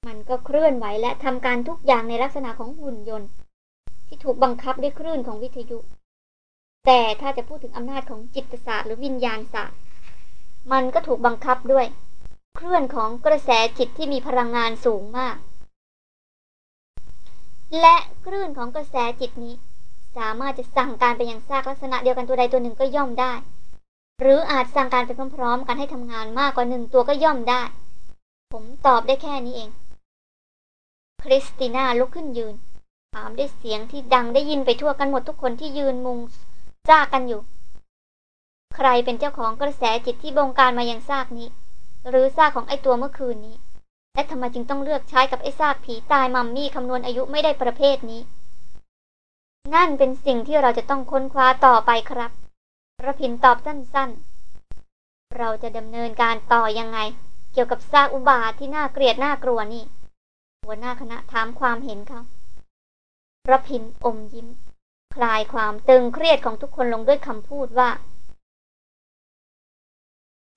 มันก็เคลื่อนไหวและทำการทุกอย่างในลักษณะของหุ่นยนต์ ที่ถูกบังคับด้วยคลื่นของวิทยุ แต่ถ้าจะพูดถึงอำนาจของจิตศาสตร์หรือวิญญาณศาสตร์ มันก็ถูกบังคับด้วยเคลื่อนของกระแสจิตที่มีพลังงานสูงมาก และคลื่นของกระแสจิตนี้ สามารถจะสั่งการไปยังซากลักษณะเดียวกันตัวใดตัวหนึ่งก็ย่อมได้ หรืออาจสั่งการไปพร้อมๆกันให้ทำงานมากกว่าหนึ่งตัวก็ย่อมได้ ผมตอบได้แค่นี้เอง คริสติน่าลุกขึ้นยืน ถามด้วยเสียงที่ดังได้ยินไปทั่วกันหมดทุกคนที่ยืนมุงซากกันอยู่ ใครเป็นเจ้าของกระแสจิตที่บงการมายังซากนี้ หรือซากของไอตัวเมื่อคืนนี้และทำไมจึงต้องเลือกใช้กับไอซากผีตายมัมมี่คำนวณอายุไม่ได้ประเภทนี้ นั่นเป็นสิ่งที่เราจะต้องค้นคว้าต่อไปครับระพินตอบสั้นๆ เราจะดำเนินการต่อยังไง เกี่ยวกับซากอุบาทที่น่าเกลียดน่ากลัวนี่ หัวหน้าคณะถามความเห็นเขาระพินอมยิ้ม คลายความตึงเครียดของทุกคนลงด้วยคำพูดว่า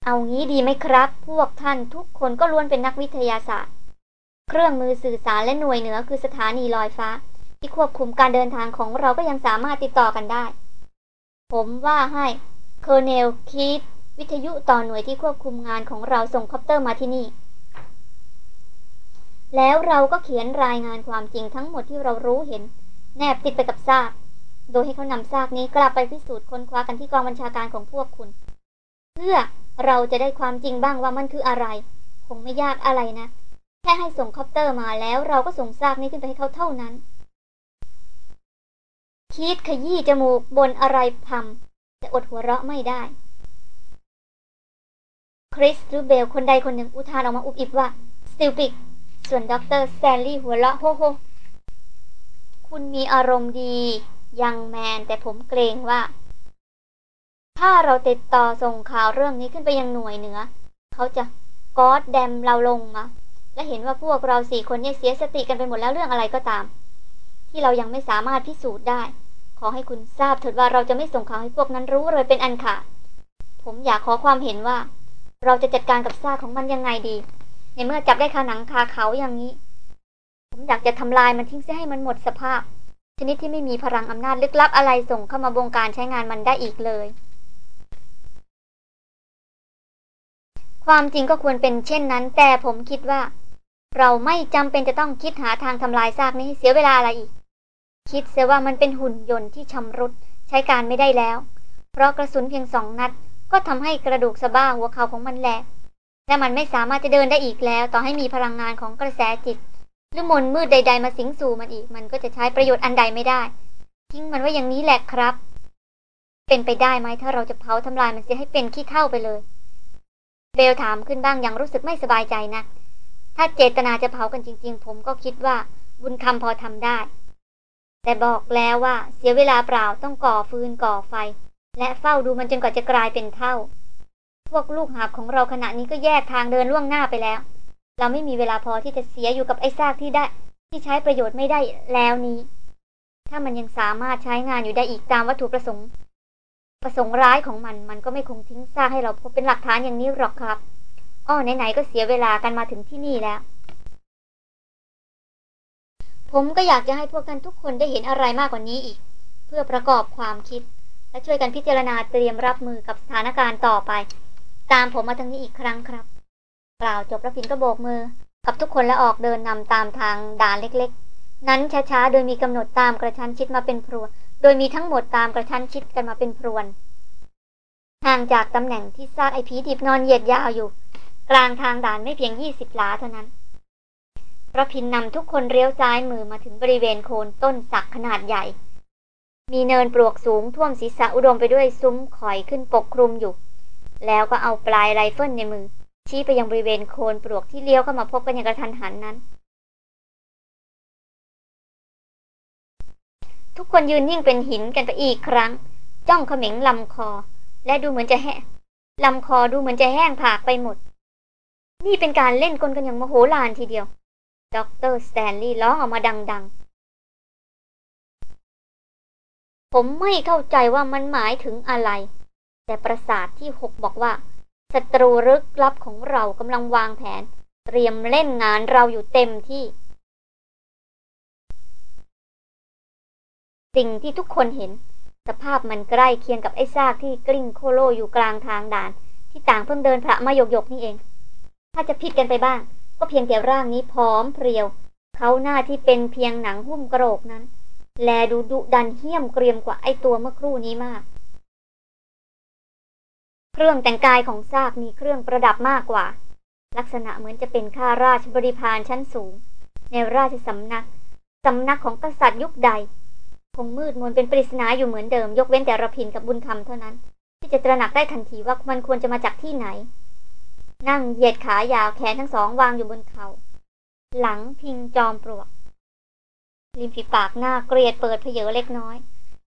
เอางี้ดีไหมครับ พวกท่านทุกคนก็ล้วนเป็นนักวิทยาศาสตร์ เครื่องมือสื่อสารและหน่วยเหนือคือสถานีลอยฟ้า ที่ควบคุมการเดินทางของเราก็ยังสามารถติดต่อกันได้ ผมว่าให้ Colonel คีดวิทยุต่อหน่วยที่ควบคุมงานของเราส่ง copter มาที่นี่ แล้วเราก็เขียนรายงานความจริงทั้งหมดที่เรารู้เห็น แนบติดไปกับซาก โดยให้เขานำซากนี้กลับไปพิสูจน์ค้นคว้ากันที่กองบัญชาการของพวกคุณ เพื่อเราจะได้ความจริงบ้างว่ามันคืออะไร คงไม่ยากอะไรนะ แค่ให้ส่ง copter มาแล้วเราก็ส่งซากนี้ขึ้นไปให้เขาเท่านั้น คีดขยี้จมูกบ่นอะไรพึมพำแต่อดหัวเราะไม่ได้ คริสหรือเบลคนใดคนหนึ่งอุทานออกมาอุบอิบว่า stupid pig ส่วนด็อกเตอร์สแตนลีย์หัวเราะโฮโฮคุณมีอารมณ์ดี young man แต่ผมเกรงว่า ถ้าเราติดต่อส่งข่าวเรื่องนี้ขึ้นไปยังหน่วยเหนือ เขาจะ goddamn เราลงมาและเห็นว่าพวกเราสี่คนเนี่ยเสียสติกันไปหมดแล้วเรื่องอะไรก็ตาม ที่เรายังไม่สามารถพิสูจน์ได้ ขอให้คุณทราบเถิดว่าเราจะไม่ส่งข่าวให้พวกนั้นรู้เลยเป็นอันขาด ผมอยากขอความเห็นว่า เราจะจัดการกับซากของมันยังไงดี ในเมื่อจับได้คาหนังคาเขาอย่างนี้ ผมอยากจะทำลายมันทิ้งเสียให้มันหมดสภาพ ชนิดที่ไม่มีพลังอำนาจลึกลับอะไรส่งเข้ามาบงการใช้งานมันได้อีกเลย ความจริงก็ควรเป็นเช่นนั้น แต่ผมคิดว่า เราไม่จำเป็นจะต้องคิดหาทางทำลายซากนี้เสียเวลาอะไรอีก คิดเสียว่ามันเป็นหุ่นยนต์ที่ชำรุดใช้การไม่ได้แล้ว เพราะกระสุนเพียงสองนัด ก็ทำให้กระดูกสะบ้าหัวเข่าของมันแหลกและมันไม่สามารถจะเดินได้อีกแล้ว ต่อให้มีพลังงานของกระแสจิต หรือมนต์มืดใด ๆ มาสิงสู่มันอีก มันก็จะใช้ประโยชน์อันใดไม่ได้ ทิ้งมันไว้อย่างนี้แหละครับ เป็นไปได้ไหมถ้าเราจะเผาทำลายมันเสียให้เป็นขี้เท่าไปเลย เบลถามขึ้นบ้างอย่างรู้สึกไม่สบายใจนะถ้าเจตนาจะเผากันจริง ๆ ผมก็คิดว่าบุญคำพอทำได้ แต่บอกแล้วว่าเสียเวลาเปล่าต้องก่อฟืนก่อไฟ และเฝ้าดูมันจนกว่าจะกลายเป็นเท่า พวกลูกหาบของเราขณะนี้ก็แยกทางเดินล่วงหน้าไปแล้ว เราไม่มีเวลาพอที่จะเสียอยู่กับไอ้ซากที่ได้ ที่ใช้ประโยชน์ไม่ได้แล้วนี้ ถ้ามันยังสามารถใช้งานอยู่ได้อีกตามวัตถุประสงค์ ประสงค์ร้ายของมันมันก็ไม่คงทิ้งซากให้เราพบเป็นหลักฐานอย่างนี้หรอกครับ อ้อไหนๆก็เสียเวลากันมาถึงที่นี่แล้ว ผมก็อยากจะให้พวกท่านทุกคนได้เห็นอะไรมากกว่านี้อีก เพื่อประกอบความคิด และช่วยกันพิจารณาเตรียมรับมือกับสถานการณ์ต่อไป ตามผมมาทางนี้อีกครั้งครับ กล่าวจบระพินก็โบกมือ กับทุกคนและออกเดินนำตามทางด่านเล็กๆ นั้นช้าๆ โดยมีกำหนดตามกระชั้นชิดมาเป็นพรวน โดยมีทั้งหมดตามกระชั้นชิดกันมาเป็นพรวน ห่างจากตำแหน่งที่ซากไอ้ผีดิบนอนเหยียดยาวอยู่ กลางทางด่านไม่เพียงยี่สิบหลาเท่านั้น ระพินนำทุกคนเลี้ยวซ้ายมือมาถึงบริเวณโคนต้นสักขนาดใหญ่ มีเนินปลวกสูงท่วมศีรษะอุดมไปด้วยซุ้มข่อยขึ้นปกคลุมอยู่ แล้วก็เอาปลายไรเฟิลในมือ ชี้ไปยังบริเวณโคนปลวกที่เลี้ยวเข้ามาพบกันอย่างกระทันหันนั้น ทุกคนยืนนิ่งเป็นหินกันไปอีกครั้ง จ้องเขม็งลำคอ และดูเหมือนจะแห้งลำคอดูเหมือนจะแห้งผากไปหมด นี่เป็นการเล่นกลกันอย่างมโหฬารทีเดียว ด็อกเตอร์สแตนลีย์ร้องออกมาดัง ๆ ผมไม่เข้าใจว่ามันหมายถึงอะไร แต่ประสาทที่หกบอกว่าศัตรูลึกลับของเรากำลังวางแผน เตรียมเล่นงานเราอยู่เต็มที่ สิ่งที่ทุกคนเห็น สภาพมันใกล้เคียงกับไอ้ซากที่กลิ้งโคโลอยู่กลางทางด่าน ที่ต่างเพิ่งเดินพระมาหยกๆนี่เอง ถ้าจะผิดกันไปบ้าง ก็เพียงแต่ร่างนี้พร้อมเพรียว เขาหน้าที่เป็นเพียงหนังหุ้มกระโหลกนั้น แลดูดุดันเหี้ยมเกรียมกว่าไอ้ตัวเมื่อครู่นี้มาก เครื่องแต่งกายของซากมีเครื่องประดับมากกว่า ลักษณะเหมือนจะเป็นข้าราชบริพารชั้นสูง ในราชสำนัก สำนักของกษัตริย์ยุคใด คงมืดมนเป็นปริศนาอยู่เหมือนเดิม ยกเว้นแต่ระพินกับบุญคำเท่านั้น ที่จะตระหนักได้ทันทีว่ามันควรจะมาจากที่ไหน นั่งเหยียดขายาวแขนทั้งสองวางอยู่บนเขา หลังพิงจอมปลวก ริมฝีปากหน้าเกรียดเปิดเผยเล็กน้อย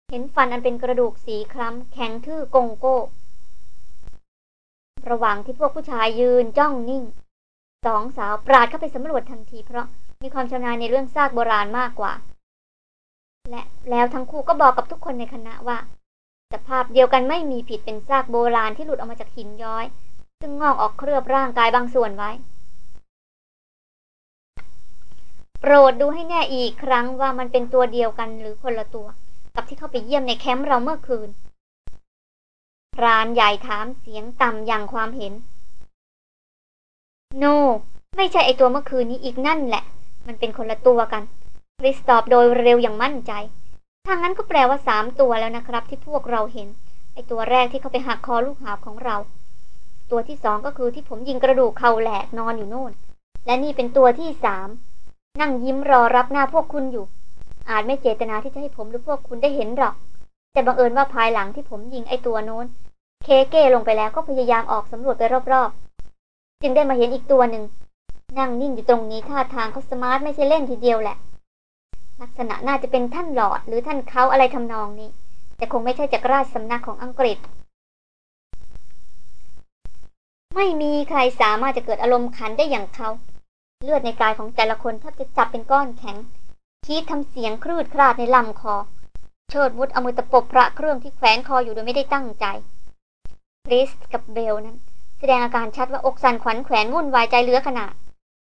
เห็นฟันอันเป็นกระดูกสีคล้ำแข็งทื่อกงโก้ ระหว่างที่พวกผู้ชายยืนจ้องนิ่ง สองสาวปราดเข้าไปสำรวจทันทีเพราะมีความชำนาญในเรื่องซากโบราณมากกว่า และแล้วทั้งคู่ก็บอกกับทุกคนในคณะว่าสภาพเดียวกันไม่มีผิดเป็นซากโบราณที่หลุดออกมาจากหินย้อย ซึ่งงอกออกเคลือบร่างกายบางส่วนไว้ โปรดดูให้แน่อีกครั้งว่ามันเป็นตัวเดียวกันหรือคนละตัว กับที่เข้าไปเยี่ยมในแคมป์เราเมื่อคืนพรานใหญ่ถามเสียงต่ำอย่างความเห็น โนไม่ไม่ใช่ไอตัวเมื่อคืนนี้อีกนั่นแหละ มันเป็นคนละตัวกันคริสตอบโดยเร็วอย่างมั่นใจถ้างั้นก็แปลว่าสามตัวแล้วนะครับ ที่พวกเราเห็น ไอตัวแรกที่เขาไปหักคอลูกหาบของเรา ตัวที่สองก็คือที่ผมยิงกระดูกเข่าแหลกนอนอยู่โน่น และนี่เป็นตัวที่สามนั่งยิ้มรอรับหน้าพวกคุณอยู่ อาจไม่เจตนาที่จะให้ผมหรือพวกคุณได้เห็นหรอก แต่บังเอิญว่าภายหลังที่ผมยิงไอตัวโน้น เคเก้ลงไปแล้วก็พยายามออกสำรวจไปรอบๆ จึงได้มาเห็นอีกตัวหนึ่ง นั่งนิ่งอยู่ตรงนี้ท่าทางเขาสมาร์ทไม่ใช่เล่นทีเดียวแหละ ลักษณะน่าจะเป็นท่านหลอดหรือท่านเขาอะไรทำนองนี้ แต่คงไม่ใช่จากราชสำนักของอังกฤษ ไม่มีใครสามารถจะเกิดอารมณ์ขันได้อย่างเขา เลือดในกายของแต่ละคนแทบจะจับเป็นก้อนแข็งคีดทำเสียงครืดคราดในลำคอ เชิดวุฒเอามือตะปบพระเครื่องที่แขวนคออยู่โดยไม่ได้ตั้งใจคริสกับเบลนั้น แสดงอาการชัดว่าอกสั่นขวัญแขวนวุ่นวายใจเหลือขนาด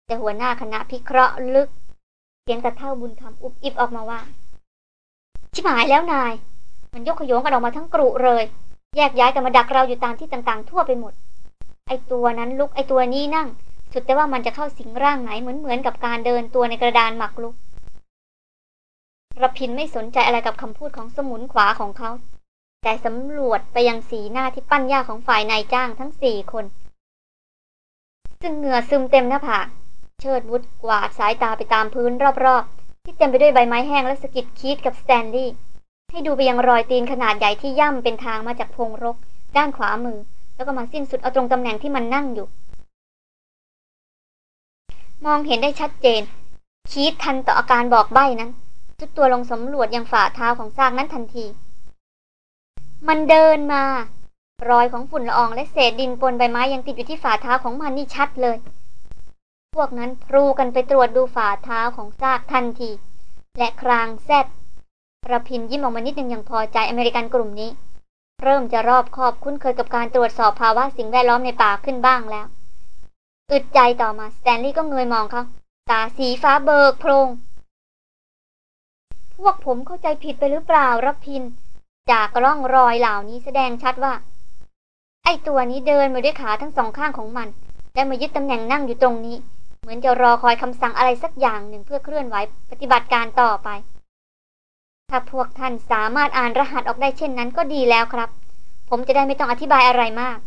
แต่หัวหน้าคณะพิเคราะห์ลึก เสียงตะเท่าบุญคำอุบอิบออกมาว่า ชิบหายแล้วนาย มันยกขยงกันออกมาทั้งกรุเลย แยกย้ายกันมาดักเราอยู่ตามที่ต่างๆ ทั่วไปหมด ไอตัวนั้นลุกไอตัวนี้นั่ง สุดแต่ว่ามันจะเข้าสิงร่างไหนเหมือนเหมือนกับการเดินตัวในกระดานหมักลุกระพินไม่สนใจอะไรกับคำพูดของสมุนขวาของเขา แต่สำรวจไปยังสีหน้าที่ปั้นยากของฝ่ายนายจ้างทั้งสี่คน ซึ่งเหงื่อซึมเต็มหน้าผากเชิดวุฒกวาดสายตาไปตามพื้นรอบๆ ที่เต็มไปด้วยใบไม้แห้งและสกิดคีดกับสแตนลีย์ให้ดูไปยังรอยตีนขนาดใหญ่ที่ย่ำเป็นทางมาจากพงรก ด้านขวามือ แล้วก็มาสิ้นสุดเอาตรงตำแหน่งที่มันนั่งอยู่ มองเห็นได้ชัดเจน คีดทันต่ออาการบอกใบ้นั้นจุดตัวลงสำรวจยังฝ่าเท้าของซากนั้นทันที มันเดินมา รอยของฝุ่นละอองและเศษดินปนใบไม้ยังติดอยู่ที่ฝ่าเท้าของมันนี่ชัดเลย พวกนั้นพลูกันไปตรวจดูฝ่าเท้าของซากทันที และครางแซดระพินยิ้มออกมานิดนึงอย่างพอใจอเมริกันกลุ่มนี้ เริ่มจะรอบคอบคุ้นเคยกับการตรวจสอบภาวะสิ่งแวดล้อมในป่าขึ้นบ้างแล้ว อึดใจต่อมาสแตนลีย์ก็เงยมองเขาตาสีฟ้าเบิกโพลง พวกผมเข้าใจผิดไปหรือเปล่าระพิน จากร่องรอยเหล่านี้แสดงชัดว่า ไอ้ตัวนี้เดินมาด้วยขาทั้งสองข้างของมัน และมายึดตำแหน่งนั่งอยู่ตรงนี้ เหมือนจะรอคอยคำสั่งอะไรสักอย่างหนึ่งเพื่อเคลื่อนไหวปฏิบัติการต่อไป ถ้าพวกท่านสามารถอ่านรหัสออกได้เช่นนั้นก็ดีแล้วครับ ผมจะได้ไม่ต้องอธิบายอะไรมาก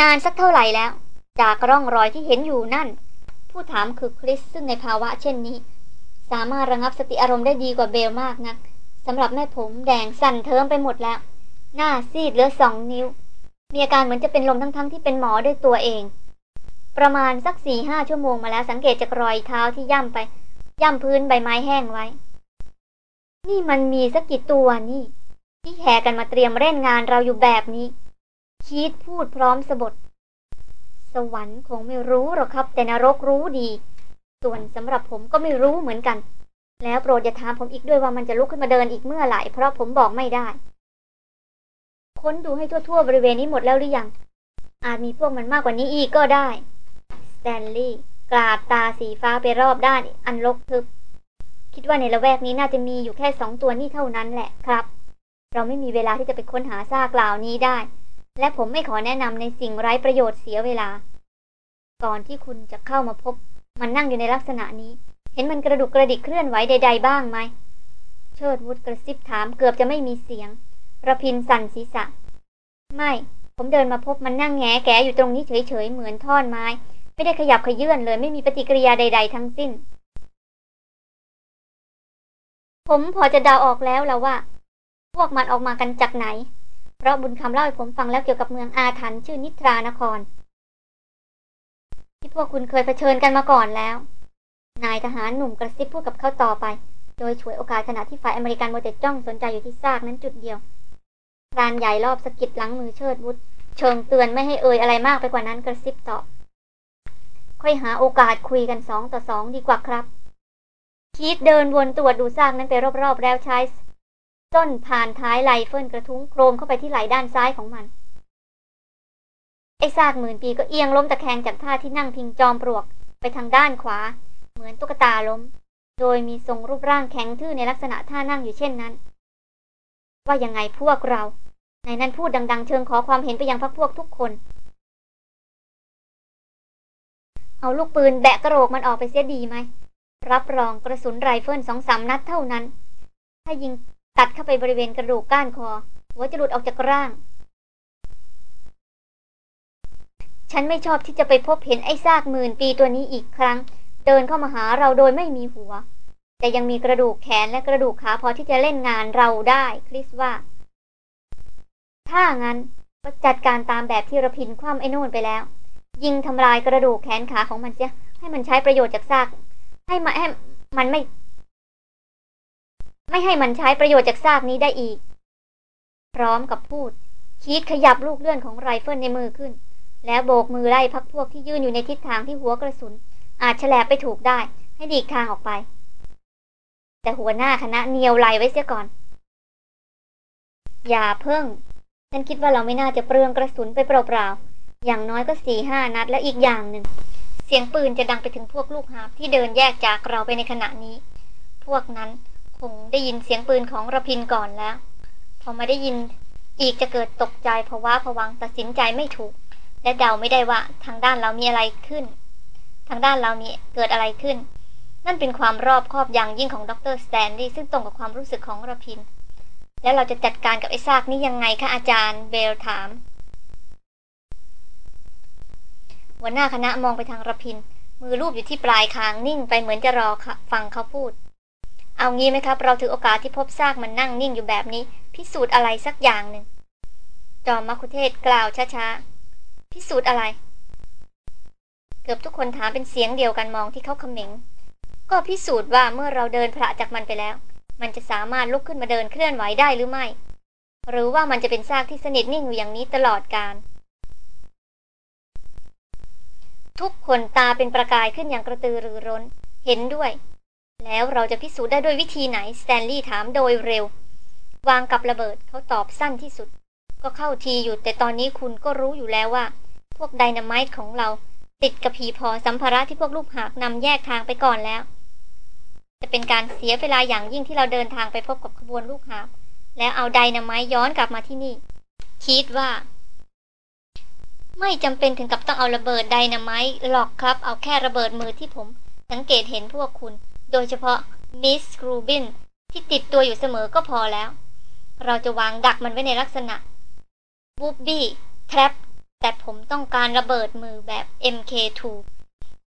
นานสักเท่าไหร่แล้ว จากร่องรอยที่เห็นอยู่นั่น ผู้ถามคือคริสซึ่งในภาวะเช่นนี้ สามารถระงับสติอารมณ์ได้ดีกว่าเบลมากนักสำหรับแม่ผมแดงสั่นเทิมไปหมดแล้ว หน้าซีดเหลือสองนิ้ว มีอาการเหมือนจะเป็นลมทั้งๆทที่เป็นหมอด้วยตัวเอง ประมาณสักสี่ห้าชั่วโมงมาแล้วสังเกตจากรอยเท้าที่ย่ำไป ย่ำพื้นใบไม้แห้งไว้ นี่มันมีสักกี่ตัวนี่ ที่แห่กันมาเตรียมเล่นงานเราอยู่แบบนี้คิดพูดพร้อมสะบดสวรรค์คงไม่รู้หรอกครับ แต่นรกรู้ดี ส่วนสำหรับผมก็ไม่รู้เหมือนกัน แล้วโปรดอย่าถามผมอีกด้วยว่ามันจะลุกขึ้นมาเดินอีกเมื่อไหร่เพราะผมบอกไม่ได้ค้นดูให้ทั่วๆบริเวณนี้หมดแล้วหรือยัง อาจมีพวกมันมากกว่านี้อีกก็ได้ สแตนลีย์ กราดตาสีฟ้าไปรอบด้านอันรกทึบ คิดว่าในละแวกนี้น่าจะมีอยู่แค่สองตัวนี่เท่านั้นแหละครับ เราไม่มีเวลาที่จะไปค้นหาซากเหล่านี้ได้ และผมไม่ขอแนะนำในสิ่งไร้ประโยชน์เสียเวลา ก่อนที่คุณจะเข้ามาพบ มันนั่งอยู่ในลักษณะนี้ เห็นมันกระดุกกระดิกเคลื่อนไหวใด ๆ บ้างไหม เชิดวุฒกระซิบถามเกือบจะไม่มีเสียงระพินสั่นศีรษะ ไม่ ผมเดินมาพบมันนั่งแงแกอยู่ตรงนี้เฉยๆ เหมือนท่อนไม้ ไม่ได้ขยับขยื่นเลยไม่มีปฏิกิริยาใด ๆ ทั้งสิ้น ผมพอจะเดาออกแล้วแล้วว่า พวกมันออกมากันจากไหน เพราะบุญคำเล่าให้ผมฟังแล้วเกี่ยวกับเมืองอาถรรพ์ชื่อนิทรานคร ที่พวกคุณเคยเผชิญกันมาก่อนแล้ว นายทหารหนุ่มกระซิบพูดกับเขาต่อไป โดยฉวยโอกาสขณะที่ฝ่ายอเมริกันมัวแต่จ้องสนใจอยู่ที่ซากนั้นจุดเดียวพรานใหญ่ลอบสะกิดหลังมือเชิดวุฒเชิงเตือนไม่ให้เอ่ยอะไรมากไปกว่านั้นกระซิบตอบ ค่อยหาโอกาสคุยกันสองต่อสองดีกว่าครับคีดเดินวนตรวจดูซากนั้นไปรอบๆ แล้วใช้ต้นผ่านท้ายไหลเฟิลกระทุ้งโครมเข้าไปที่ไหล่ด้านซ้ายของมัน ไอ้ซากหมื่นปีก็เอียงล้มตะแคงจากท่าที่นั่งพิงจอมปลวกไปทางด้านขวา เหมือนตุ๊กตาล้ม โดยมีทรงรูปร่างแข็งทื่อในลักษณะท่านั่งอยู่เช่นนั้น ว่ายังไงพวกเรา ในนั้นพูดดัง ๆ เชิงขอความเห็นไปยังพักพวกทุกคน เอาลูกปืนแบะกระโหลกมันออกไปเสียดีไหม รับรองกระสุนไรเฟิลสองสามนัดเท่านั้น ถ้ายิงตัดเข้าไปบริเวณกระดูกก้านคอ หัวจะหลุดออกจากร่าง ฉันไม่ชอบที่จะไปพบเห็นไอ้ซากหมื่นปีตัวนี้อีกครั้ง เดินเข้ามาหาเราโดยไม่มีหัว แต่ยังมีกระดูกแขนและกระดูกขาพอที่จะเล่นงานเราได้ คริสว่า ถ้างั้นก็จัดการตามแบบที่ระพินคว่ำไอ้นู่นไปแล้ว ยิงทำลายกระดูกแขนขาของมันเสีย ให้มันใช้ประโยชน์จากซาก ให้มันให้มันไม่ ไม่ให้มันใช้ประโยชน์จากซากนี้ได้อีก พร้อมกับพูด คีดขยับลูกเลื่อนของไรเฟิลในมือขึ้น แล้วโบกมือไล่พรรคพวกที่ยืนอยู่ในทิศทางที่หัวกระสุน อาจแฉลบไปถูกได้ ให้หลีกทางออกไป แต่หัวหน้าคณะเหนี่ยวไหล่ไว้เสียก่อน อย่าเพิ่งฉันคิดว่าเราไม่น่าจะเปลืองกระสุนไปเปล่าๆ อย่างน้อยก็สี่ห้านัดแล้วอีกอย่างหนึ่ง เสียงปืนจะดังไปถึงพวกลูกหาบที่เดินแยกจากเราไปในขณะนี้ พวกนั้นคงได้ยินเสียงปืนของระพินก่อนแล้ว พอมาได้ยินอีกจะเกิดตกใจภาวะผวังตัดสินใจไม่ถูก และเดาไม่ได้ว่าทางด้านเรามีอะไรขึ้น ทางด้านเรามีเกิดอะไรขึ้น นั่นเป็นความรอบคอบอย่างยิ่งของดรสแตนลีย์ซึ่งตรงกับความรู้สึกของระพิน แล้วเราจะจัดการกับไอ้ซากนี้ยังไงคะอาจารย์เบลถาม หัวหน้าคณะมองไปทางระพิน มือรูปอยู่ที่ปลายคางนิ่งไปเหมือนจะรอฟังเขาพูด เอางี้ไหมครับ เราถือโอกาสที่พบซากมันนั่งนิ่งอยู่แบบนี้ พิสูจน์อะไรสักอย่างหนึ่ง จอมมัคุเทศกล่าวช้าๆ พิสูจน์อะไร เกือบทุกคนถามเป็นเสียงเดียวกันมองที่เขาเขม็ง ก็พิสูจน์ว่าเมื่อเราเดินพระจากมันไปแล้ว มันจะสามารถลุกขึ้นมาเดินเคลื่อนไหวได้หรือไม่ หรือว่ามันจะเป็นซากที่สนิทนิ่งอยู่อย่างนี้ตลอดกาล ทุกคนตาเป็นประกายขึ้นอย่างกระตือรือร้น เห็นด้วย แล้วเราจะพิสูจน์ได้ด้วยวิธีไหนสแตนลีย์ถามโดยเร็ว วางกับระเบิดเขาตอบสั้นที่สุด ก็เข้าทีอยู่แต่ตอนนี้คุณก็รู้อยู่แล้วว่า พวกไดนาไมต์ของเรา ติดกับผีพอสัมภาระที่พวกลูกหากนำแยกทางไปก่อนแล้ว จะเป็นการเสียเวลาอย่างยิ่งที่เราเดินทางไปพบกับขบวนลูกหาบแล้วเอาไดนาไมต์ย้อนกลับมาที่นี่ คิดว่า ไม่จำเป็นถึงกับต้องเอาระเบิดไดนาไมต์หรอกครับ เอาแค่ระเบิดมือที่ผม สังเกตเห็นพวกคุณ โดยเฉพาะมิสกรูบินที่ติดตัวอยู่เสมอก็พอแล้ว เราจะวางดักมันไว้ในลักษณะบูบบี้แทรปแต่ผมต้องการระเบิดมือแบบ MK2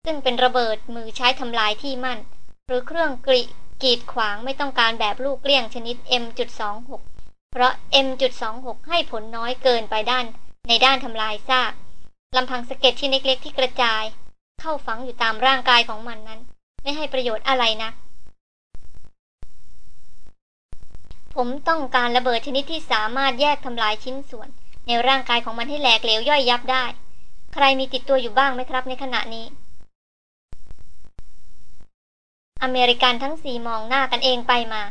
ซึ่งเป็นระเบิดมือใช้ทำลายที่มั่น หรือเครื่องกรีกีดขวางไม่ต้องการแบบลูกเกลี้ยงชนิด M.26 เพราะ M.26 ให้ผลน้อยเกินไปด้าน ในด้านทำลายซากลำพังสะเก็ดที่เล็กๆที่กระจาย เข้าฝังอยู่ตามร่างกายของมันนั้น ไม่ให้ประโยชน์อะไรนะผมต้องการระเบิดชนิดที่สามารถแยกทำลายชิ้นส่วน ในร่างกายของมันให้แหลกเหลวย่อยยับได้ ใครมีติดตัวอยู่บ้างไหมครับในขณะนี้ อเมริกันทั้งสี่มองหน้ากันเองไปมา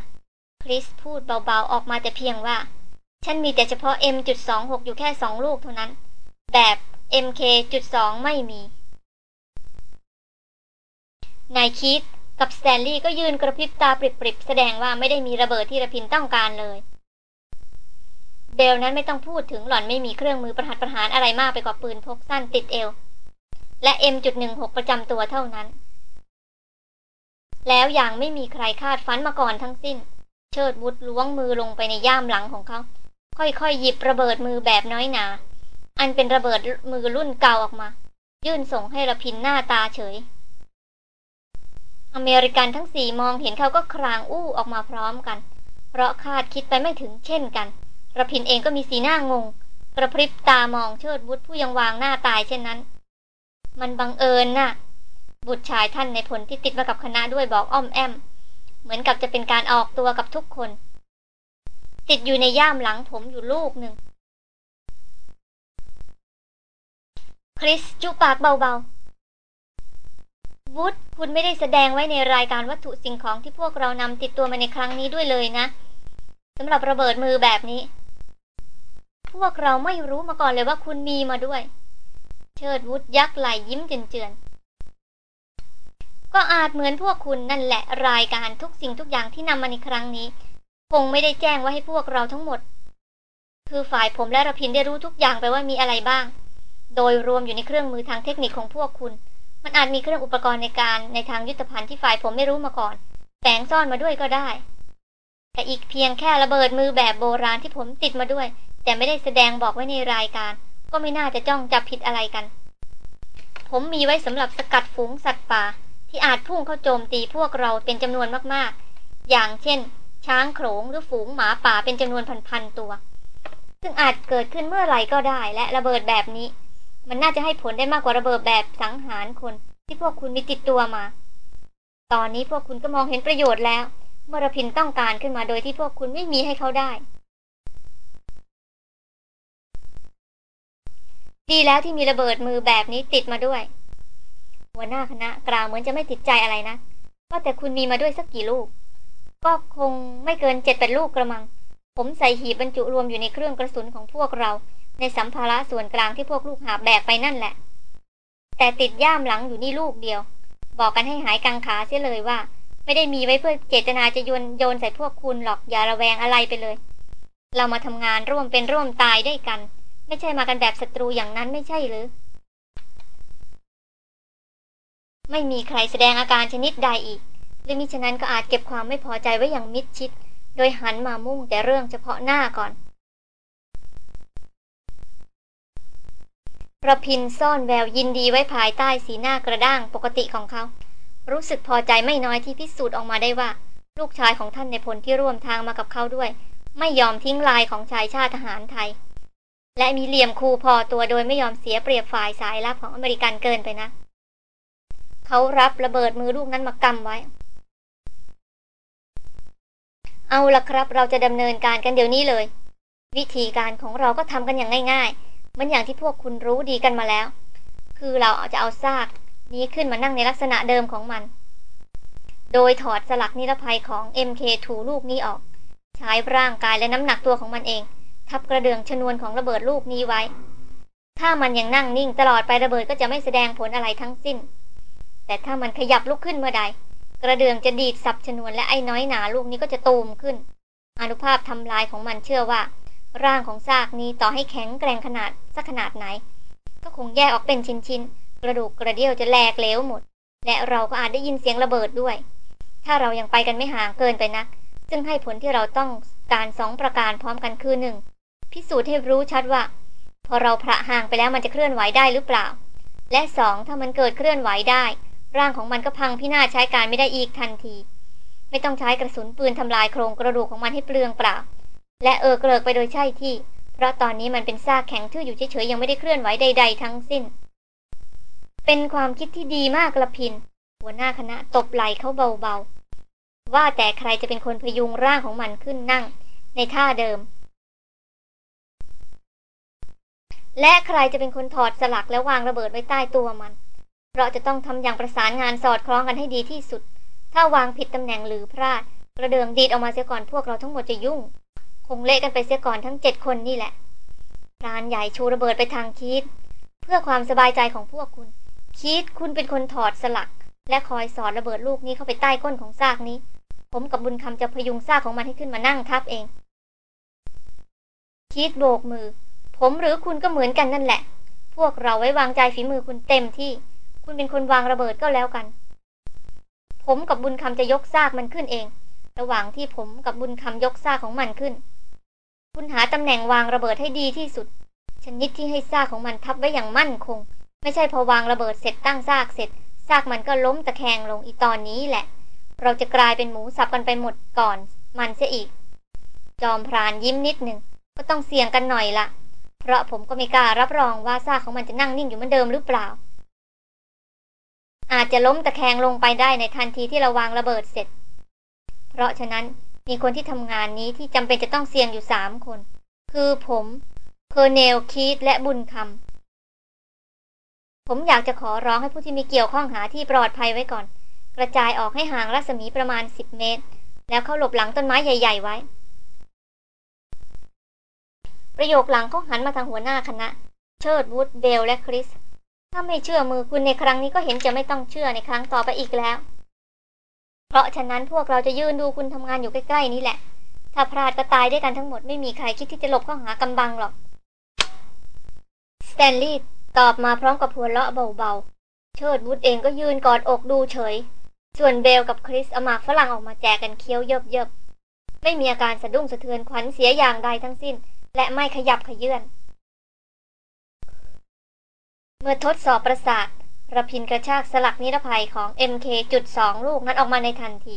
คริสพูดเบาๆออกมาแต่เพียงว่า ฉันมีแต่เฉพาะ M.26 อยู่แค่สองลูกเท่านั้น แบบ MK.2 ไม่มี นายคิดกับสแตนลีย์ก็ยืนกระพริบตาปริบๆ แสดงว่าไม่ได้มีระเบิดที่ระพินต้องการเลย เบลนั้นไม่ต้องพูดถึงหล่อนไม่มีเครื่องมือประหัตประหารอะไรมากไปกว่าปืนพกสั้นติดเอว และ M.16 ประจำตัวเท่านั้น แล้วอย่างไม่มีใครคาดฝันมาก่อนทั้งสิ้น เชิดวุฒล้วงมือลงไปในย่ามหลังของเขา ค่อยๆหยิบระเบิดมือแบบน้อยหนา อันเป็นระเบิดมือรุ่นเก่าออกมา ยื่นส่งให้ระพินหน้าตาเฉย อเมริกันทั้งสี่มองเห็นเขาก็ครางอู้ออกมาพร้อมกัน เพราะคาดคิดไปไม่ถึงเช่นกันระพินเองก็มีสีหน้างง กระพริบตามองเชิดวุฒผู้ยังวางหน้าตายเช่นนั้น มันบังเอิญน่ะ บุตรชายท่านในผลที่ติดมากับคณะด้วยบอกอ้อมแอม เหมือนกับจะเป็นการออกตัวกับทุกคน ติดอยู่ในย่ามหลังผมอยู่ลูกหนึ่ง คริสจุปากเบาๆวุฒคุณไม่ได้แสดงไว้ในรายการวัตถุสิ่งของที่พวกเรานำติดตัวมาในครั้งนี้ด้วยเลยนะสำหรับระเบิดมือแบบนี้ พวกเราไม่รู้มาก่อนเลยว่าคุณมีมาด้วย เชิดวุฒยักไหลยิ้มเจือนๆก็อาจเหมือนพวกคุณนั่นแหละรายการทุกสิ่งทุกอย่างที่นำมาในครั้งนี้ คงไม่ได้แจ้งไว้ให้พวกเราทั้งหมด คือฝ่ายผมและระพินได้รู้ทุกอย่างไปว่ามีอะไรบ้าง โดยรวมอยู่ในเครื่องมือทางเทคนิคของพวกคุณ มันอาจมีเครื่องอุปกรณ์ในการในทางยุทธภัณฑ์ที่ฝ่ายผมไม่รู้มาก่อนแฝงซ่อนมาด้วยก็ได้ แต่อีกเพียงแค่ระเบิดมือแบบโบราณที่ผมติดมาด้วย แต่ไม่ได้แสดงบอกไว้ในรายการ ก็ไม่น่าจะจ้องจับผิดอะไรกัน ผมมีไว้สำหรับสกัดฝูงสัตว์ป่า ที่อาจพุ่งเข้าโจมตีพวกเราเป็นจำนวนมากๆ อย่างเช่น ช้างโขลงหรือฝูงหมาป่าเป็นจำนวนพันๆตัว ซึ่งอาจเกิดขึ้นเมื่อไหร่ก็ได้และระเบิดแบบนี้ มันน่าจะให้ผลได้มากกว่าระเบิดแบบสังหารคนที่พวกคุณมีติดตัวมา ตอนนี้พวกคุณก็มองเห็นประโยชน์แล้วเมื่อรพินต้องการขึ้นมาโดยที่พวกคุณไม่มีให้เขาได้ ดีแล้วที่มีระเบิดมือแบบนี้ติดมาด้วย หัวหน้าคณะกล่าวเหมือนจะไม่ติดใจอะไรนะ ว่าแต่คุณมีมาด้วยสักกี่ลูก ก็คงไม่เกินเจ็ดแปดลูกกระมัง ผมใส่หีบบรรจุรวมอยู่ในเครื่องกระสุนของพวกเรา ในสัมภาระส่วนกลางที่พวกลูกหาแบกไปนั่นแหละ แต่ติดย่ามหลังอยู่นี่ลูกเดียว บอกกันให้หายกังขาเสียเลยว่า ไม่ได้มีไว้เพื่อเจตนาจะโยนโยนใส่พวกคุณหรอกอย่าระแวงอะไรไปเลย เรามาทำงานร่วมเป็นร่วมตายด้วยกัน ไม่ใช่มากันแบบศัตรูอย่างนั้นไม่ใช่หรือไม่มีใครแสดงอาการชนิดใดอีก หรือมิฉะนั้นก็อาจเก็บความไม่พอใจไว้อย่างมิดชิด โดยหันมามุ่งแต่เรื่องเฉพาะหน้าก่อนระพินซ่อนแววยินดีไว้ภายใต้สีหน้ากระด้างปกติของเขา รู้สึกพอใจไม่น้อยที่พิสูจน์ออกมาได้ว่า ลูกชายของท่านในพลที่ร่วมทางมากับเขาด้วย ไม่ยอมทิ้งลายของชายชาติทหารไทย และมีเหลี่ยมคูพอตัวโดยไม่ยอมเสียเปรียบฝ่ายสายลับของอเมริกันเกินไปนะ เขารับระเบิดมือลูกนั้นมากำไว้ เอาละครับ เราจะดำเนินการกันเดี๋ยวนี้เลย วิธีการของเราก็ทำกันอย่างง่ายๆมือนอย่างที่พวกคุณรู้ดีกันมาแล้ว คือเราจะเอาซากนี้ขึ้นมานั่งในลักษณะเดิมของมัน โดยถอดสลักนิรภัยของ MK2 ลูกนี้ออก ใช้ร่างกายและน้ำหนักตัวของมันเอง ทับกระเดื่องชนวนของระเบิดลูกนี้ไว้ ถ้ามันยังนั่งนิ่งตลอดไประเบิดก็จะไม่แสดงผลอะไรทั้งสิ้น แต่ถ้ามันขยับลุกขึ้นเมื่อใด กระเดื่องจะดีดสับชนวนและไอ้น้อยหนาลูกนี้ก็จะตูมขึ้น อนุภาพทำลายของมันเชื่อว่า ร่างของซากนี้ต่อให้แข็งแกร่งขนาดสักขนาดไหน ก็คงแยกออกเป็นชิ้นๆ กระดูกกระเดี่ยวจะแหลกเหลวหมด และเราก็อาจได้ยินเสียงระเบิดด้วย ถ้าเรายังไปกันไม่ห่างเกินไปนัก ซึ่งให้ผลที่เราต้องการสองประการพร้อมกันคือหนึ่งพิสูจน์ให้รู้ชัดว่า พอเราพระห่างไปแล้วมันจะเคลื่อนไหวได้หรือเปล่า และสองถ้ามันเกิดเคลื่อนไหวได้ ร่างของมันก็พังพินาศใช้การไม่ได้อีกทันที ไม่ต้องใช้กระสุนปืนทำลายโครงกระดูกของมันให้เปลืองเปล่า และเออเกลิกไปโดยใช่ที่ เพราะตอนนี้มันเป็นซากแข็งทื่ออยู่เฉยๆยังไม่ได้เคลื่อนไหวใด ๆ ทั้งสิ้น เป็นความคิดที่ดีมากละพิน หัวหน้าคณะตบไหล่เขาเบาๆ ว่าแต่ใครจะเป็นคนพยุงร่างของมันขึ้นนั่ง ในท่าเดิม และใครจะเป็นคนถอดสลักและวางระเบิดไว้ใต้ตัวมัน เราจะต้องทำอย่างประสานงานสอดคล้องกันให้ดีที่สุด ถ้าวางผิดตำแหน่งหรือพลาด กระเดืองดีดออกมาเสียก่อนพวกเราทั้งหมดจะยุ่ง คงเละกันไปเสียก่อนทั้งเจ็ดคนนี่แหละพรานใหญ่ชูระเบิดไปทางคีดเพื่อความสบายใจของพวกคุณคีดคุณเป็นคนถอดสลัก และคอยสอดระเบิดลูกนี้เข้าไปใต้ก้นของซากนี้ ผมกับบุญคำจะพยุงซากของมันให้ขึ้นมานั่งทับเองคีดโบกมือ ผมหรือคุณก็เหมือนกันนั่นแหละ พวกเราไว้วางใจฝีมือคุณเต็มที่ คุณเป็นคนวางระเบิดก็แล้วกัน ผมกับบุญคำจะยกซากมันขึ้นเอง ระหว่างที่ผมกับบุญคำยกซากของมันขึ้น คุณหาตำแหน่งวางระเบิดให้ดีที่สุด ชนิดที่ให้ซากของมันทับไว้อย่างมั่นคง ไม่ใช่พอวางระเบิดเสร็จตั้งซากเสร็จซากมันก็ล้มตะแคงลงอีตอนนี้แหละ เราจะกลายเป็นหมูสับกันไปหมดก่อน มันเสียอีก จอมพรานยิ้มนิดหนึ่งก็ต้องเสี่ยงกันหน่อยละเพราะผมก็ไม่กล้ารับรองว่าซากของมันจะนั่งนิ่งอยู่เหมือนเดิมหรือเปล่า อาจจะล้มตะแคงลงไปได้ในทันทีที่เราวางระเบิดเสร็จ เพราะฉะนั้นมีคนที่ทำงานนี้ที่จำเป็นจะต้องเสี่ยงอยู่สามคน คือผมเคอร์เนลคีตและบุญคำผมอยากจะขอร้องให้ผู้ที่มีเกี่ยวข้องหาที่ปลอดภัยไว้ก่อน กระจายออกให้ห่างรัศมีประมาณสิบเมตร แล้วเข้าหลบหลังต้นไม้ใหญ่ ๆ ไว้ ประโยคหลังเขาหันมาทางหัวหน้าคณะ เชิดวูดเบลและคริส ถ้าไม่เชื่อมือคุณในครั้งนี้ก็เห็นจะไม่ต้องเชื่อในครั้งต่อไปอีกแล้ว เพราะฉะนั้นพวกเราจะยืนดูคุณทำงานอยู่ใกล้ๆนี่แหละ ถ้าพลาดก็ตายด้วยกันทั้งหมดไม่มีใครคิดที่จะหลบเข้าหากำบังหรอก สแตนลีย์ตอบมาพร้อมกับหัวเราะเบาๆโชชิดวุฒเองก็ยืนกอดอกดูเฉย ส่วนเบลกับคริสเอามากฝรั่งออกมาแจกกันเคี้ยวเยิบเยิบไม่มีอาการสะดุ้งสะเทือนขวัญเสียอย่างใดทั้งสิ้น และไม่ขยับขยื่น เมื่อทดสอบประสาทระพินกระชากสลักนิรภัยของ MK.2 ลูกนั้นออกมาในทันที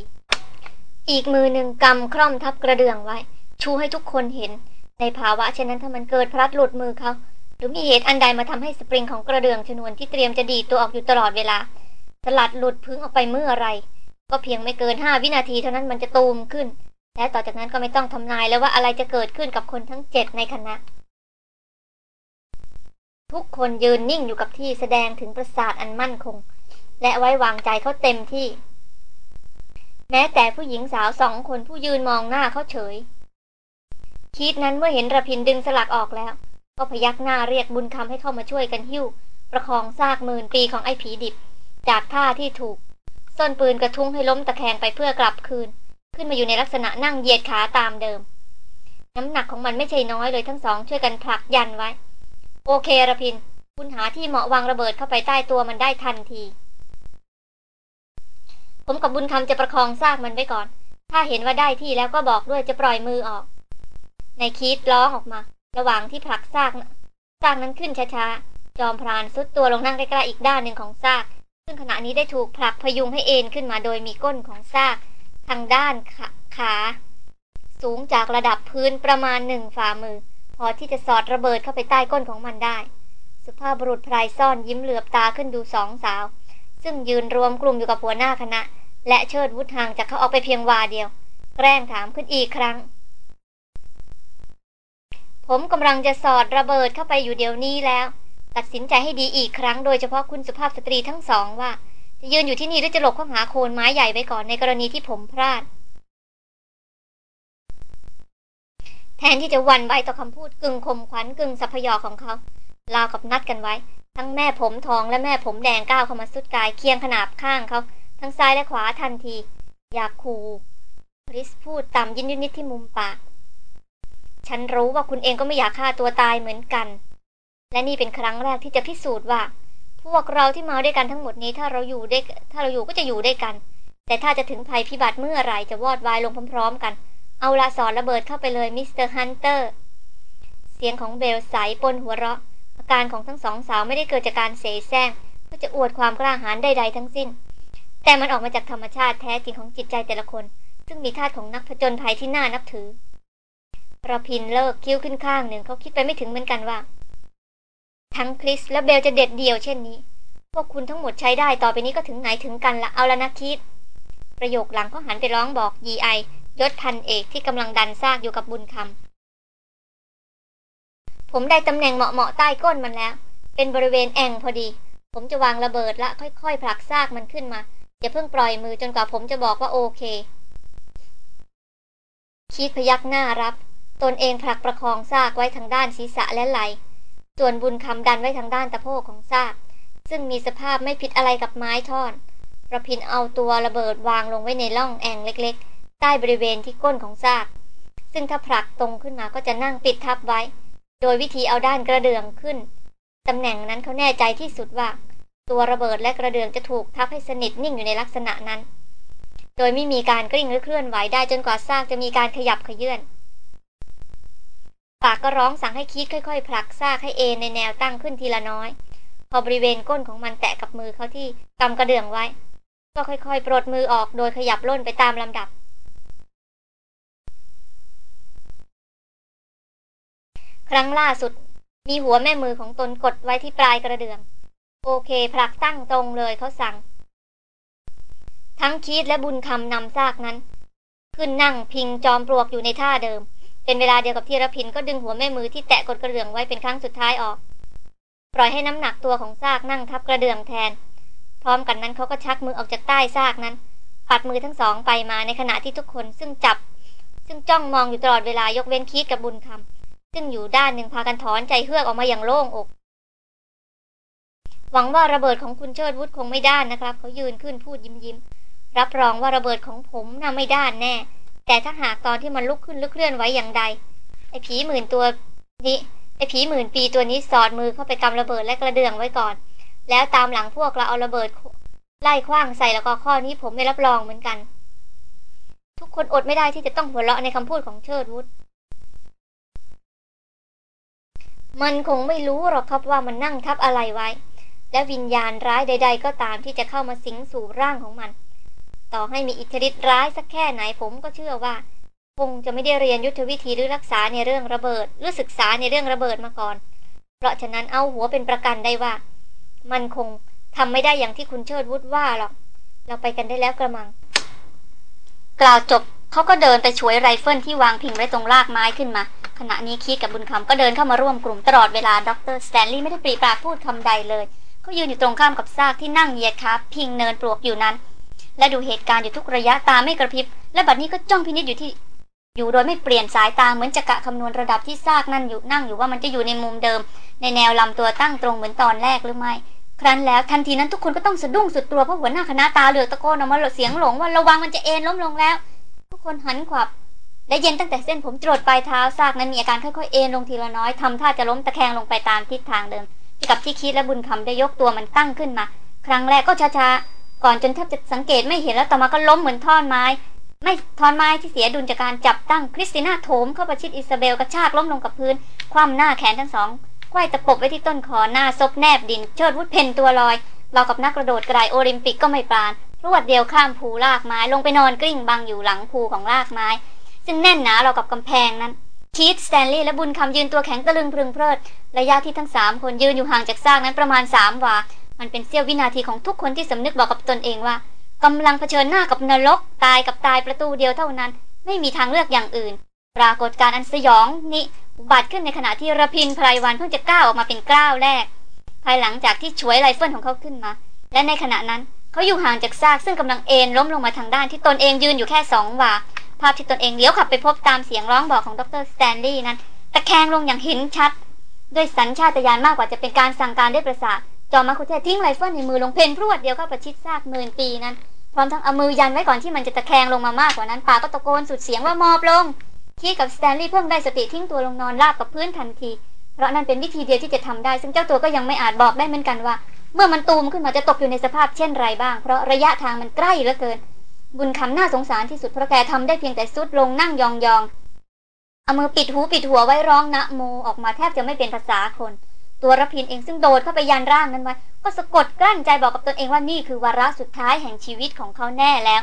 อีกมือหนึ่งกำคร่อมทับกระเดื่องไว้ ชูให้ทุกคนเห็น ในภาวะเช่นนั้นถ้ามันเกิดพลัดหลุดมือเขา หรือมีเหตุอันใดมาทำให้สปริงของกระเดื่องชนวนที่เตรียมจะดีตัวออกอยู่ตลอดเวลา สลัดหลุดพึ่งออกไปเมื่อไร ก็เพียงไม่เกินห้าวินาทีเท่านั้นมันจะตูมขึ้น และต่อจากนั้นก็ไม่ต้องทำนายแล้วว่าอะไรจะเกิดขึ้นกับคนทั้งเจ็ดในคณะ ทุกคนยืนนิ่งอยู่กับที่แสดงถึงประสาทอันมั่นคง และไว้วางใจเขาเต็มที่ แม้แต่ผู้หญิงสาวสองคนผู้ยืนมองหน้าเขาเฉย คิดนั้นเมื่อเห็นระพินดึงสลักออกแล้ว ก็พยักหน้าเรียกบุญคำให้เข้ามาช่วยกันหิ้ว ประคองซากหมื่นปีของไอ้ผีดิบ จากท่าที่ถูกส้นปืนกระทุ้งให้ล้มตะแคงไปเพื่อกลับคืน ขึ้นมาอยู่ในลักษณะนั่งเหยียดขาตามเดิม น้ำหนักของมันไม่ใช่น้อยเลยทั้งสองช่วยกันผลักยันไว้ โอเคระพิน คุณหาที่เหมาะวางระเบิดเข้าไปใต้ตัวมันได้ทันที ผมกับบุญคำจะประคองซากมันไว้ก่อน ถ้าเห็นว่าได้ที่แล้วก็บอกด้วยจะปล่อยมือออก ในคีดร้องออกมา ระหว่างที่ผลักซากซากนั้นขึ้นช้าๆ จอมพรานซุดตัวลงนั่งใกล้ๆอีกด้านหนึ่งของซาก ซึ่งขณะนี้ได้ถูกผลักพยุงให้เอ็นขึ้นมาโดยมีก้นของซาก ทางด้านขาขา สูงจากระดับพื้นประมาณหนึ่งฝ่ามือ พอที่จะสอดระเบิดเข้าไปใต้ก้นของมันได้ สุภาพบุรุษพรายซ่อนยิ้มเหลือบตาขึ้นดูสองสาว ซึ่งยืนรวมกลุ่มอยู่กับหัวหน้าคณะ และเชิดวุฒห่างจากเขาออกไปเพียงวาเดียว แกล้งถามขึ้นอีกครั้ง ผมกำลังจะสอดระเบิดเข้าไปอยู่เดี๋ยวนี้แล้ว ตัดสินใจให้ดีอีกครั้ง โดยเฉพาะคุณสุภาพสตรีทั้งสองว่า จะยืนอยู่ที่นี่หรือจะหลบเข้าหาโคนไม้ใหญ่ไปก่อนในกรณีที่ผมพลาด แทนที่จะวันไวต่อคำพูดกึ่งข่มขวัญกึ่งสัพยอของเขาราวกับนัดกันไว้ ทั้งแม่ผมทองและแม่ผมแดงก้าวเข้ามาทรุดกายเคียงขนาบข้างเขา ทั้งซ้ายและขวาทันที Thank you คริสพูดต่ำยิ้มนิดที่มุมปาก ฉันรู้ว่าคุณเองก็ไม่อยากฆ่าตัวตายเหมือนกัน และนี่เป็นครั้งแรกที่จะพิสูจน์ว่า พวกเราที่มาด้วยกันทั้งหมดนี้ถ้าเราอยู่ได้ถ้าเราอยู่ก็จะอยู่ด้วยกัน แต่ถ้าจะถึงภัยพิบัติเมื่อไรจะวอดวายลงพร้อมๆกัน เอาละสอนระเบิดเข้าไปเลย Mister Hunter เสียงของเบลใสปนหัวเราะ อาการของทั้งสองสาวไม่ได้เกิดจากการเสแสร้งเพื่อจะอวดความกล้าหาญใดๆทั้งสิ้น แต่มันออกมาจากธรรมชาติแท้จริงของจิตใจแต่ละคน ซึ่งมีธาตุของนักผจญภัยที่น่านับถือระพินเลิกคิ้วขึ้นข้างหนึ่งเขาคิดไปไม่ถึงเหมือนกันว่า ทั้งคริสและเบลจะเด็ดเดี่ยวเช่นนี้ พวกคุณทั้งหมดใช้ได้ต่อไปนี้ก็ถึงไหนถึงกันละเอาละนะคิด ประโยคหลังก็หันไปร้องบอกยีไอ ยศพันเอกที่กำลังดันซากอยู่กับบุญคำผมได้ตำแหน่งเหมาะๆใต้ก้นมันแล้ว เป็นบริเวณแองพอดี ผมจะวางระเบิดละค่อยๆผลักซากมันขึ้นมา อย่าเพิ่งปล่อยมือจนกว่าผมจะบอกว่าโอเค คิดพยักหน้ารับ ตนเองผลักประคองซากไว้ทางด้านศีรษะและไหล ส่วนบุญคำดันไว้ทางด้านตะโพกของซาก ซึ่งมีสภาพไม่ผิดอะไรกับไม้ท่อนระพินเอาตัวระเบิดวางลงไว้ในร่องแองเล็กๆ ต้บริเวณที่ก้นของซาก ซึ่งถ้าผลักตรงขึ้นมาก็จะนั่งปิดทับไว้ โดยวิธีเอาด้านกระเดื่องขึ้น ตำแหน่งนั้นเขาแน่ใจที่สุดว่า ตัวระเบิดและกระเดื่องจะถูกทับให้สนิทนิ่งอยู่ในลักษณะนั้น โดยไม่มีการกลิ้งหรือเคลื่อนไหวได้จนกว่าซากจะมีการขยับขยื่นปากก็ร้องสั่งให้คิดค่อยๆ ผลักซากให้เอในแนวตั้งขึ้นทีละน้อย พอบริเวณก้นของมันแตะกับมือเขาที่กำกระเดื่องไว้ ก็ค่อยๆ ปลดมือออกโดยขยับล่นไปตามลำดับ ครั้งล่าสุด มีหัวแม่มือของตนกดไว้ที่ปลายกระเดื่อง โอเคผลักตั้งตรงเลยเขาสั่ง ทั้งคีดและบุญคำนำซากนั้น ขึ้นนั่งพิงจอมปลวกอยู่ในท่าเดิม เป็นเวลาเดียวกับที่รพินก็ดึงหัวแม่มือที่แตะกดกระเดื่องไว้เป็นครั้งสุดท้ายออก ปล่อยให้น้ำหนักตัวของซากนั่งทับกระเดื่องแทน พร้อมกันนั้นเขาก็ชักมือออกจากใต้ซากนั้น ปัดมือทั้งสองไปมาในขณะที่ทุกคนซึ่งจับ ซึ่งจ้องมองอยู่ตลอดเวลายกเว้นคีดกับบุญคำ ซึ่งอยู่ด้านหนึ่งพากันถอนใจเฮือกออกมาอย่างโล่งอก หวังว่าระเบิดของคุณเชิดวุฒคงไม่ด้านนะครับ เขายืนขึ้นพูดยิ้มยิ้มรับรองว่าระเบิดของผมน่าไม่ด้านแน่ แต่ถ้าหากตอนที่มันลุกขึ้นหรือเคลื่อนไหวอย่างใด ไอ้ผีหมื่นตัวนี้ไอ้ผีหมื่นปีตัวนี้สอดมือเข้าไปกำระเบิดและกระเดื่องไว้ก่อน แล้วตามหลังพวกเราเอาระเบิดไล่คว้างใส่แล้วก็ข้อนี้ผมไม่รับรองเหมือนกัน ทุกคนอดไม่ได้ที่จะต้องหัวเราะในคำพูดของเชิดวุฒ มันคงไม่รู้หรอกครับว่ามันนั่งทับอะไรไว้ และวิญญาณร้ายใด ๆ ก็ตามที่จะเข้ามาสิงสู่ร่างของมัน ต่อให้มีอิทธิฤทธิ์ร้ายสักแค่ไหนผมก็เชื่อว่าคงจะไม่ได้เรียนยุทธวิธีหรือรักษาในเรื่องระเบิด หรือศึกษาในเรื่องระเบิดมาก่อน เพราะฉะนั้นเอาหัวเป็นประกันได้ว่า มันคงทำไม่ได้อย่างที่คุณเชิดวุฒว่าหรอก เราไปกันได้แล้วกระมัง กล่าวจบ เขาก็เดินไปฉวยไรเฟิลที่วางพิงไว้ตรงรากไม้ขึ้นมา ขณะนี้คีดกับบุญคำก็เดินเข้ามาร่วมกลุ่มตลอดเวลาดรสแตนลีย์ไม่ได้ปริปากพูดคำใดเลยเขายืนอยู่ตรงข้ามกับซากที่นั่งเหยียดขาพิงเนินปลวกอยู่นั้น และดูเหตุการณ์อยู่ทุกระยะตาไม่กระพริบ และบัดนี้ก็จ้องพินิจอยู่ที่ อยู่โดยไม่เปลี่ยนสายตาเหมือนจะกะคำนวณระดับที่ซากนั่นอยู่นั่งอยู่ว่ามันจะอยู่ในมุมเดิม ในแนวลำตัวตั้งตรงเหมือนตอนแรกหรือไม่ครั้นแล้วทันทีนั้นทุกคนก็ต้องสะดุ้งสุดตัวเพราะหัวหน้าคณะตาเหลือกตะโกนออกมาเสียงหลงว่าระวังมันจะเอ็นล้มลงแล้ว คนหันขวับ และเย็นตั้งแต่เส้นผมจรดปลายเท้าซากนั้นมีอาการค่อยๆเอ็นลงทีละน้อยทำท่าจะล้มตะแคงลงไปตามทิศทางเดิมกับที่คิดและบุญคำได้ยกตัวมันตั้งขึ้นมา ครั้งแรกก็ช้าๆก่อนจนแทบจะสังเกตไม่เห็นแล้วต่อมาก็ล้มเหมือนท่อนไม้ ไม่ท่อนไม้ที่เสียดุลจากการจับตั้งคริสติน่าโถมเข้าประชิดอิซาเบลกระชากล้มลงกับพื้น คว่ำหน้าแขนทั้งสองไขว้ตะปบไว้ที่ต้นคอหน้าซบแนบดิน เชิดวุฒเผ่นตัวลอย เรากับนักกระโดดกระไดโอลิมปิกก็ไม่ปรานรวดเดียวข้ามพูรากไม้ลงไปนอนกลิ้งบังอยู่หลังพูของรากไม้ ซึ่งแน่นหนาราวกับกำแพงนั้นคีตสแตนลีย์และบุญคำยืนตัวแข็งตะลึงพรึงเพริดระยะที่ทั้งสามคนยืนอยู่ห่างจากซากนั้นประมาณสามวา มันเป็นเสี้ยววินาทีของทุกคนที่สำนึกบอกกับตนเองว่ากำลังเผชิญหน้ากับนรก ตายกับตายประตูเดียวเท่านั้น ไม่มีทางเลือกอย่างอื่น ปรากฏการณ์อันสยองนี้อุบัติขึ้นในขณะที่ระพินไพรวันเพิ่งจะก้าวออกมาเป็นก้าวแรก ภายหลังจากที่ฉวยไรเฟิลของเขาขึ้นมา และในขณะนั้นเขาอยู่ห่างจากซากซึ่งกำลังเอนล้มลงมาทางด้านที่ตนเองยืนอยู่แค่สองวาภาพที่ตนเองเหลียวขวับไปพบตามเสียงร้องบอกของดรสแตนลีย์นั้นตะแคงลงอย่างเห็นชัด ด้วยสัญชาตญาณมากกว่าจะเป็นการสั่งการด้วยประสาทจอมมัคคุเทศก์ทิ้งไรเฟิลในมือลงเผ่นพรวดเดียวเข้าประชิดซากหมื่นปีนั้นพร้อมทั้งเอามือยันไว้ก่อนที่มันจะตะแคงลงมามากกว่านั้นปากก็ตะโกนสุดเสียงว่าหมอบลงคีกับสแตนลีย์เพิ่งได้สติทิ้งตัวลงนอนราบกับพื้นทันที เพราะนั่นเป็นวิธีเดียวที่จะทำได้ ซึ่งเจ้าตัวก็ยังไม่อาจบอกได้เหมือนกันว่า เมื่อมันตูมขึ้นมาจะตกอยู่ในสภาพเช่นไรบ้าง เพราะระยะทางมันใกล้เหลือเกิน บุญคำน่าสงสารที่สุดเพราะแกทำได้เพียงแต่ทรุดลงนั่งยองงๆเอามือปิดหูปิดหัวไว้ร้องนะโมออกมาแทบจะไม่เป็นภาษาคน ตัวรพินเองซึ่งโดดเข้าไปยันร่างนั้นไว้ก็สะกดกลั้นใจบอกกับตนเองว่านี่คือวาระสุดท้ายแห่งชีวิตของเขาแน่แล้ว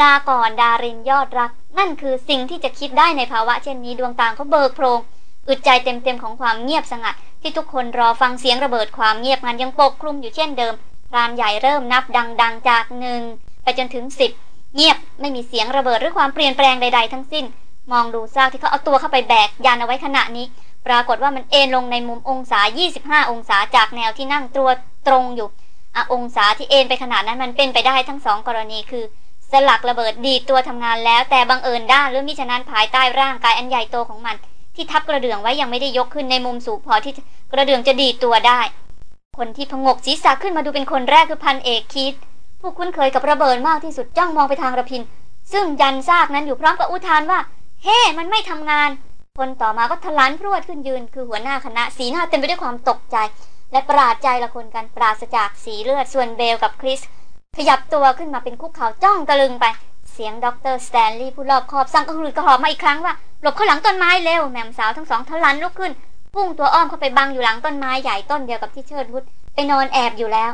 ลาก่อนดารินยอดรัก นั่นคือสิ่งที่จะคิดได้ในภาวะเช่นนี้ดวงตาเขาเบิกโพรง อึดใจเต็มๆของความเงียบสงัด ที่ทุกคนรอฟังเสียงระเบิดความเงียบงันยังปกคลุมอยู่เช่นเดิมรานใหญ่เริ่มนับดัง ๆ จากหนึ่งไปจนถึงสิบเงียบไม่มีเสียงระเบิดหรือความเปลี่ยนแปลงใด ๆ ทั้งสิ้น มองดูซากที่เขาเอาตัวเข้าไปแบกยานเอาไว้ขณะนี้ ปรากฏว่ามันเอ็นลงในมุมองศา 25 องศาจากแนวที่นั่งตัวตรงอยู่อองศาที่เอ็นไปขนาดนั้นมันเป็นไปได้ทั้งสองกรณีคือ สลักระเบิดดีตัวทำงานแล้วแต่บังเอิญด้านหรือมิฉะนั้นภายใต้ร่างกายอันใหญ่โตของมัน ที่ทับกระเดื่องไว้ยังไม่ได้ยกขึ้นในมุมสูงพอที่กระเดื่องจะดีตัวได้ คนที่ผงกศีรษะขึ้นมาดูเป็นคนแรกคือพันเอกคิด ผู้คุ้นเคยกับระเบิดมากที่สุดจ้องมองไปทางระพิน ซึ่งยันซากนั้นอยู่พร้อมกับอุทานว่า Hey มันไม่ทำงาน คนต่อมาก็ถลันพรวดขึ้นยืน คือหัวหน้าคณะสีหน้าเต็มไปด้วยความตกใจ และประหลาดใจละคนกันปราศจากสีเลือดส่วนเบลกับคริสขยับตัวขึ้นมาเป็นคุกเข่าจ้องตะลึงไป เสียงด็อกเตอร์สแตนลีย์ผู้รอบคอบสั่งกระหืดกระหอบมาอีกครั้งว่าหลบเข้าหลังต้นไม้เร็วแมมสาวทั้งสองถลันลุกขึ้นพุ่งตัวอ้อมเข้าไปบังอยู่หลังต้นไม้ใหญ่ต้นเดียวกับที่เชิดวุฒไปนอนแอบอยู่แล้ว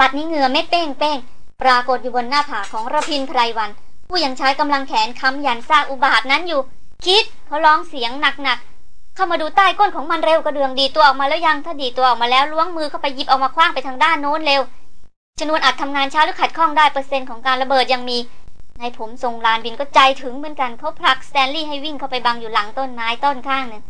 บัดนี้เหงื่อเม็ดเป้งเป้งปรากฏอยู่บนหน้าผากของระพินไพรวัน ผู้ยังใช้กำลังแขนค้ำยันซากอุบาทนั้นอยู่ คิดเขาร้องเสียงหนักๆเข้ามาดูใต้ก้นของมันเร็วกระเดืองดีตัวออกมาแล้วยังถ้าดีตัวออกมาแล้วล้วงมือเข้าไปหยิบออกมาคว้างไปทางด้านโน้นเร็วชนวนอาจทำงานช้าหรือขัดข้องได้เปอร์เซ็นต์ของการระเบิดยังมี ในผมทรงลานบินก็ใจถึงเหมือนกันเขาผลักสแตนลีย์ให้วิ่งเข้าไปบังอยู่หลังต้นไม้ต้นข้างหนึ่ง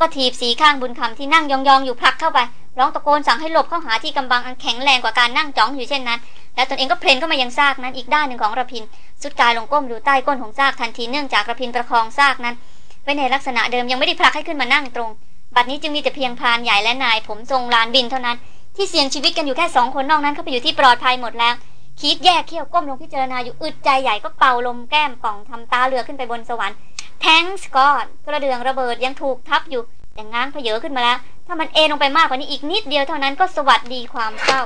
ก็ถีบสีข้างบุญคำที่นั่งยองๆอยู่ผลักเข้าไป ร้องตะโกนสั่งให้หลบเข้าหาที่กำบังอันแข็งแรงกว่าการนั่งจ้องอยู่เช่นนั้น แล้วตนเองก็เพลนเข้ามายังซากนั้นอีกด้านหนึ่งของระพิน สุดกายลงก้มดูใต้ก้นของซากทันทีเนื่องจากระพินประคองซากนั้น ไว้ในลักษณะเดิมยังไม่ได้ผลักให้ขึ้นมานั่งตรง บัดนี้จึงมีแต่เพียงพานใหญ่และนาย ผมทรงลานบินเท่านั้น ที่เสี่ยงชีวิตกันอยู่แค่สองคนนอกนั้นเขาไปอยู่ที่ปลอดภัยหมดแล้ว คิดแยกเขี้ยวก้มลงพิจารณาอยู่อึดใจใหญ่ก็เป่าลมแก้มป่องทำตาเรือขึ้นไปบนสวรรค์แทงสกอตกระเดืองระเบิดยังถูกทับอยู่ แต่ง้างเพเยอขึ้นมาแล้ว ถ้ามันเอลงไปมากกว่านี้อีกนิดเดียวเท่านั้นก็สวัสดีความเข้า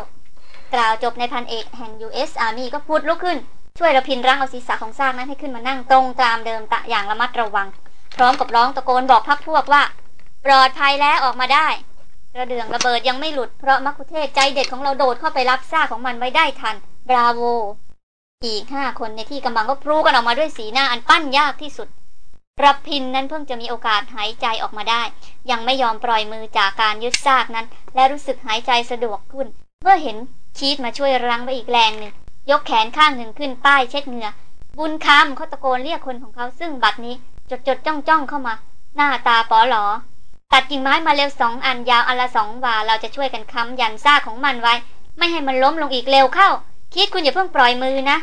กล่าวจบในพันเอกแห่ง US Army ก็พูดลุกขึ้น ช่วยระพินร่างเอาศีรษะของซากนั้นให้ขึ้นมานั่งตรงตามเดิมตะอย่างระมัดระวัง พร้อมกับร้องตะโกนบอกพักพวกว่า ปลอดภัยแล้วออกมาได้กระเดืองระเบิดยังไม่หลุดเพราะมักคุเทศใจเด็ดของเราโดดเข้าไปรับซากของมันไว้ได้ทัน บราโว อีกห้าคนในที่กำบังก็พลูกันออกมาด้วยสีหน้าอันปั้นยากที่สุดรับพินนั้นเพิ่งจะมีโอกาสหายใจออกมาได้ ยังไม่ยอมปล่อยมือจากการยึดซากนั้น และรู้สึกหายใจสะดวกขึ้น เมื่อเห็นชีตมาช่วยรั้งไว้อีกแรงหนึ่ง ยกแขนข้างหนึ่งขึ้นป้ายเช็ดเหงื่อ บุญคำเขาตะโกนเรียกคนของเขาซึ่งบัดนี้จดจดจ้องจ้องเข้ามา หน้าตาปอหลอ ตัดกิ่งไม้มาเร็วสองอันยาวอันละสองวาเราจะช่วยกันค้ำยันซากของมันไว้ ไม่ให้มันล้มลงอีกเร็วเข้า คิดคุณอย่าเพิ่งปล่อยมือนะ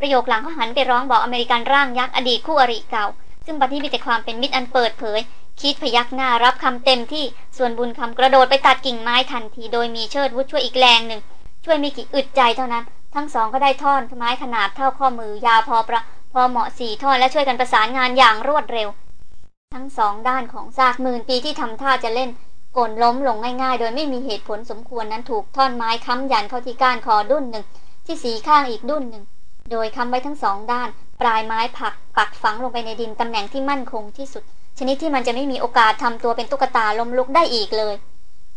ประโยคหลังเขาหันไปร้องบอกอเมริกันร่างยักษ์อดีตคู่อริเก่า ซึ่งบัดนี้มีแต่ความเป็นมิตรอันเปิดเผย คิดพยักหน้ารับคำเต็มที่ส่วนบุญคำกระโดดไปตัดกิ่งไม้ทันที โดยมีเชิดวุฒช่วยอีกแรงหนึ่ง ช่วยม่กี่อึดใจเท่านั้น ทั้งสองก็ได้ท่อนไม้ขนาดเท่าข้อมือยาวพอประพอเหมาะสี่ท่อนและช่วยกันประสานงานอย่างรวดเร็ว ทั้งสองด้านของซากหมื่นปีที่ทำท่าจะเล่น กลล้มลงง่ายๆ โดยไม่มีเหตุผลสมควรนั้นถูกท่อนไม้ค้ำยันเข้าที่ก้านคอดุ้นหนึ่ง ที่สีข้างอีกดุ้นหนึ่ง โดยค้ำไว้ทั้งสองด้าน ปลายไม้ผักปักฝังลงไปในดินตำแหน่งที่มั่นคงที่สุด ชนิดที่มันจะไม่มีโอกาสทำตัวเป็นตุ๊กตาล้มลุกได้อีกเลย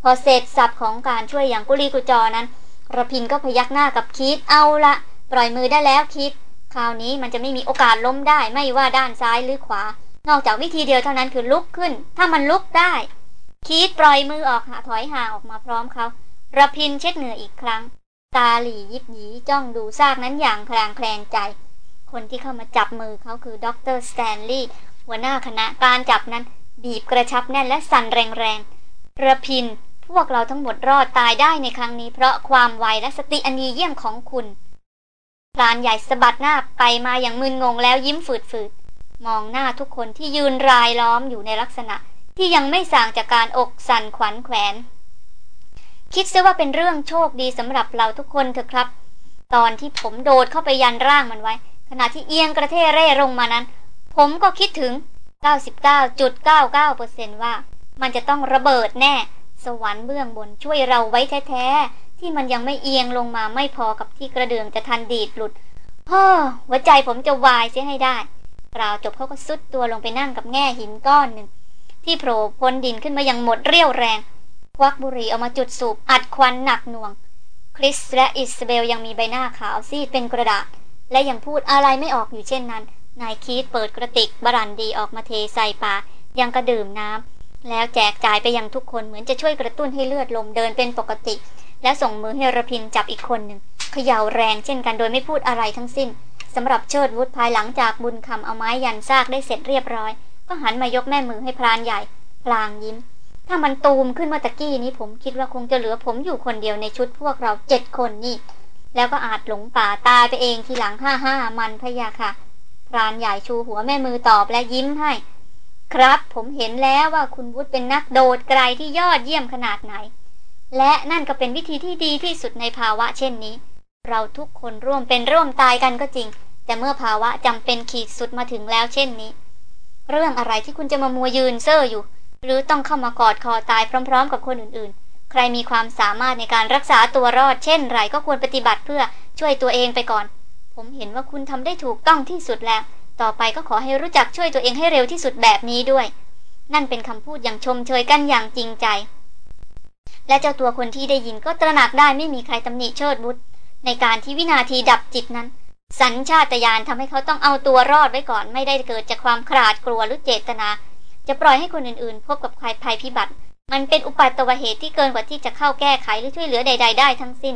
พอเสร็จสับของการช่วยอย่างกุลีกุจอนั้นระพินก็พยักหน้ากับคิดเอาละปล่อยมือได้แล้วคิดคราวนี้มันจะไม่มีโอกาสล้มได้ไม่ว่าด้านซ้ายหรือขวา นอกจากวิธีเดียวเท่านั้นคือลุกขึ้น ถ้ามันลุกได้ คิดปล่อยมือออกหาถอยห่างออกมาพร้อมเขาระพินเช็ดเหงื่ออีกครั้ง ตาหลี่ยิบหยีจ้องดูซากนั้นอย่างคลางแคลงใจ คนที่เข้ามาจับมือเขาคือดรสแตนลีย์หัวหน้าคณะการจับนั้น บีบกระชับแน่นและสั่นแรงๆระพินพวกเราทั้งหมดรอดตายได้ในครั้งนี้เพราะความไวและสติอันดีเยี่ยมของคุณพรานใหญ่สะบัดหน้าไปมาอย่างมึนงงแล้วยิ้มฝืดๆ มองหน้าทุกคนที่ยืนรายล้อมอยู่ในลักษณะ ที่ยังไม่ส่างจากการอกสั่นขวัญแขวน คิดซะว่าเป็นเรื่องโชคดีสำหรับเราทุกคนเถอะครับ ตอนที่ผมโดดเข้าไปยันร่างมันไว้ ขณะที่เอียงกระเทเร่ลงมานั้น ผมก็คิดถึง 99.99%ว่า มันจะต้องระเบิดแน่ สวรรค์เบื้องบนช่วยเราไว้แท้ๆ ที่มันยังไม่เอียงลงมาไม่พอกับที่กระเดื่องจะทันดีดหลุดฮ่อหัวใจผมจะวายเสียให้ได้กล่าวจบเขาก็ซุดตัวลงไปนั่งกับแง่หินก้อนหนึ่ง ที่โผล่พ้นดินขึ้นมาอย่างหมดเรี่ยวแรง ควักบุหรี่เอามาจุดสูบอัดควันหนักหน่วง คริสและอิสเบลยังมีใบหน้าขาวซีดเป็นกระดาษ และยังพูดอะไรไม่ออกอยู่เช่นนั้น นายคีตเปิดกระติกบรันดีออกมาเทใส่ปากยังกระดื่มน้ำแล้วแจกจ่ายไปยังทุกคนเหมือนจะช่วยกระตุ้นให้เลือดลมเดินเป็นปกติ และส่งมือให้ระพินจับอีกคนหนึ่งเขย่าแรงเช่นกันโดยไม่พูดอะไรทั้งสิ้นสำหรับเชิดวุฒภายหลังจากบุญคำเอาไม้ยันซากได้เสร็จเรียบร้อย ก็หันมายกแม่มือให้พรานใหญ่พลางยิ้ม ถ้ามันตูมขึ้นมาตะกี้นี้ผมคิดว่าคงจะเหลือผมอยู่คนเดียวในชุดพวกเราเจ็ดคนนี่ แล้วก็อาจหลงป่าตายไปเองทีหลังห้าห้ามันพยาค่ะ พรานใหญ่ชูหัวแม่มือตอบและยิ้มให้ ครับผมเห็นแล้วว่าคุณวุฒิเป็นนักโดดไกลที่ยอดเยี่ยมขนาดไหน และนั่นก็เป็นวิธีที่ดีที่สุดในภาวะเช่นนี้ เราทุกคนร่วมเป็นร่วมตายกันก็จริง แต่เมื่อภาวะจำเป็นขีดสุดมาถึงแล้วเช่นนี้ เรื่องอะไรที่คุณจะมามัวยืนเซ่ออยู่ หรือต้องเข้ามากอดคอตายพร้อม ๆ กับคนอื่นๆ ใครมีความสามารถในการรักษาตัวรอดเช่นไรก็ควรปฏิบัติเพื่อช่วยตัวเองไปก่อน ผมเห็นว่าคุณทำได้ถูกต้องที่สุดแล้ว ต่อไปก็ขอให้รู้จักช่วยตัวเองให้เร็วที่สุดแบบนี้ด้วย นั่นเป็นคำพูดอย่างชมเชยกันอย่างจริงใจ และเจ้าตัวคนที่ได้ยินก็ตระหนักได้ไม่มีใครตำหนิเชิดบุตรในการที่วินาทีดับจิตนั้น สัญชาตญาณทำให้เขาต้องเอาตัวรอดไว้ก่อน ไม่ได้เกิดจากความขลาดกลัวหรือเจตนา จะปล่อยให้คนอื่นๆ พบกับใครภัยพิบัติ มันเป็นอุปัตวเหตุที่เกินกว่าที่จะเข้าแก้ไขหรือช่วยเหลือใด ๆ ได้ทั้งสิ้น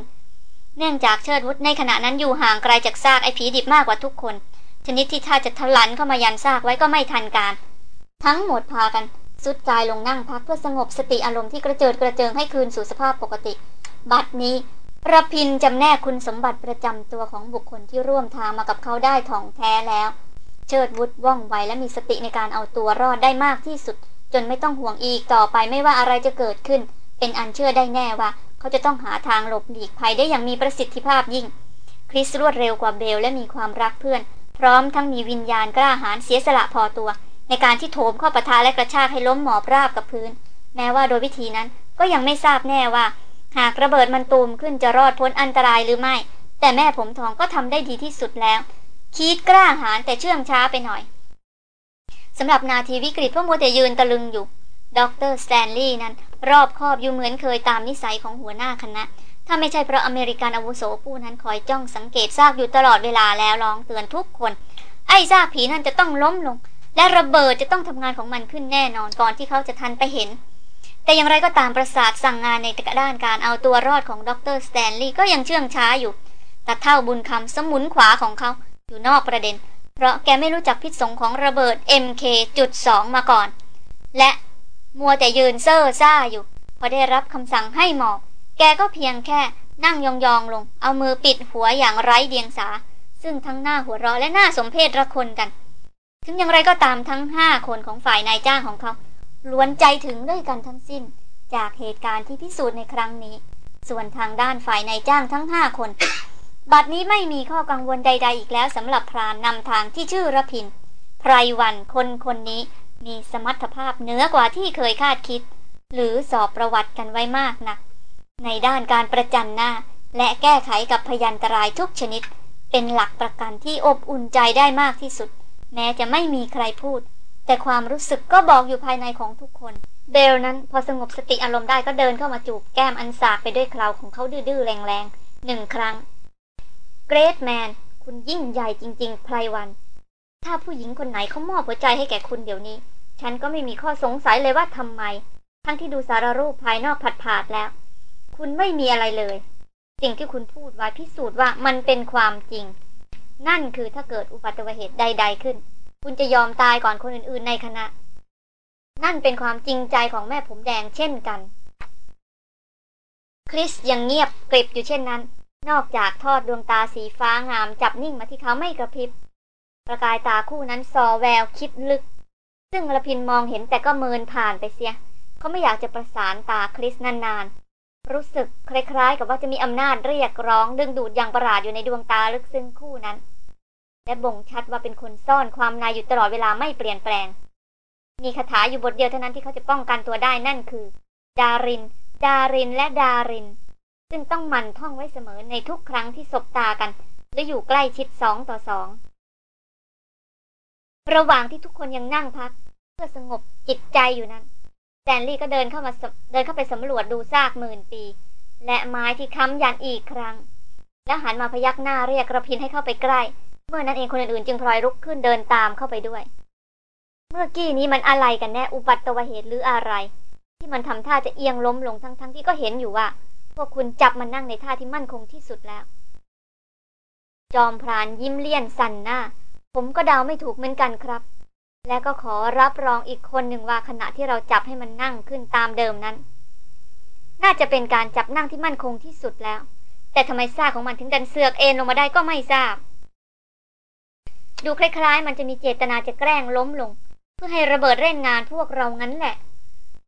เนื่องจากเชิดวุฒในขณะนั้นอยู่ห่างไกลจากซากไอ้ผีดิบมากกว่าทุกคน ชนิดที่ถ้าจะทะลันเข้ามายันซากไว้ก็ไม่ทันการ ทั้งหมดพากันสุดกายลงนั่งพักเพื่อสงบสติอารมณ์ที่กระเจิดกระเจิงให้คืนสู่สภาพปกติ บัดนี้ ระพินจำแนกคุณสมบัติประจำตัวของบุคคลที่ร่วมทางมากับเขาได้ถ่องแท้แล้ว เชิดวุฒว่องไวและมีสติในการเอาตัวรอดได้มากที่สุด จนไม่ต้องห่วงอีกต่อไปไม่ว่าอะไรจะเกิดขึ้น เป็นอันเชื่อได้แน่ว่า เขาจะต้องหาทางหลบหลีกภัยได้อย่างมีประสิทธิภาพยิ่ง คริสรวดเร็วกว่าเบลและมีความรักเพื่อน พร้อมทั้งมีวิญญาณกล้าหาญเสียสละพอตัว ในการที่โถมเข้าปะทะและกระชากให้ล้มหมอบราบกับพื้น แม้ว่าโดยวิธีนั้นก็ยังไม่ทราบแน่ว่า หากระเบิดมันตูมขึ้นจะรอดพ้นอันตรายหรือไม่ แต่แม่ผมทองก็ทำได้ดีที่สุดแล้ว คิดกล้าหาญแต่เชื่องช้าไปหน่อยสำหรับนาทีวิกฤตพวกมัวแต่ยืนตะลึงอยู่ด็อกเตอร์สแตนลีย์นั้น รอบคอบอยู่เหมือนเคยตามนิสัยของหัวหน้าคณะ ถ้าไม่ใช่เพราะอเมริกันอาวุโสผู้นั้นคอยจ้องสังเกตซากอยู่ตลอดเวลาแล้วร้องเตือนทุกคน ไอ้ซากผีนั่นจะต้องล้มลง และระเบิดจะต้องทำงานของมันขึ้นแน่นอนก่อนที่เขาจะทันไปเห็น แต่อย่างไรก็ตามประสาทสั่งงานในด้านการเอาตัวรอดของดรสแตนลีย์ก็ยังเชื่องช้าอยู่แต่เท่าบุญคำสมุนขวาของเขาอยู่นอกประเด็น เพราะแกไม่รู้จักพิษสงของระเบิด MK.2 มาก่อน และมัวแต่ยืนเซ่อซ่าอยู่ พอได้รับคำสั่งให้หมอบ แกก็เพียงแค่นั่งยองๆลง เอามือปิดหัวอย่างไร้เดียงสา ซึ่งทั้งหน้าหัวเราะและหน้าสมเพชระคนกัน ถึงอย่างไรก็ตามทั้งห้าคนของฝ่ายนายจ้างของเขา ล้วนใจถึงด้วยกันทั้งสิ้น จากเหตุการณ์ที่พิสูจน์ในครั้งนี้ ส่วนทางด้านฝ่ายนายจ้างทั้งห้าคน บัดนี้ไม่มีข้อกังวลใด ๆ อีกแล้วสำหรับพรานนำทางที่ชื่อระพินไพรวันคนคนนี้มีสมรรถภาพเหนือกว่าที่เคยคาดคิด หรือสอบประวัติกันไว้มากนะัก ในด้านการประจันหน้า และแก้ไขกับพยันตรายทุกชนิด เป็นหลักประกันที่อบอุ่นใจได้มากที่สุด แม้จะไม่มีใครพูด แต่ความรู้สึกก็บอกอยู่ภายในของทุกคน เบลนั้นพอสงบสติอารมณ์ได้ก็เดินเข้ามาจูบแก้มอันสากไปด้วยคราวของเขาดื้อๆแรงๆหนึ่งครั้ง เกรทแมน คุณยิ่งใหญ่จริง ๆ ไพรวัน ถ้าผู้หญิงคนไหนเขามอบหัวใจให้แก่คุณเดี๋ยวนี้ ฉันก็ไม่มีข้อสงสัยเลยว่าทำไม ทั้งที่ดูสารรูปภายนอกผัดผาดแล้ว คุณไม่มีอะไรเลย สิ่งที่คุณพูดไว้พิสูจน์ว่ามันเป็นความจริง นั่นคือถ้าเกิดอุบัติเหตุใด ๆขึ้น คุณจะยอมตายก่อนคนอื่นๆในคณะ นั่นเป็นความจริงใจของแม่ผมแดงเช่นกัน คริสยังเงียบกริบอยู่เช่นนั้น นอกจากทอดดวงตาสีฟ้างามจับนิ่งมาที่เขาไม่กระพริบ ประกายตาคู่นั้นซอแววคิดลึก ซึ่งระพินมองเห็นแต่ก็เมินผ่านไปเสีย เขาไม่อยากจะประสานตาคริสนานๆ รู้สึกคล้ายๆ กับว่าจะมีอำนาจเรียกร้องดึงดูดอย่างประหลาดอยู่ในดวงตาลึกซึ้งคู่นั้น และบ่งชัดว่าเป็นคนซ่อนความนายอยู่ตลอดเวลาไม่เปลี่ยนแปลง มีคาถาอยู่บทเดียวเท่านั้นที่เขาจะป้องกันตัวได้นั่นคือ ดาริน ดารินและดาริน ซึ่งต้องมันท่องไว้เสมอในทุกครั้งที่สบตากัน และอยู่ใกล้ชิดสองต่อสองระหว่างที่ทุกคนยังนั่งพัก เพื่อสงบจิตใจอยู่นั้นแซนลี่ก็เดินเข้ามาเดินเข้าไปสำรวจดูซากหมื่นปี และไม้ที่ค้ำยันอีกครั้ง แล้วหันมาพยักหน้าเรียกกระพินให้เข้าไปใกล้ มื่อนั้นเองคนอื่นๆ จึงพลอยลุกขึ้นเดินตามเข้าไปด้วย เมื่อกี้นี้มันอะไรกันแน่อุบัติเหตุหรืออะไร ที่มันทำท่าจะเอียงล้มลงทั้งๆทที่ก็เห็นอยู่ว่า พวกคุณจับมันนั่งในท่าที่มั่นคงที่สุดแล้ว จอมพรานยิ้มเลี่ยนสันหน้า ผมก็เดาไม่ถูกเหมือนกันครับ และก็ขอรับรองอีกคนหนึ่งว่าขณะที่เราจับให้มันนั่งขึ้นตามเดิมนั้น น่าจะเป็นการจับนั่งที่มั่นคงที่สุดแล้ว แต่ทำไมซ่าของมันถึงดันเสือกเอ็นลงมาได้ก็ไม่ทราบ ดูคล้ายๆ มันจะมีเจตนาจะแกล้งล้มลง เพื่อให้ระเบิดเล่นงานพวกเรางั้นแหละ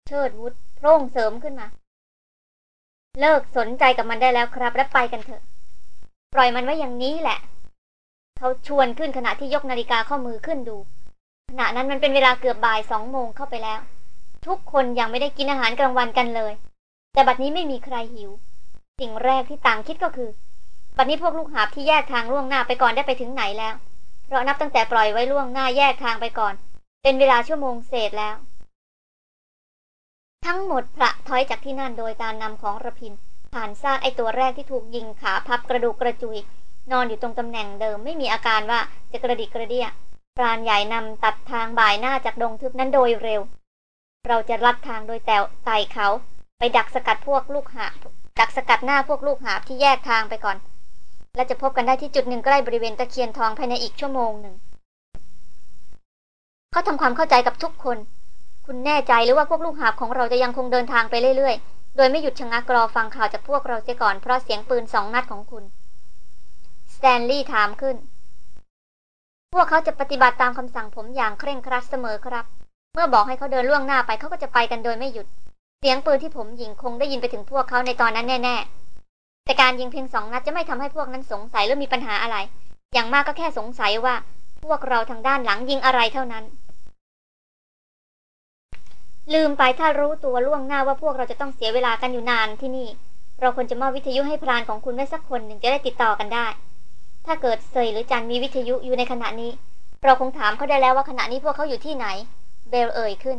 เชิดวุฒโพร่งเสริมขึ้นมา เลิกสนใจกับมันได้แล้วครับ และไปกันเถอะ ปล่อยมันไว้อย่างนี้แหละ เขาชวนขึ้นขณะที่ยกนาฬิกาข้อมือขึ้นดู ขณะนั้นมันเป็นเวลาเกือบบ่ายสองโมงเข้าไปแล้ว ทุกคนยังไม่ได้กินอาหารกลางวันกันเลย แต่บัดนี้ไม่มีใครหิว สิ่งแรกที่ต่างคิดก็คือ บัดนี้พวกลูกหาบที่แยกทางล่วงหน้าไปก่อนได้ไปถึงไหนแล้ว เพราะนับตั้งแต่ปล่อยไว้ล่วงหน้าแยกทางไปก่อน เป็นเวลาชั่วโมงเศษแล้ว ทั้งหมดพระถอยจากที่นั่นโดยการนำของระพิน ผ่านซากไอตัวแรกที่ถูกยิงขาพับกระดูกกระจุย นอนอยู่ตรงตำแหน่งเดิมไม่มีอาการว่าจะกระดิกกระเดียพรานใหญ่นำตัดทางบ่ายหน้าจากดงทึบนั้นโดยเร็ว เราจะลัดทางโดยแต่ไต่เขา ไปดักสกัดพวกลูกหาดักสกัดหน้าพวกลูกหาที่แยกทางไปก่อน และจะพบกันได้ที่จุดหนึ่งใกล้บริเวณตะเคียนทองภายในอีกชั่วโมงหนึ่ง เขาทำความเข้าใจกับทุกคน คุณแน่ใจหรือว่าพวกลูกหาบของเราจะยังคงเดินทางไปเรื่อยๆ โดยไม่หยุดชะงักรอฟังข่าวจากพวกเราเสียก่อนเพราะเสียงปืนสองนัดของคุณ สแตนลีย์ถามขึ้น พวกเขาจะปฏิบัติตามคำสั่งผมอย่างเคร่งครัดเสมอครับ เมื่อบอกให้เขาเดินล่วงหน้าไปเขาก็จะไปกันโดยไม่หยุด เสียงปืนที่ผมยิงคงได้ยินไปถึงพวกเขาในตอนนั้นแน่ ๆ แต่การยิงเพียงสองนัดจะไม่ทำให้พวกนั้นสงสัยหรือมีปัญหาอะไร อย่างมากก็แค่สงสัยว่า พวกเราทางด้านหลังยิงอะไรเท่านั้น ลืมไปถ้ารู้ตัวล่วงหน้าว่าพวกเราจะต้องเสียเวลากันอยู่นานที่นี่ เราควรจะมอบวิทยุให้พรานของคุณไว้สักคนหนึ่งจะได้ติดต่อกันได้ ถ้าเกิดเซยหรือจันมีวิทยุอยู่ในขณะนี้ เราคงถามเขาได้แล้วว่าขณะนี้พวกเขาอยู่ที่ไหน เบลเอ่ยขึ้น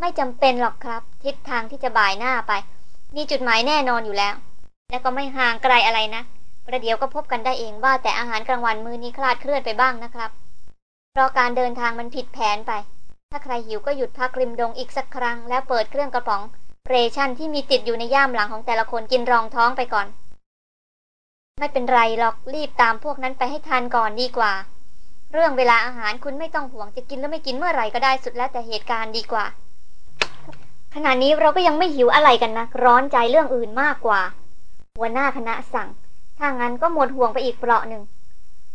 ไม่จำเป็นหรอกครับ ทิศทางที่จะบ่ายหน้าไป มีจุดหมายแน่นอนอยู่แล้ว และก็ไม่ห่างไกลอะไรนะประเดี๋ยวก็พบกันได้เองว่าแต่อาหารกลางวันมื้อนี้คลาดเคลื่อนไปบ้างนะครับ เพราะการเดินทางมันผิดแผนไป ถ้าใครหิวก็หยุดพักริมดงอีกสักครั้ง แล้วเปิดเครื่องกระป๋องเรชั่นที่มีติดอยู่ในย่ามหลังของแต่ละคนกินรองท้องไปก่อน ไม่เป็นไรหรอกรีบตามพวกนั้นไปให้ทันก่อนดีกว่า เรื่องเวลาอาหารคุณไม่ต้องห่วงจะกินหรือไม่กินเมื่อไหร่ก็ได้สุดแล้วแต่เหตุการณ์ดีกว่า ขณะนี้เราก็ยังไม่หิวอะไรกันนะร้อนใจเรื่องอื่นมากกว่า หัวหน้าคณะสั่ง ถ้างั้นก็หมดห่วงไปอีกเปราะหนึ่ง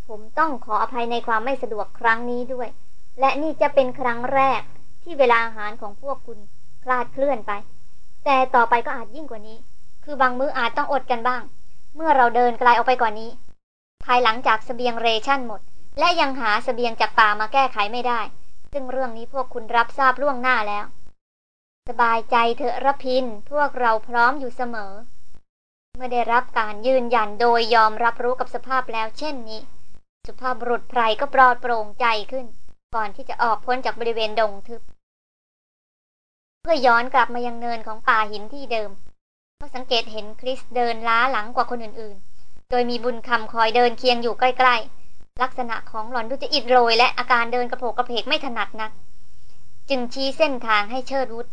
ผมต้องขออภัยในความไม่สะดวกครั้งนี้ด้วย และนี่จะเป็นครั้งแรกที่เวลาอาหารของพวกคุณคลาดเคลื่อนไป แต่ต่อไปก็อาจยิ่งกว่านี้ คือบางมื้ออาจต้องอดกันบ้าง เมื่อเราเดินไกลออกไปกว่านี้ ภายหลังจากสเสบียงเรชั่นหมด และยังหาสเสบียงจากป่ามาแก้ไขไม่ได้ ซึ่งเรื่องนี้พวกคุณรับทราบล่วงหน้าแล้ว สบายใจเถอะระพิน พวกเราพร้อมอยู่เสมอ มื่อได้รับการยืนยันโดยยอมรับรู้กับสภาพแล้วเช่นนี้ สุภาพบุรุษไพรก็ปลอดโปร่งใจขึ้น ก่อนที่จะออกพ้นจากบริเวณดงทึบ เพื่อย้อนกลับมายังเนินของป่าหินที่เดิมเขาสังเกตเห็นคริสเดินล้าหลังกว่าคนอื่นๆ โดยมีบุญคำคอยเดินเคียงอยู่ใกล้ๆ ลักษณะของหล่อนดูจะอิดโรยและอาการเดินกระโผกกระเพกไม่ถนัดนัก จึงชี้เส้นทางให้เชิดวุฒ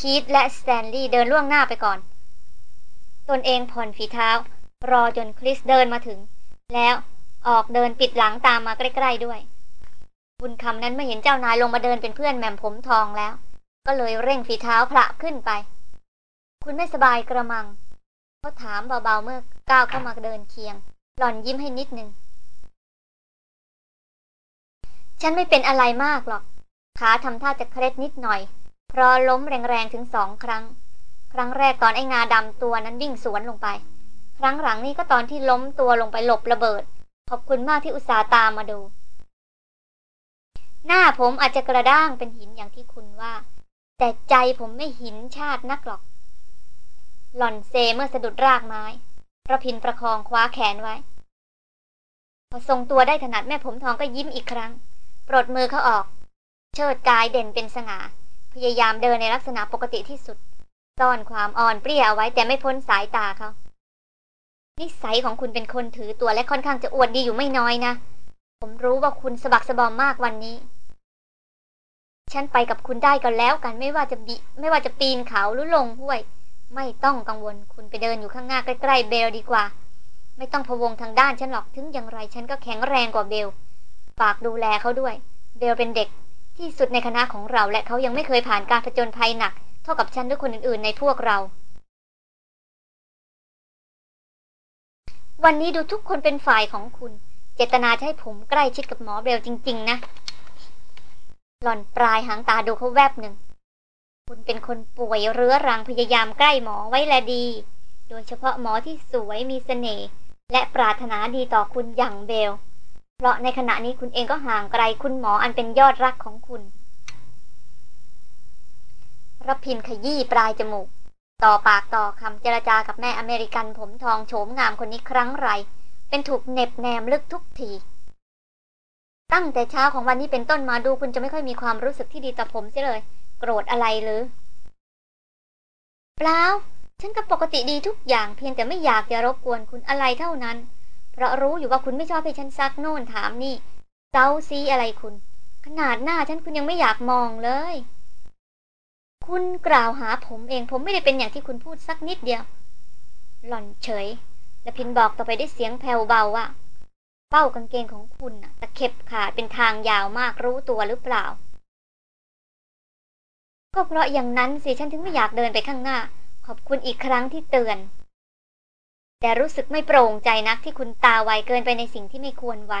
คีตและสแตนลีย์เดินล่วงหน้าไปก่อน ตนเองผ่อนฝีเท้า รอจนคริสเดินมาถึง แล้วออกเดินปิดหลังตามมาใกล้ๆด้วย บุญคำนั้นไม่เห็นเจ้านายลงมาเดินเป็นเพื่อนแหม่มผมทองแล้ว ก็เลยเร่งฝีเท้าพระขึ้นไป คุณไม่สบายกระมังเขาถามเบาๆเมื่อก้าวเข้ามาเดินเคียง หล่อนยิ้มให้นิดนึงฉันไม่เป็นอะไรมากหรอก ขาทำท่าจะเคล็ดนิดหน่อย เพราะล้มแรงๆถึงสองครั้ง ครั้งแรกตอนไอ้งาดำตัวนั้นวิ่งสวนลงไป ครั้งหลังนี่ก็ตอนที่ล้มตัวลงไปหลบระเบิด ขอบคุณมากที่อุตส่าห์ตามมาดู หน้าผมอาจจะกระด้างเป็นหินอย่างที่คุณว่า แต่ใจผมไม่หินชาตินักหรอก หล่อนเซเมื่อสะดุดรากไม้ระพินประคองคว้าแขนไว้ พอทรงตัวได้ถนัดแม่ผมทองก็ยิ้มอีกครั้ง ปลดมือเขาออก เชิดกายเด่นเป็นสง่า พยายามเดินในลักษณะปกติที่สุด ซ่อนความอ่อนเปรี้ยเอาไว้แต่ไม่พ้นสายตาเขา นิสัยของคุณเป็นคนถือตัวและค่อนข้างจะอวดดีอยู่ไม่น้อยนะ ผมรู้ว่าคุณสะบักสะบอมมากวันนี้ ฉันไปกับคุณได้ก็แล้วกันไม่ว่าจะบิไม่ว่าจะปีนเขาหรือลงห้วย ไม่ต้องกังวลคุณไปเดินอยู่ข้างหน้าใกล้ๆเบลดีกว่า ไม่ต้องพะวงทางด้านฉันหรอกถึงอย่างไร ฉันก็แข็งแรงกว่าเบลฝากดูแลเขาด้วย เบลเป็นเด็กที่สุดในคณะของเราและเขายังไม่เคยผ่านการผจญภัยหนัก เท่ากับฉันหรือคนอื่นๆในพวกเรา วันนี้ดูทุกคนเป็นฝ่ายของคุณ เจตนาจะให้ผมใกล้ชิดกับหมอเบลจริง ๆ นะ หล่อนปลายหางตาดูเขาแวบหนึ่ง คุณเป็นคนป่วยเรื้อรังพยายามใกล้หมอไว้แลดี โดยเฉพาะหมอที่สวยมีเสน่ห์และปรารถนาดีต่อคุณอย่างเบล เพราะในขณะนี้คุณเองก็ห่างไกลคุณหมออันเป็นยอดรักของคุณ รับพินขยี้ปลายจมูก ต่อปากต่อคำเจรจากับแม่อเมริกันผมทองโฉมงามคนนี้ครั้งไร เป็นถูกเน็บแนมลึกทุกที ตั้งแต่เช้าของวันนี้เป็นต้นมาดูคุณจะไม่ค่อยมีความรู้สึกที่ดีต่อผมเสียเลย โกรธอะไรหรือ เปล่า ฉันก็ปกติดีทุกอย่างเพียงแต่ไม่อยากจะรบกวนคุณอะไรเท่านั้น เพราะรู้อยู่ว่าคุณไม่ชอบให้ฉันซักโน่นถามนี่เจ้าซีอะไรคุณ ขนาดหน้าฉันคุณยังไม่อยากมองเลย คุณกล่าวหาผมเอง ผมไม่ได้เป็นอย่างที่คุณพูดสักนิดเดียว หล่อนเฉย และพินบอกต่อไปด้วยเสียงแผ่วเบาว่า เป้ากางเกงของคุณน่ะตะเข็บขาดเป็นทางยาวมากรู้ตัวหรือเปล่า ก็เพราะอย่างนั้นสิฉันถึงไม่อยากเดินไปข้างหน้า ขอบคุณอีกครั้งที่เตือน แต่รู้สึกไม่โปร่งใจนักที่คุณตาไวเกินไปในสิ่งที่ไม่ควรไว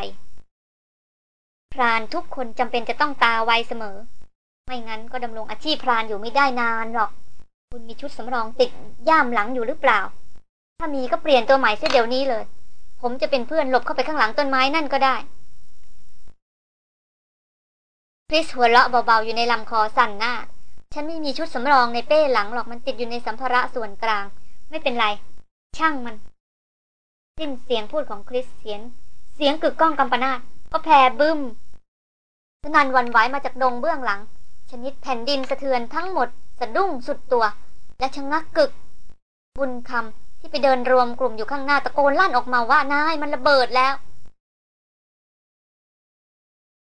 พรานทุกคนจำเป็นจะต้องตาไวเสมอ ไม่งั้นก็ดำรงอาชีพพรานอยู่ไม่ได้นานหรอก คุณมีชุดสำรองติดย่ามหลังอยู่หรือเปล่า ถ้ามีก็เปลี่ยนตัวใหม่เสียเดี๋ยวนี้เลย ผมจะเป็นเพื่อนหลบเข้าไปข้างหลังต้นไม้นั่นก็ได้คริสหัวเราะเบาๆอยู่ในลำคอสั่นหน้า ฉันไม่มีชุดสำรองในเป้หลังหรอกมันติดอยู่ในสัมภาระส่วนกลาง ไม่เป็นไร ช่างมันสิ้นเสียงพูดของคริสเสียนเสียงกึกก้องกำปนาตก็แผ่บึ้มสนันวันไหวมาจากดงเบื้องหลัง ชนิดแผ่นดินสะเทือนทั้งหมดสะดุ้งสุดตัว และชะงักกึก บุญคำที่ไปเดินรวมกลุ่มอยู่ข้างหน้าตะโกนลั่นออกมาว่านายมันระเบิดแล้ว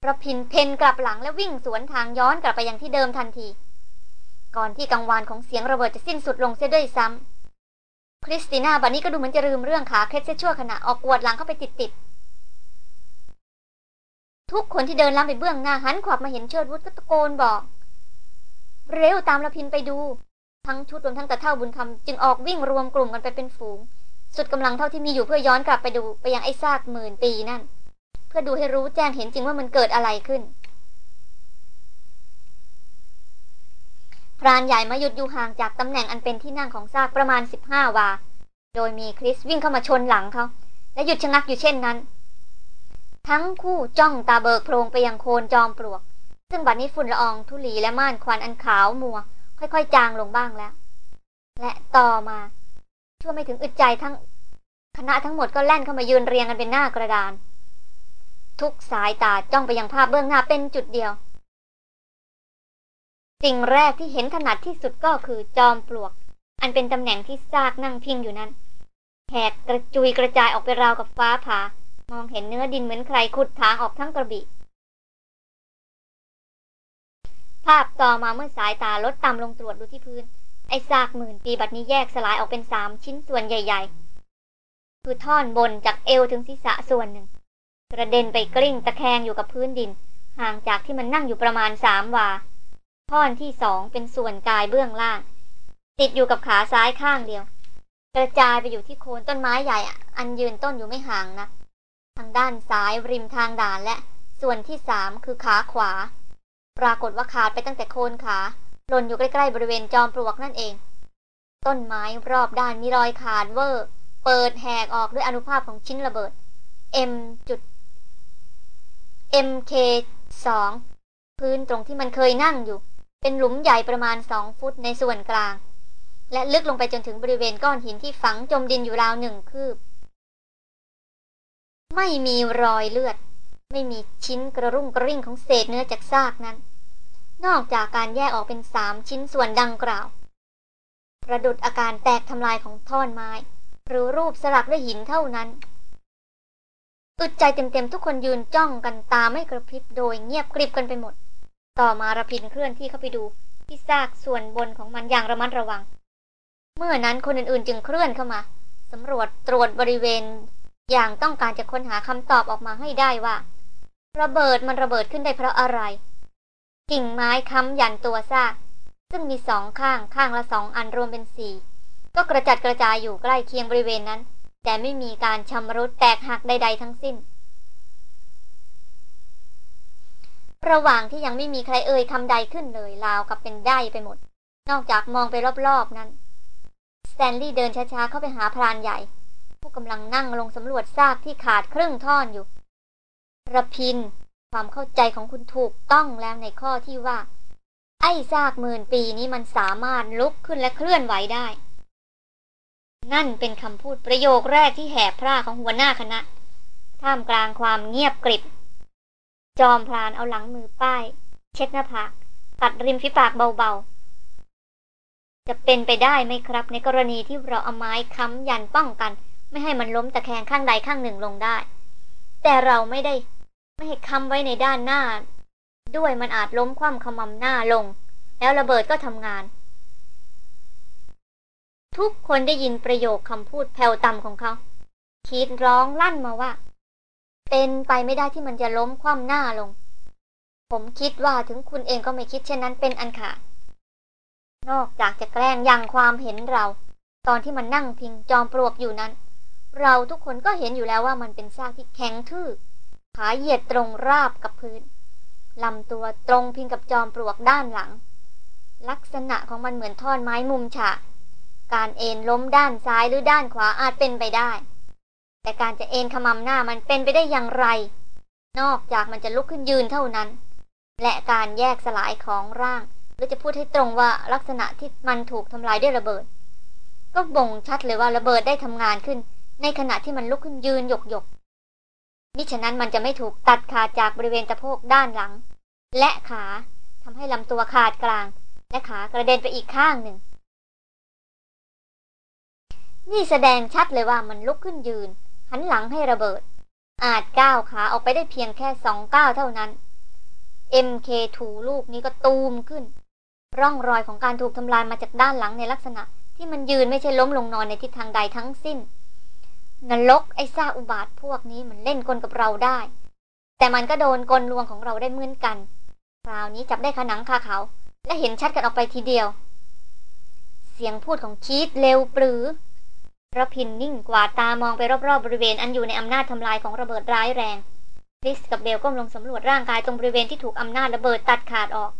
ระพินเพนกลับหลังและวิ่งสวนทางย้อนกลับไปยังที่เดิมทันที ก่อนที่กังวานของเสียงระเบิดจะสิ้นสุดลงเสียด้วยซ้ำคริสติน่าบัดนี้ก็ดูเหมือนจะลืมเรื่องขาเคล็ดเสียชั่วขณะออกกวดหลังเข้าไปติดๆ ทุกคนที่เดินล้ำไปเบื้องหน้าหันขวับมาเห็นเชิดวุฒก็ตะโกนบอก เร็วตามระพินไปดู ทั้งชุดรวมทั้งตะเท่าบุญคำจึงออกวิ่งรวมกลุ่มกันไปเป็นฝูง สุดกำลังเท่าที่มีอยู่เพื่อย้อนกลับไปดูไปยังไอ้ซากหมื่นปีนั่น เพื่อดูให้รู้แจ้งเห็นจริงว่ามันเกิดอะไรขึ้นพรานใหญ่มาหยุดอยู่ห่างจากตำแหน่งอันเป็นที่นั่งของซากประมาณสิบห้าวา โดยมีคริสวิ่งเข้ามาชนหลังเขา และหยุดชะงักอยู่เช่นนั้น ทั้งคู่จ้องตาเบิกโพรงไปยังโคนจอมปลวก ซึ่งบัดนี้ฝุ่นละอองทุลีและม่านควันอันขาวมัว ค่อยๆ จางลงบ้างแล้ว และต่อมาชั่วไม่ถึงอึดใจทั้งคณะทั้งหมดก็แล่นเข้ามายืนเรียงกันเป็นหน้ากระดาน ทุกสายตาจ้องไปยังภาพเบื้องหน้าเป็นจุดเดียว สิ่งแรกที่เห็นถนัดที่สุดก็คือจอมปลวก อันเป็นตำแหน่งที่ซากนั่งพิงอยู่นั้นแหกกระจุยกระจายออกไปราวกับฟ้าผ่า มองเห็นเนื้อดินเหมือนใครขุดทางออกทั้งกระบี่ภาพต่อมาเมื่อสายตาลดต่ำลงตรวจดูที่พื้น ไอ้ซากหมื่นปีบัดนี้แยกสลายออกเป็นสามชิ้นส่วนใหญ่ ๆ คือท่อนบนจากเอวถึงศีรษะส่วนหนึ่ง กระเด็นไปกลิ้งตะแคงอยู่กับพื้นดิน ห่างจากที่มันนั่งอยู่ประมาณสามวา ท่อนที่สองเป็นส่วนกายเบื้องล่าง ติดอยู่กับขาซ้ายข้างเดียว กระจายไปอยู่ที่โคนต้นไม้ใหญ่อันยืนต้นอยู่ไม่ห่างนะ ทางด้านซ้ายริมทางด่านและส่วนที่สามคือขาขวา ปรากฏว่าขาดไปตั้งแต่โคนขาหล่นอยู่ใกล้ๆบริเวณจอมปลวกนั่นเอง ต้นไม้รอบด้านมีรอยขาดเวอร์ เปิดแหกออกด้วยอนุภาพของชิ้นระเบิด M จุด MK สองพื้นตรงที่มันเคยนั่งอยู่ เป็นหลุมใหญ่ประมาณสองฟุตในส่วนกลาง และลึกลงไปจนถึงบริเวณก้อนหินที่ฝังจมดินอยู่ราวหนึ่งคืบ ไม่มีรอยเลือด ไม่มีชิ้นกระรุ่งกระริ่งของเศษเนื้อจากซากนั้น นอกจากการแยกออกเป็นสามชิ้นส่วนดังกล่าว ประดุดอาการแตกทำลายของท่อนไม้ หรือรูปสลักด้วยหินเท่านั้นอึดใจเต็มๆทุกคนยืนจ้องกันตาไม่กระพริบโดยเงียบกริบกันไปหมด ต่อมาระพินเคลื่อนที่เข้าไปดูที่ซากส่วนบนของมันอย่างระมัดระวัง เมื่อนั้นคนอื่นๆจึงเคลื่อนเข้ามาสำรวจตรวจบริเวณ อย่างต้องการจะค้นหาคำตอบออกมาให้ได้ว่า ระเบิดมันระเบิดขึ้นได้เพราะอะไร กิ่งไม้ค้ำยันตัวซาก ซึ่งมีสองข้างข้างละสองอันรวมเป็นสี่ก็กระจัดกระจายอยู่ใกล้เคียงบริเวณนั้น แต่ไม่มีการชำรุดแตกหักใด ๆ ทั้งสิ้น ระหว่างที่ยังไม่มีใครเอ่ยคำใดขึ้นเลยลาวกับเป็นได้ไปหมด นอกจากมองไปรอบๆนั้น สแตนลีย์เดินช้าๆเข้าไปหาพรานใหญ่ ผู้กำลังนั่งลงสำรวจซากที่ขาดครึ่งท่อนอยู่ระพิน ความเข้าใจของคุณถูกต้องแล้วในข้อที่ว่า ไอ้ซากหมื่นปีนี้มันสามารถลุกขึ้นและเคลื่อนไหวได้ นั่นเป็นคำพูดประโยคแรกที่แหบพร่าของหัวหน้าคณะ ท่ามกลางความเงียบกริบ จอมพรานเอาหลังมือป้าย เช็ดหน้าผากตัดริมฝีปากเบาๆ จะเป็นไปได้ไหมครับในกรณีที่เราเอาไม้ค้ำยันป้องกัน ไม่ให้มันล้มตะแคงข้างใดข้างหนึ่งลงได้ แต่เราไม่ได้ ไม่ให้ค้ำไว้ในด้านหน้า ด้วยมันอาจล้มคว่ำขมำหน้าลง แล้วระเบิดก็ทำงาน ทุกคนได้ยินประโยคคำพูดแผ่วต่ำของเขา คีดร้องลั่นมาว่า เป็นไปไม่ได้ที่มันจะล้มคว่ำหน้าลง ผมคิดว่าถึงคุณเองก็ไม่คิดเช่นนั้นเป็นอันขาดนอกจากจะแกล้งยังความเห็นเรา ตอนที่มันนั่งพิงจอมปลวกอยู่นั้น เราทุกคนก็เห็นอยู่แล้วว่ามันเป็นซากที่แข็งทื่อ ขาเหยียดตรงราบกับพื้น ลำตัวตรงพิงกับจอมปลวกด้านหลัง ลักษณะของมันเหมือนท่อนไม้มุมฉาก การเอ็นล้มด้านซ้ายหรือด้านขวาอาจเป็นไปได้ แต่การจะเอ็นขมำหน้ามันเป็นไปได้อย่างไร นอกจากมันจะลุกขึ้นยืนเท่านั้น และการแยกสลายของร่าง หรือจะพูดให้ตรงว่าลักษณะที่มันถูกทำลายด้วยระเบิด ก็บ่งชัดเลยว่าระเบิดได้ทำงานขึ้น ในขณะที่มันลุกขึ้นยืนหยกหยกมิฉะนั้นมันจะไม่ถูกตัดขาดจากบริเวณตะโพกด้านหลัง และขาทำให้ลำตัวขาดกลาง และขากระเด็นไปอีกข้างหนึ่ง นี่แสดงชัดเลยว่ามันลุกขึ้นยืน หันหลังให้ระเบิด อาจก้าวขาออกไปได้เพียงแค่สองก้าวเท่านั้น MK2 ลูกนี้ก็ตูมขึ้น ร่องรอยของการถูกทำลายมาจากด้านหลังในลักษณะ ที่มันยืนไม่ใช่ล้มลงนอนในทิศทางใดทั้งสิ้น นรกไอ้ซาอุบาทพวกนี้มันเล่นกลกับเราได้ แต่มันก็โดนกลลวงของเราได้เหมือนกัน คราวนี้จับได้ขนังคาเขา และเห็นชัดกันออกไปทีเดียว เสียงพูดของคีตเร็วปรือระพินนิ่งกว่าตามองไปรอบๆบริเวณอันอยู่ในอำนาจทำลายของระเบิดร้ายแรงคริสกับเบลก้มลงสำรวจร่างกายตรงบริเวณที่ถูกอำนาจระเบิดตัดขาดออก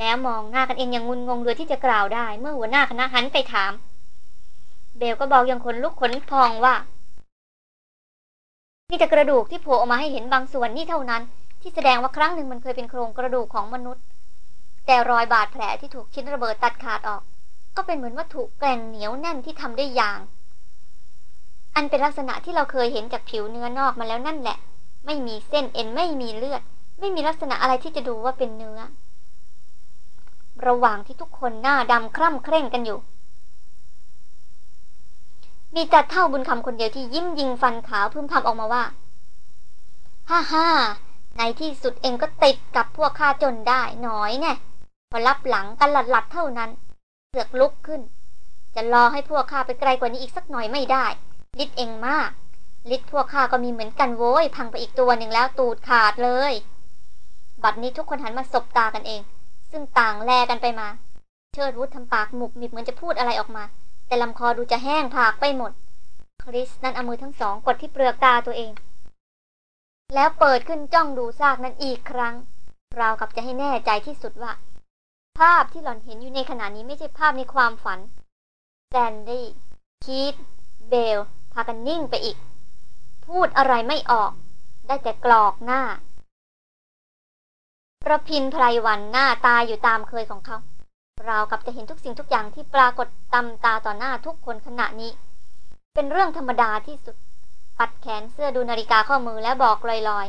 แล้วมองหน้ากันเองอย่างงุนงงโดยที่จะกล่าวได้ เมื่อหัวหน้าคณะหันไปถาม เบลก็บอกอย่างขนลุกขนพองว่า นี่แต่กระดูกที่โผล่ออกมาให้เห็นบางส่วนนี่เท่านั้น ที่แสดงว่าครั้งหนึ่งมันเคยเป็นโครงกระดูกของมนุษย์ แต่รอยบาดแผลที่ถูกชิ้นระเบิดตัดขาดออก ก็เป็นเหมือนวัตถุแกร่งเหนียวแน่นที่ทำได้ยาง อันเป็นลักษณะที่เราเคยเห็นจากผิวเนื้อนอกมาแล้วนั่นแหละ ไม่มีเส้นเอ็นไม่มีเลือด ไม่มีลักษณะอะไรที่จะดูว่าเป็นเนื้อ ระหว่างที่ทุกคนหน้าดำคร่ำเคร่งกันอยู่ มีจัดเท่าบุญคำคนเดียวที่ยิ้มยิงฟันขาวพึมพำออกมาว่า ฮ่าฮ่าในที่สุดเองก็ติดกับพวกข้าจนได้หน้อยแน่พอรับหลังกันหลัดหลัดเท่านั้นเสือกลุกขึ้น จะรอให้พวกข้าไปไกลกว่านี้อีกสักหน่อยไม่ได้ลิดเองมากลิดพวกข้าก็มีเหมือนกันโว้ยพังไปอีกตัวหนึ่งแล้วตูดขาดเลย บัดนี้ทุกคนหันมาสบตากันเอง ซึ่งต่างแลกันไปมา เชิดวุฒทำปากหมุกมิบเหมือนจะพูดอะไรออกมา แต่ลำคอดูจะแห้งผากไปหมด คริสนั่นเอามือทั้งสองกดที่เปลือกตาตัวเอง แล้วเปิดขึ้นจ้องดูซากนั้นอีกครั้ง ราวกับจะให้แน่ใจที่สุดว่า ภาพที่หล่อนเห็นอยู่ในขณะนี้ไม่ใช่ภาพในความฝันแซนดี้คีตเบล พากันนิ่งไปอีก พูดอะไรไม่ออก ได้แต่กรอกหน้า ประพินไพรวันหน้าตาอยู่ตามเคยของเขา ราวกับจะเห็นทุกสิ่งทุกอย่างที่ปรากฏตำตาต่อหน้าทุกคนขณะนี้ เป็นเรื่องธรรมดาที่สุด ปัดแขนเสื้อดูนาฬิกาข้อมือแล้วบอกลอย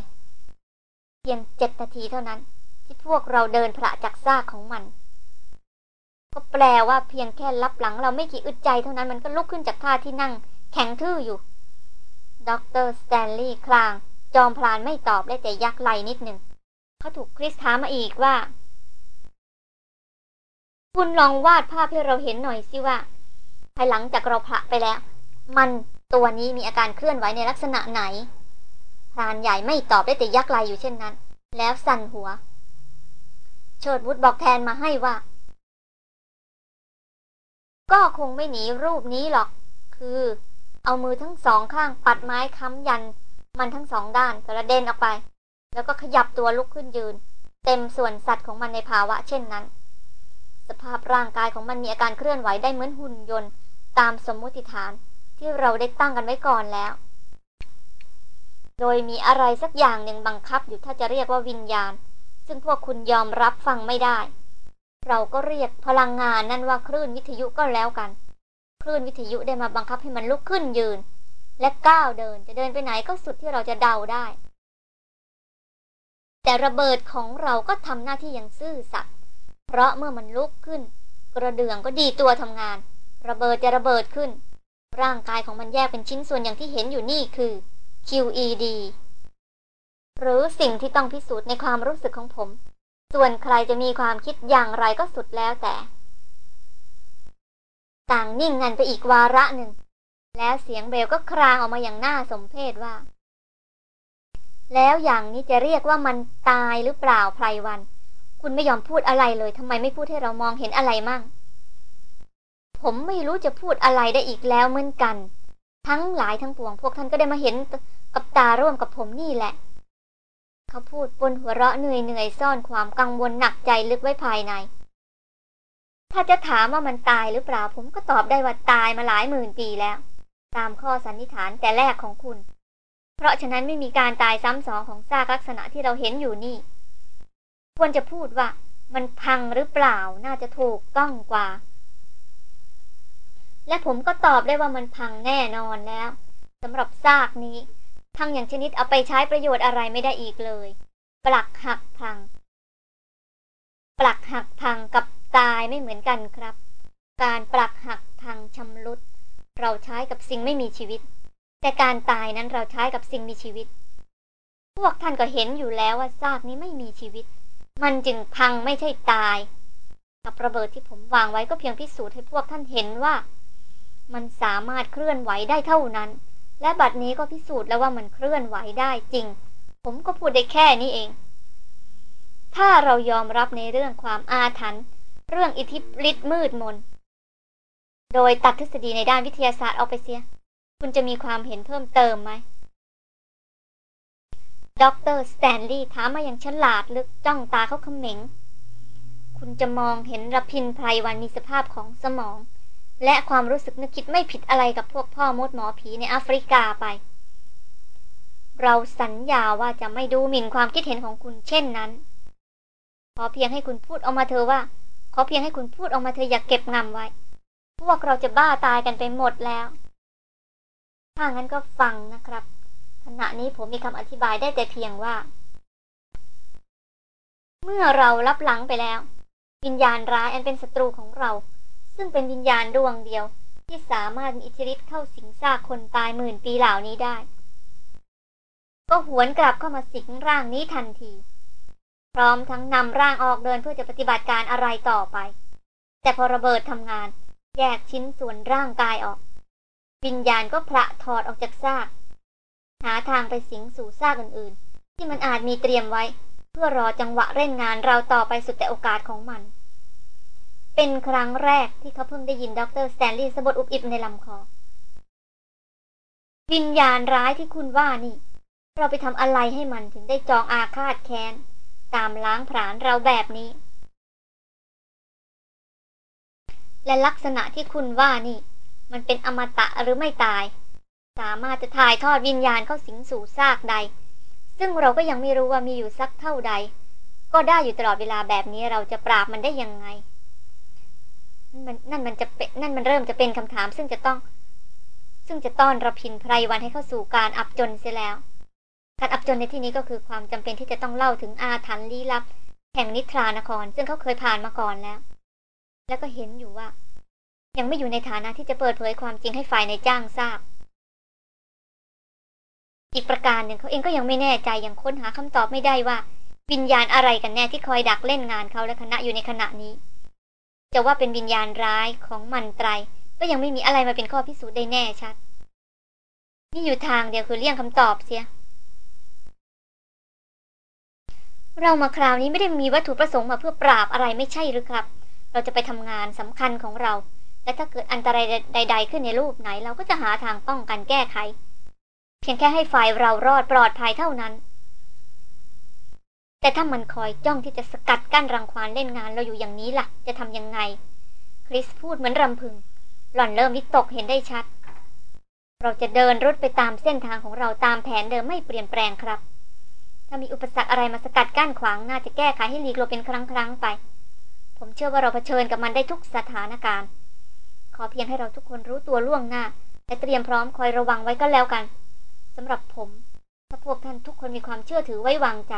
ๆ เพียงเจ็ดนาทีเท่านั้น ที่พวกเราเดินผละจากซากของมัน ก็แปลว่าเพียงแค่ลับหลังเราไม่กี่อึดใจเท่านั้นมันก็ลุกขึ้นจากท่าที่นั่ง แข็งทื่ออยู่ด็อกเตอร์สแตนลีย์คราง จอมพรานไม่ตอบได้แต่ยักไหล่นิดหนึ่งเขาถูกคริสถามมาอีกว่า คุณลองวาดภาพให้เราเห็นหน่อยสิว่าภายหลังจากเราพระไปแล้ว มันตัวนี้มีอาการเคลื่อนไหวในลักษณะไหนพรานใหญ่ไม่ตอบได้แต่ยักไหลอยู่เช่นนั้น แล้วสั่นหัว เชิดวุฒบอกแทนมาให้ว่า ก็คงไม่หนีรูปนี้หรอก คือ เอามือทั้งสองข้างปัดไม้ค้ำยัน มันทั้งสองด้านกระเด็นออกไป แล้วก็ขยับตัวลุกขึ้นยืน เต็มส่วนสัตว์ของมันในภาวะเช่นนั้น สภาพร่างกายของมันมีอาการเคลื่อนไหวได้เหมือนหุ่นยนต์ ตามสมมติฐานที่เราได้ตั้งกันไว้ก่อนแล้ว โดยมีอะไรสักอย่างหนึ่งบังคับอยู่ถ้าจะเรียกว่าวิญญาณ ซึ่งพวกคุณยอมรับฟังไม่ได้ เราก็เรียกพลังงานนั่นว่าคลื่นวิทยุก็แล้วกัน คลื่นวิทยุได้มาบังคับให้มันลุกขึ้นยืน และก้าวเดินจะเดินไปไหนก็สุดที่เราจะเดาได้ แต่ระเบิดของเราก็ทำหน้าที่อย่างซื่อสัตย์ เพราะเมื่อมันลุกขึ้น กระเดื่องก็ดีตัวทำงาน ระเบิดจะระเบิดขึ้น ร่างกายของมันแยกเป็นชิ้นส่วนอย่างที่เห็นอยู่นี่คือ QED หรือสิ่งที่ต้องพิสูจน์ในความรู้สึกของผม ส่วนใครจะมีความคิดอย่างไรก็สุดแล้วแต่ ต่างนิ่งงันไปอีกวาระหนึ่ง แล้วเสียงเบลก็ครางออกมาอย่างน่าสมเพชว่า แล้วอย่างนี้จะเรียกว่ามันตายหรือเปล่าไพรวัน คุณไม่ยอมพูดอะไรเลยทำไมไม่พูดให้เรามองเห็นอะไรมั่ง ผมไม่รู้จะพูดอะไรได้อีกแล้วเหมือนกัน ทั้งหลายทั้งปวง พวกท่านก็ได้มาเห็นกับตาร่วมกับผมนี่แหละ เขาพูดบนหัวเราะเหนื่อยเหนื่อยซ่อนความกังวลหนักใจลึกไว้ภายใน ถ้าจะถามว่ามันตายหรือเปล่า ผมก็ตอบได้ว่าตายมาหลายหมื่นปีแล้ว ตามข้อสันนิษฐานแต่แรกของคุณ เพราะฉะนั้นไม่มีการตายซ้ำสองของซากลักษณะที่เราเห็นอยู่นี่ ควรจะพูดว่า มันพังหรือเปล่าน่าจะถูกต้องกว่า และผมก็ตอบได้ว่ามันพังแน่นอนแล้วสำหรับซากนี้ พังอย่างชนิดเอาไปใช้ประโยชน์อะไรไม่ได้อีกเลย ปลักหักพัง ปลักหักพังกับตายไม่เหมือนกันครับ การปลักหักพังชำรุด เราใช้กับสิ่งไม่มีชีวิต แต่การตายนั้นเราใช้กับสิ่งมีชีวิต พวกท่านก็เห็นอยู่แล้วว่าซากนี้ไม่มีชีวิต มันจึงพังไม่ใช่ตาย กับระเบิดที่ผมวางไว้ก็เพียงพิสูจน์ให้พวกท่านเห็นว่า มันสามารถเคลื่อนไหวได้เท่านั้น และบัดนี้ก็พิสูจน์แล้วว่ามันเคลื่อนไหวได้จริง ผมก็พูดได้แค่นี้เอง ถ้าเรายอมรับในเรื่องความอาถรรพ์เรื่องอิทธิฤทธิ์มืดมน โดยตัดทฤษฎีในด้านวิทยาศาสตร์ออกไปเสีย คุณจะมีความเห็นเพิ่มเติมไหม ด็อกเตอร์สแตนลีย์ถามมาอย่างฉลาดลึกจ้องตาเขาเขม็ง คุณจะมองเห็นรพินไพรวันมีสภาพของสมอง และความรู้สึกนึกคิดไม่ผิดอะไรกับพวกพ่อมดหมอผีในแอฟริกาไป เราสัญญาว่าจะไม่ดูหมิ่นความคิดเห็นของคุณเช่นนั้น ขอเพียงให้คุณพูดออกมาเธอว่า ขอเพียงให้คุณพูดออกมาเธออย่ากเก็บงำไว้ พวกเราจะบ้าตายกันไปหมดแล้ว ถ้างั้นก็ฟังนะครับ ขณะนี้ผมมีคำอธิบายได้แต่เพียงว่า เมื่อเรารับหลังไปแล้ว วิญญาณร้ายอันเป็นศัตรูของเรา ซึ่งเป็นวิญญาณดวงเดียว ที่สามารถมีอิทธิฤทธิ์เข้าสิงซากคนตายหมื่นปีเหล่านี้ได้ ก็หวนกลับเข้ามาสิงร่างนี้ทันที พร้อมทั้งนำร่างออกเดินเพื่อจะปฏิบัติการอะไรต่อไป แต่พอระเบิดทำงาน แยกชิ้นส่วนร่างกายออก วิญญาณก็พระถอดออกจากซาก หาทางไปสิงสู่ซากอื่นๆ ที่มันอาจมีเตรียมไว้ เพื่อรอจังหวะเล่นงานเราต่อไปสุดแต่โอกาสของมัน เป็นครั้งแรกที่เขาเพิ่งได้ยินดรสแตนลีย์สบถอุบอิบในลำคอ วิญญาณร้ายที่คุณว่านี่ เราไปทำอะไรให้มันถึงได้จองอาฆาตแค้น ตามล้างผลาญเราแบบนี้ และลักษณะที่คุณว่านี่ มันเป็นอมตะหรือไม่ตาย สามารถจะถ่ายทอดวิญญาณเข้าสิงสู่ซากใด ซึ่งเราก็ยังไม่รู้ว่ามีอยู่สักเท่าใด ก็ได้อยู่ตลอดเวลาแบบนี้เราจะปราบมันได้ยังไงมันนั่นมันจะเป็นนั่นมันเริ่มจะเป็นคำถาม ซึ่งจะต้อง ซึ่งจะต้อนระพินไพรวันให้เข้าสู่การอับจนเสียแล้ว การอับจนในที่นี้ก็คือความจำเป็นที่จะต้องเล่าถึงอาถรรพ์ลี้ลับ แห่งนิทรานคร ซึ่งเขาเคยผ่านมาก่อนแล้ว แล้วก็เห็นอยู่ว่า ยังไม่อยู่ในฐานะที่จะเปิดเผยความจริงให้ฝ่ายในจ้างทราบ อีกประการหนึ่งเขาเองก็ยังไม่แน่ใจยังค้นหาคำตอบไม่ได้ว่า วิญญาณอะไรกันแน่ที่คอยดักเล่นงานเขาและคณะอยู่ในขณะนี้ จะว่าเป็นวิญญาณร้ายของมันไตร ก็ยังไม่มีอะไรมาเป็นข้อพิสูจน์ได้แน่ชัดนี่อยู่ทางเดียวคือเลี่ยงคำตอบเสีย เรามาคราวนี้ไม่ได้มีวัตถุประสงค์มาเพื่อปราบอะไรไม่ใช่หรือครับ เราจะไปทำงานสำคัญของเรา และถ้าเกิดอันตรายใด ๆ ขึ้นในรูปไหน เราก็จะหาทางป้องกันแก้ไข เพียงแค่ให้ฝ่ายเรารอดปลอดภัยเท่านั้น แต่ถ้ามันคอยจ้องที่จะสกัดกั้นรังควานเล่นงานเราอยู่อย่างนี้ล่ะ จะทำยังไง คริสพูดเหมือนรำพึง หล่อนเริ่มวิตกเห็นได้ชัด เราจะเดินรุดไปตามเส้นทางของเราตามแผนเดิมไม่เปลี่ยนแปลงครับ ถ้ามีอุปสรรคอะไรมาสกัดกั้นขวางน่าจะแก้ไขให้หลีกหลบเป็นครั้งครั้งๆไป ผมเชื่อว่าเราเผชิญกับมันได้ทุกสถานการณ์ ขอเพียงให้เราทุกคนรู้ตัวล่วงหน้า และเตรียมพร้อมคอยระวังไว้ก็แล้วกัน สำหรับผม ถ้าพวกท่านทุกคนมีความเชื่อถือไว้วางใจ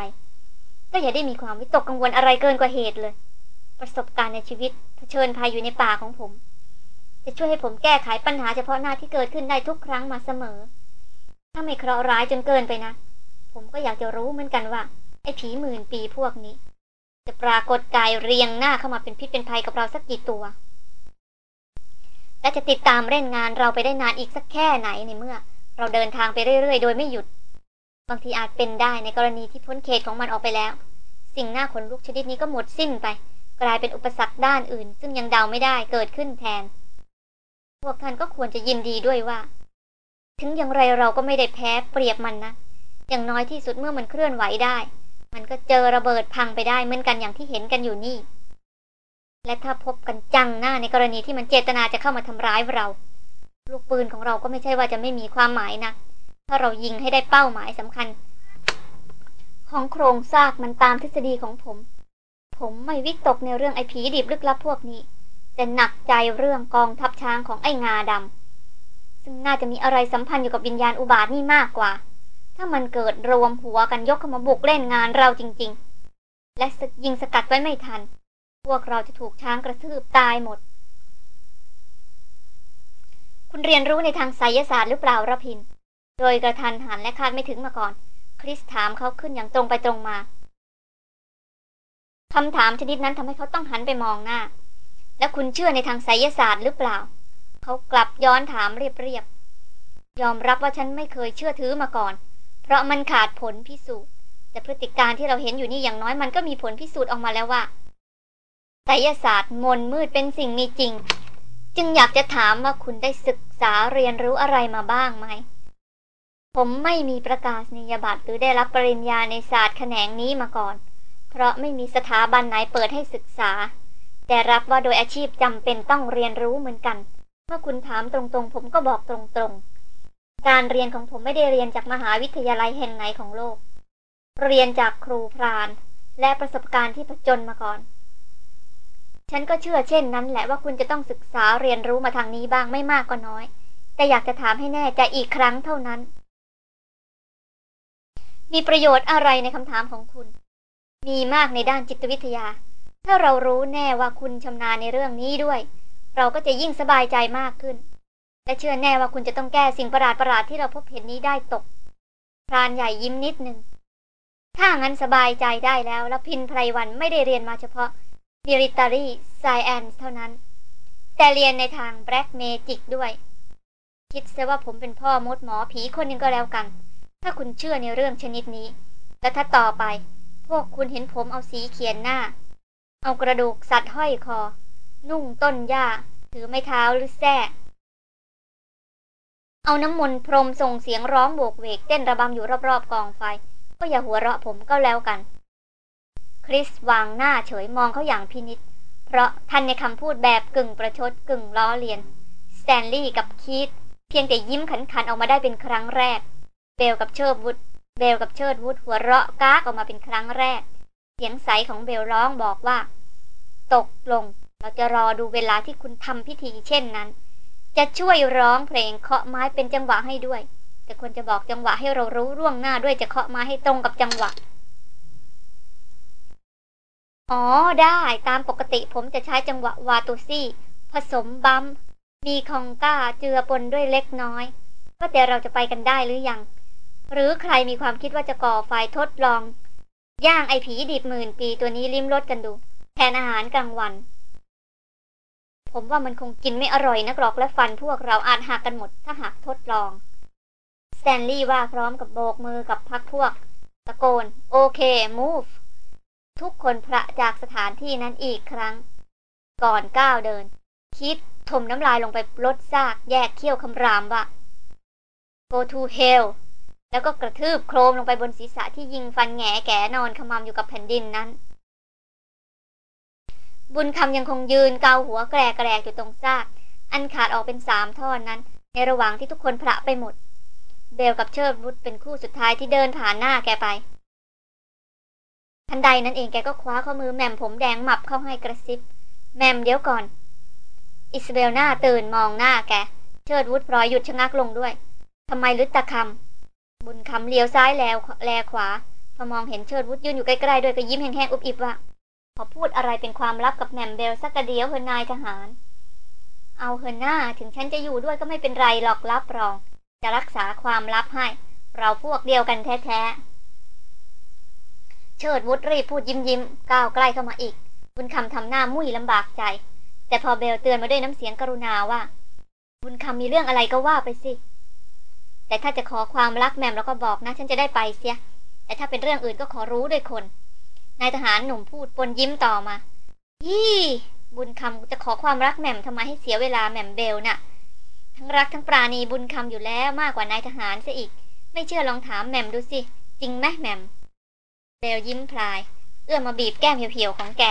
ก็อย่าได้มีความวิตกกังวลอะไรเกินกว่าเหตุเลย ประสบการณ์ในชีวิตเผชิญภัยอยู่ในป่าของผม จะช่วยให้ผมแก้ไขปัญหาเฉพาะหน้าที่เกิดขึ้นได้ทุกครั้งมาเสมอ ถ้าไม่เคราะห์ร้ายจนเกินไปนะ ผมก็อยากจะรู้เหมือนกันว่า ไอ้ผีหมื่นปีพวกนี้ จะปรากฏกายเรียงหน้าเข้ามาเป็นพิษเป็นภัยกับเราสักกี่ตัวและจะติดตามเล่นงานเราไปได้นานอีกสักแค่ไหนในเมื่อ เราเดินทางไปเรื่อยๆ โดยไม่หยุด บางทีอาจเป็นได้ในกรณีที่พ้นเขตของมันออกไปแล้ว สิ่งหน้าขนลุกชนิดนี้ก็หมดสิ้นไป กลายเป็นอุปสรรคด้านอื่น ซึ่งยังเดาไม่ได้เกิดขึ้นแทน พวกท่านก็ควรจะยินดีด้วยว่า ถึงอย่างไรเราก็ไม่ได้แพ้เปรียบมันนะ อย่างน้อยที่สุดเมื่อมันเคลื่อนไหวได้ มันก็เจอระเบิดพังไปได้เหมือนกันอย่างที่เห็นกันอยู่นี่ และถ้าพบกันจังหน้าในกรณีที่มันเจตนาจะเข้ามาทำร้ายเรา ลูกปืนของเราก็ไม่ใช่ว่าจะไม่มีความหมายนะ ถ้าเรายิงให้ได้เป้าหมายสำคัญ ของโครงซากมันตามทฤษฎีของผม ผมไม่วิตกในเรื่องไอ้ผีดิบลึกลับพวกนี้ แต่หนักใจเรื่องกองทัพช้างของไอ้งาดำซึ่งน่าจะมีอะไรสัมพันธ์อยู่กับวิญญาณอุบาทนี่มากกว่า ถ้ามันเกิดรวมหัวกันยกเข้ามาบุกเล่นงานเราจริง ๆ และยิงสกัดไว้ไม่ทัน พวกเราจะถูกช้างกระทืบตายหมด คุณเรียนรู้ในทางไสยศาสตร์หรือเปล่าระพิน โดยกระทันหันและคาดไม่ถึงมาก่อน คริสถามเขาขึ้นอย่างตรงไปตรงมาคำถามชนิดนั้นทำให้เขาต้องหันไปมองหน้า แล้วคุณเชื่อในทางไสยศาสตร์หรือเปล่า เขากลับย้อนถามเรียบๆ ยอมรับว่าฉันไม่เคยเชื่อถือมาก่อน เพราะมันขาดผลพิสูจน์ แต่พฤติการที่เราเห็นอยู่นี่อย่างน้อยมันก็มีผลพิสูจน์ออกมาแล้วว่าไสยศาสตร์มนมืดเป็นสิ่งมีจริง จึงอยากจะถามว่าคุณได้ศึกษาเรียนรู้อะไรมาบ้างไหม ผมไม่มีประกาศนียบัตรหรือได้รับปริญญาในศาสตร์แขนงนี้มาก่อน เพราะไม่มีสถาบันไหนเปิดให้ศึกษา แต่รับว่าโดยอาชีพจำเป็นต้องเรียนรู้เหมือนกัน เมื่อคุณถามตรงๆ ผมก็บอกตรงๆ การเรียนของผมไม่ได้เรียนจากมหาวิทยาลัยแห่งไหนของโลก เรียนจากครูพราน และประสบการณ์ที่ผจญมาก่อน ฉันก็เชื่อเช่นนั้นแหละว่าคุณจะต้องศึกษาเรียนรู้มาทางนี้บ้างไม่มากก็น้อย แต่อยากจะถามให้แน่ใจอีกครั้งเท่านั้น มีประโยชน์อะไรในคำถามของคุณ มีมากในด้านจิตวิทยา ถ้าเรารู้แน่ว่าคุณชำนาญในเรื่องนี้ด้วย เราก็จะยิ่งสบายใจมากขึ้น และเชื่อแน่ว่าคุณจะต้องแก้สิ่งประหลาดประหลาดที่เราพบเห็นนี้ได้ตกพรานใหญ่ยิ้มนิดหนึ่งถ้างั้นสบายใจได้แล้วแล้วพินไพรวันไม่ได้เรียนมาเฉพาะ military science เท่านั้น แต่เรียนในทางแบล็กเมจิกด้วย คิดซะว่าผมเป็นพ่อมดหมอผีคนหนึ่งก็แล้วกัน ถ้าคุณเชื่อในเรื่องชนิดนี้ และถ้าต่อไป พวกคุณเห็นผมเอาสีเขียนหน้า เอากระดูกสัตว์ห้อยคอ นุ่งต้นหญ้า ถือไม้เท้าหรือแส้เอาน้ำมนต์พรมส่งเสียงร้องโบกเวกเต้นระบำอยู่รอบๆกองไฟ ก็อย่าหัวเราะผมก็แล้วกัน คริสวางหน้าเฉยมองเขาอย่างพินิษเพราะท่านในคำพูดแบบกึ่งประชดกึ่งล้อเลียน สแตนลีย์กับคีตเพียงแต่ยิ้มขันๆออกมาได้เป็นครั้งแรก เบลกับเชิร์บุดเบลกับเชิดวุฒหัวเราะก้ากออกมาเป็นครั้งแรก เสียงใสของเบลร้องบอกว่า ตกลงเราจะรอดูเวลาที่คุณทำพิธีเช่นนั้น จะช่วยร้องเพลงเคาะไม้เป็นจังหวะให้ด้วย แต่ควรจะบอกจังหวะให้เรารู้ร่วงหน้าด้วยจะเคาะไม้ให้ตรงกับจังหวะ อ๋อได้ตามปกติผมจะใช้จังหวะวาตูซี่ ผสมบัมมีคองก้าเจือปนด้วยเล็กน้อยก็แต่เราจะไปกันได้หรือยัง หรือใครมีความคิดว่าจะก่อไฟทดลอง ย่างไอผีดิบหมื่นปีตัวนี้ลิ้มรสกันดู แทนอาหารกลางวัน ผมว่ามันคงกินไม่อร่อยนักหรอกและฟันพวกเราอาจหักกันหมดถ้าหากทดลองสแตนลีย์ว่าพร้อมกับโบกมือกับพักพวก ตะโกน โอเค move ทุกคนพระจากสถานที่นั้นอีกครั้ง ก่อนก้าวเดิน คิดถมน้ำลายลงไปลดซากแยกเขี้ยวคำรามว่า go to hell แล้วก็กระทืบโครมลงไปบนศีรษะที่ยิงฟันแงแก่นอนขมำอยู่กับแผ่นดินนั้น บุญคำยังคงยืนเกาหัวแกรกแกรกอยู่ตรงซาก อันขาดออกเป็นสามท่อนนั้น ในระหว่างที่ทุกคนพระไปหมด เบลกับเชิดวุฒเป็นคู่สุดท้ายที่เดินผ่านหน้าแกไป ทันใดนั้นเองแกก็คว้าข้อมือแม่มผมแดงหมับเข้าให้กระซิบ แม่มเดี๋ยวก่อน อิสเบลหน้าตื่นมองหน้าแก เชิดวุฒพลอยหยุดชะงักลงด้วยทำไมลึกตะคำบุญคำเลี้ยวซ้ายแล้วแลขวา พอมองเห็นเชิดวุฒยืนอยู่ใกล้ๆด้วยก็ยิ้มแห้งๆอุบอิบว่าขอพูดอะไรเป็นความลับกับแหม่มเบลสักเดียวเฮนายทหาร เอาเฮนหน้าถึงฉันจะอยู่ด้วยก็ไม่เป็นไรหรอกรับรอง จะรักษาความลับให้ เราพวกเดียวกันแท้ๆ เชิดวุฒรีบพูดยิ้มยิ้มก้าวใกล้เข้ามาอีก บุญคำทำหน้ามุ่ยลำบากใจ แต่พอเบลเตือนมาด้วยน้ำเสียงกรุณาว่า บุญคำมีเรื่องอะไรก็ว่าไปสิ แต่ถ้าจะขอความรักแมมแล้วก็บอกนะ ฉันจะได้ไปเสีย แต่ถ้าเป็นเรื่องอื่นก็ขอรู้ด้วยคน นายทหารหนุ่มพูดปนยิ้มต่อมา ยี่บุญคำจะขอความรักแหม่มทำไมให้เสียเวลาแหม่มเบลนะ่ะ ทั้งรักทั้งปราณีบุญคำอยู่แล้วมากกว่านายทหารซะอีก ไม่เชื่อลองถามแหม่มดูสิ จริงไหมแหม่ม เบลยิ้มพลาย เอื้อมมาบีบแก้มเหี่ยวๆของแก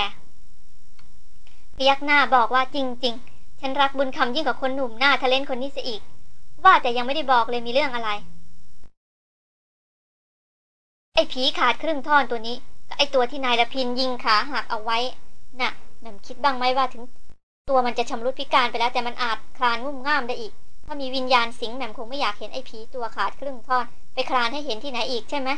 พยักหน้าบอกว่าจริง ๆ ฉันรักบุญคำยิ่งกว่าคนหนุ่มหน้าทะเลนคนนี้ซะอีก ว่าแต่ยังไม่ได้บอกเลยมีเรื่องอะไร ไอ้ผีขาดครึ่งท่อนตัวนี้กับไอ้อ้ตัวที่นายละพินยิงขาหักเอาไว้ น่ะแหม่มคิดบ้างไหมว่าถึง ตัวมันจะชำรุดพิการไปแล้วแต่มันอาจคลานงุ่มง่ามได้อีก ถ้ามีวิญญาณสิงแหม่มคงไม่อยากเห็นไอ้ผีตัวขาดครึ่งท่อน ไปคลานให้เห็นที่ไหนอีกใช่ไหม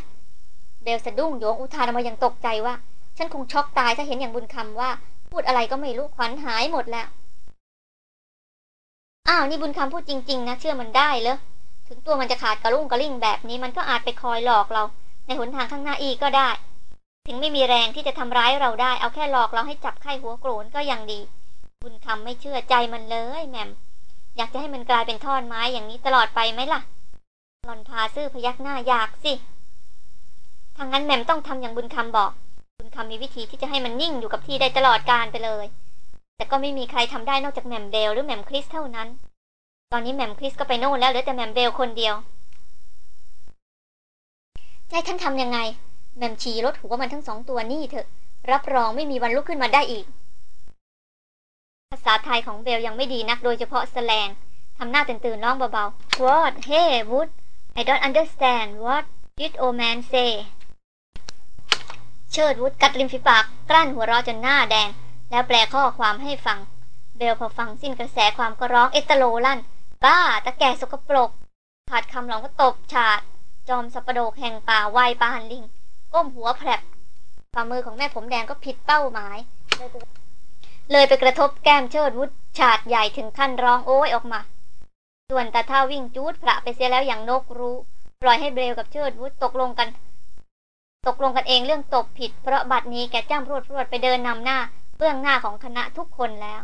เบลสะดุ้งโยงอุทานออกมาอย่างตกใจว่า ฉันคงช็อกตายถ้าเห็นอย่างบุญคำว่า พูดอะไรก็ไม่รู้ขวัญหายหมดแล้วอ้าวนี่บุญคำพูดจริง ๆ นะเชื่อมันได้เลยถึงตัวมันจะขาดกระลุ่งกระลิ่งแบบนี้มันก็อาจไปคอยหลอกเรา ในหนทางข้างหน้าอีกก็ได้ ถึงไม่มีแรงที่จะทำร้ายเราได้ เอาแค่หลอกเราให้จับไข้หัวโกรนก็ยังดี บุญคำไม่เชื่อใจมันเลยแหม่มอยากจะให้มันกลายเป็นท่อนไม้อย่างนี้ตลอดไปไหมล่ะหล่อนพาซื่อพยักหน้าอยากสิ ทางนั้นแหม่มต้องทำอย่างบุญคำบอก บุญคำมีวิธีที่จะให้มันนิ่งอยู่กับที่ได้ตลอดการไปเลย แต่ก็ไม่มีใครทำได้นอกจากแหม่มเบลหรือแหม่มคริสเท่านั้น ตอนนี้แหม่มคริสก็ไปโน่นแล้วเหลือแต่แหม่มเบลคนเดียวให้ท่านทำยังไงแหม่มชีรถหัวมันทั้งสองตัวนี่เถอะ รับรองไม่มีวันลุกขึ้นมาได้อีก ภาษาไทยของเบลยังไม่ดีนักโดยเฉพาะแสลงทำหน้าตื่นตื่นๆร้องเบาๆ What Hey Wood I don't understand what did old man say เชิดวุฒกัดริมฝีปากกลั้นหัวเราะจนหน้าแดง แล้วแปลข้อความให้ฟัง เบลพอฟังสิ้นกระแสความก็ร้องเอตโลลั่น บ้าตะแก่สกปรกขาดคำร้องก็ตบฉาด จอมสัปโดกแห่งป่าวัยปานลิงก้มหัวแผลบฝ่ามือของแม่ผมแดงก็ผิดเป้าหมาย เลยไปกระทบแก้มเชิดวุฒฉาดใหญ่ถึงขั้นร้องโอ้ยออกมา ส่วนตาเท่าวิ่งจูดพระไปเสียแล้วอย่างนกรู้ ปล่อยให้เบลกับเชิดวุฒตกลงกัน ตกลงกันเองเรื่องตบผิด เพราะบัดนี้แกจ้ำรวดรวดไปเดินนำหน้า เบื้องหน้าของคณะทุกคนแล้ว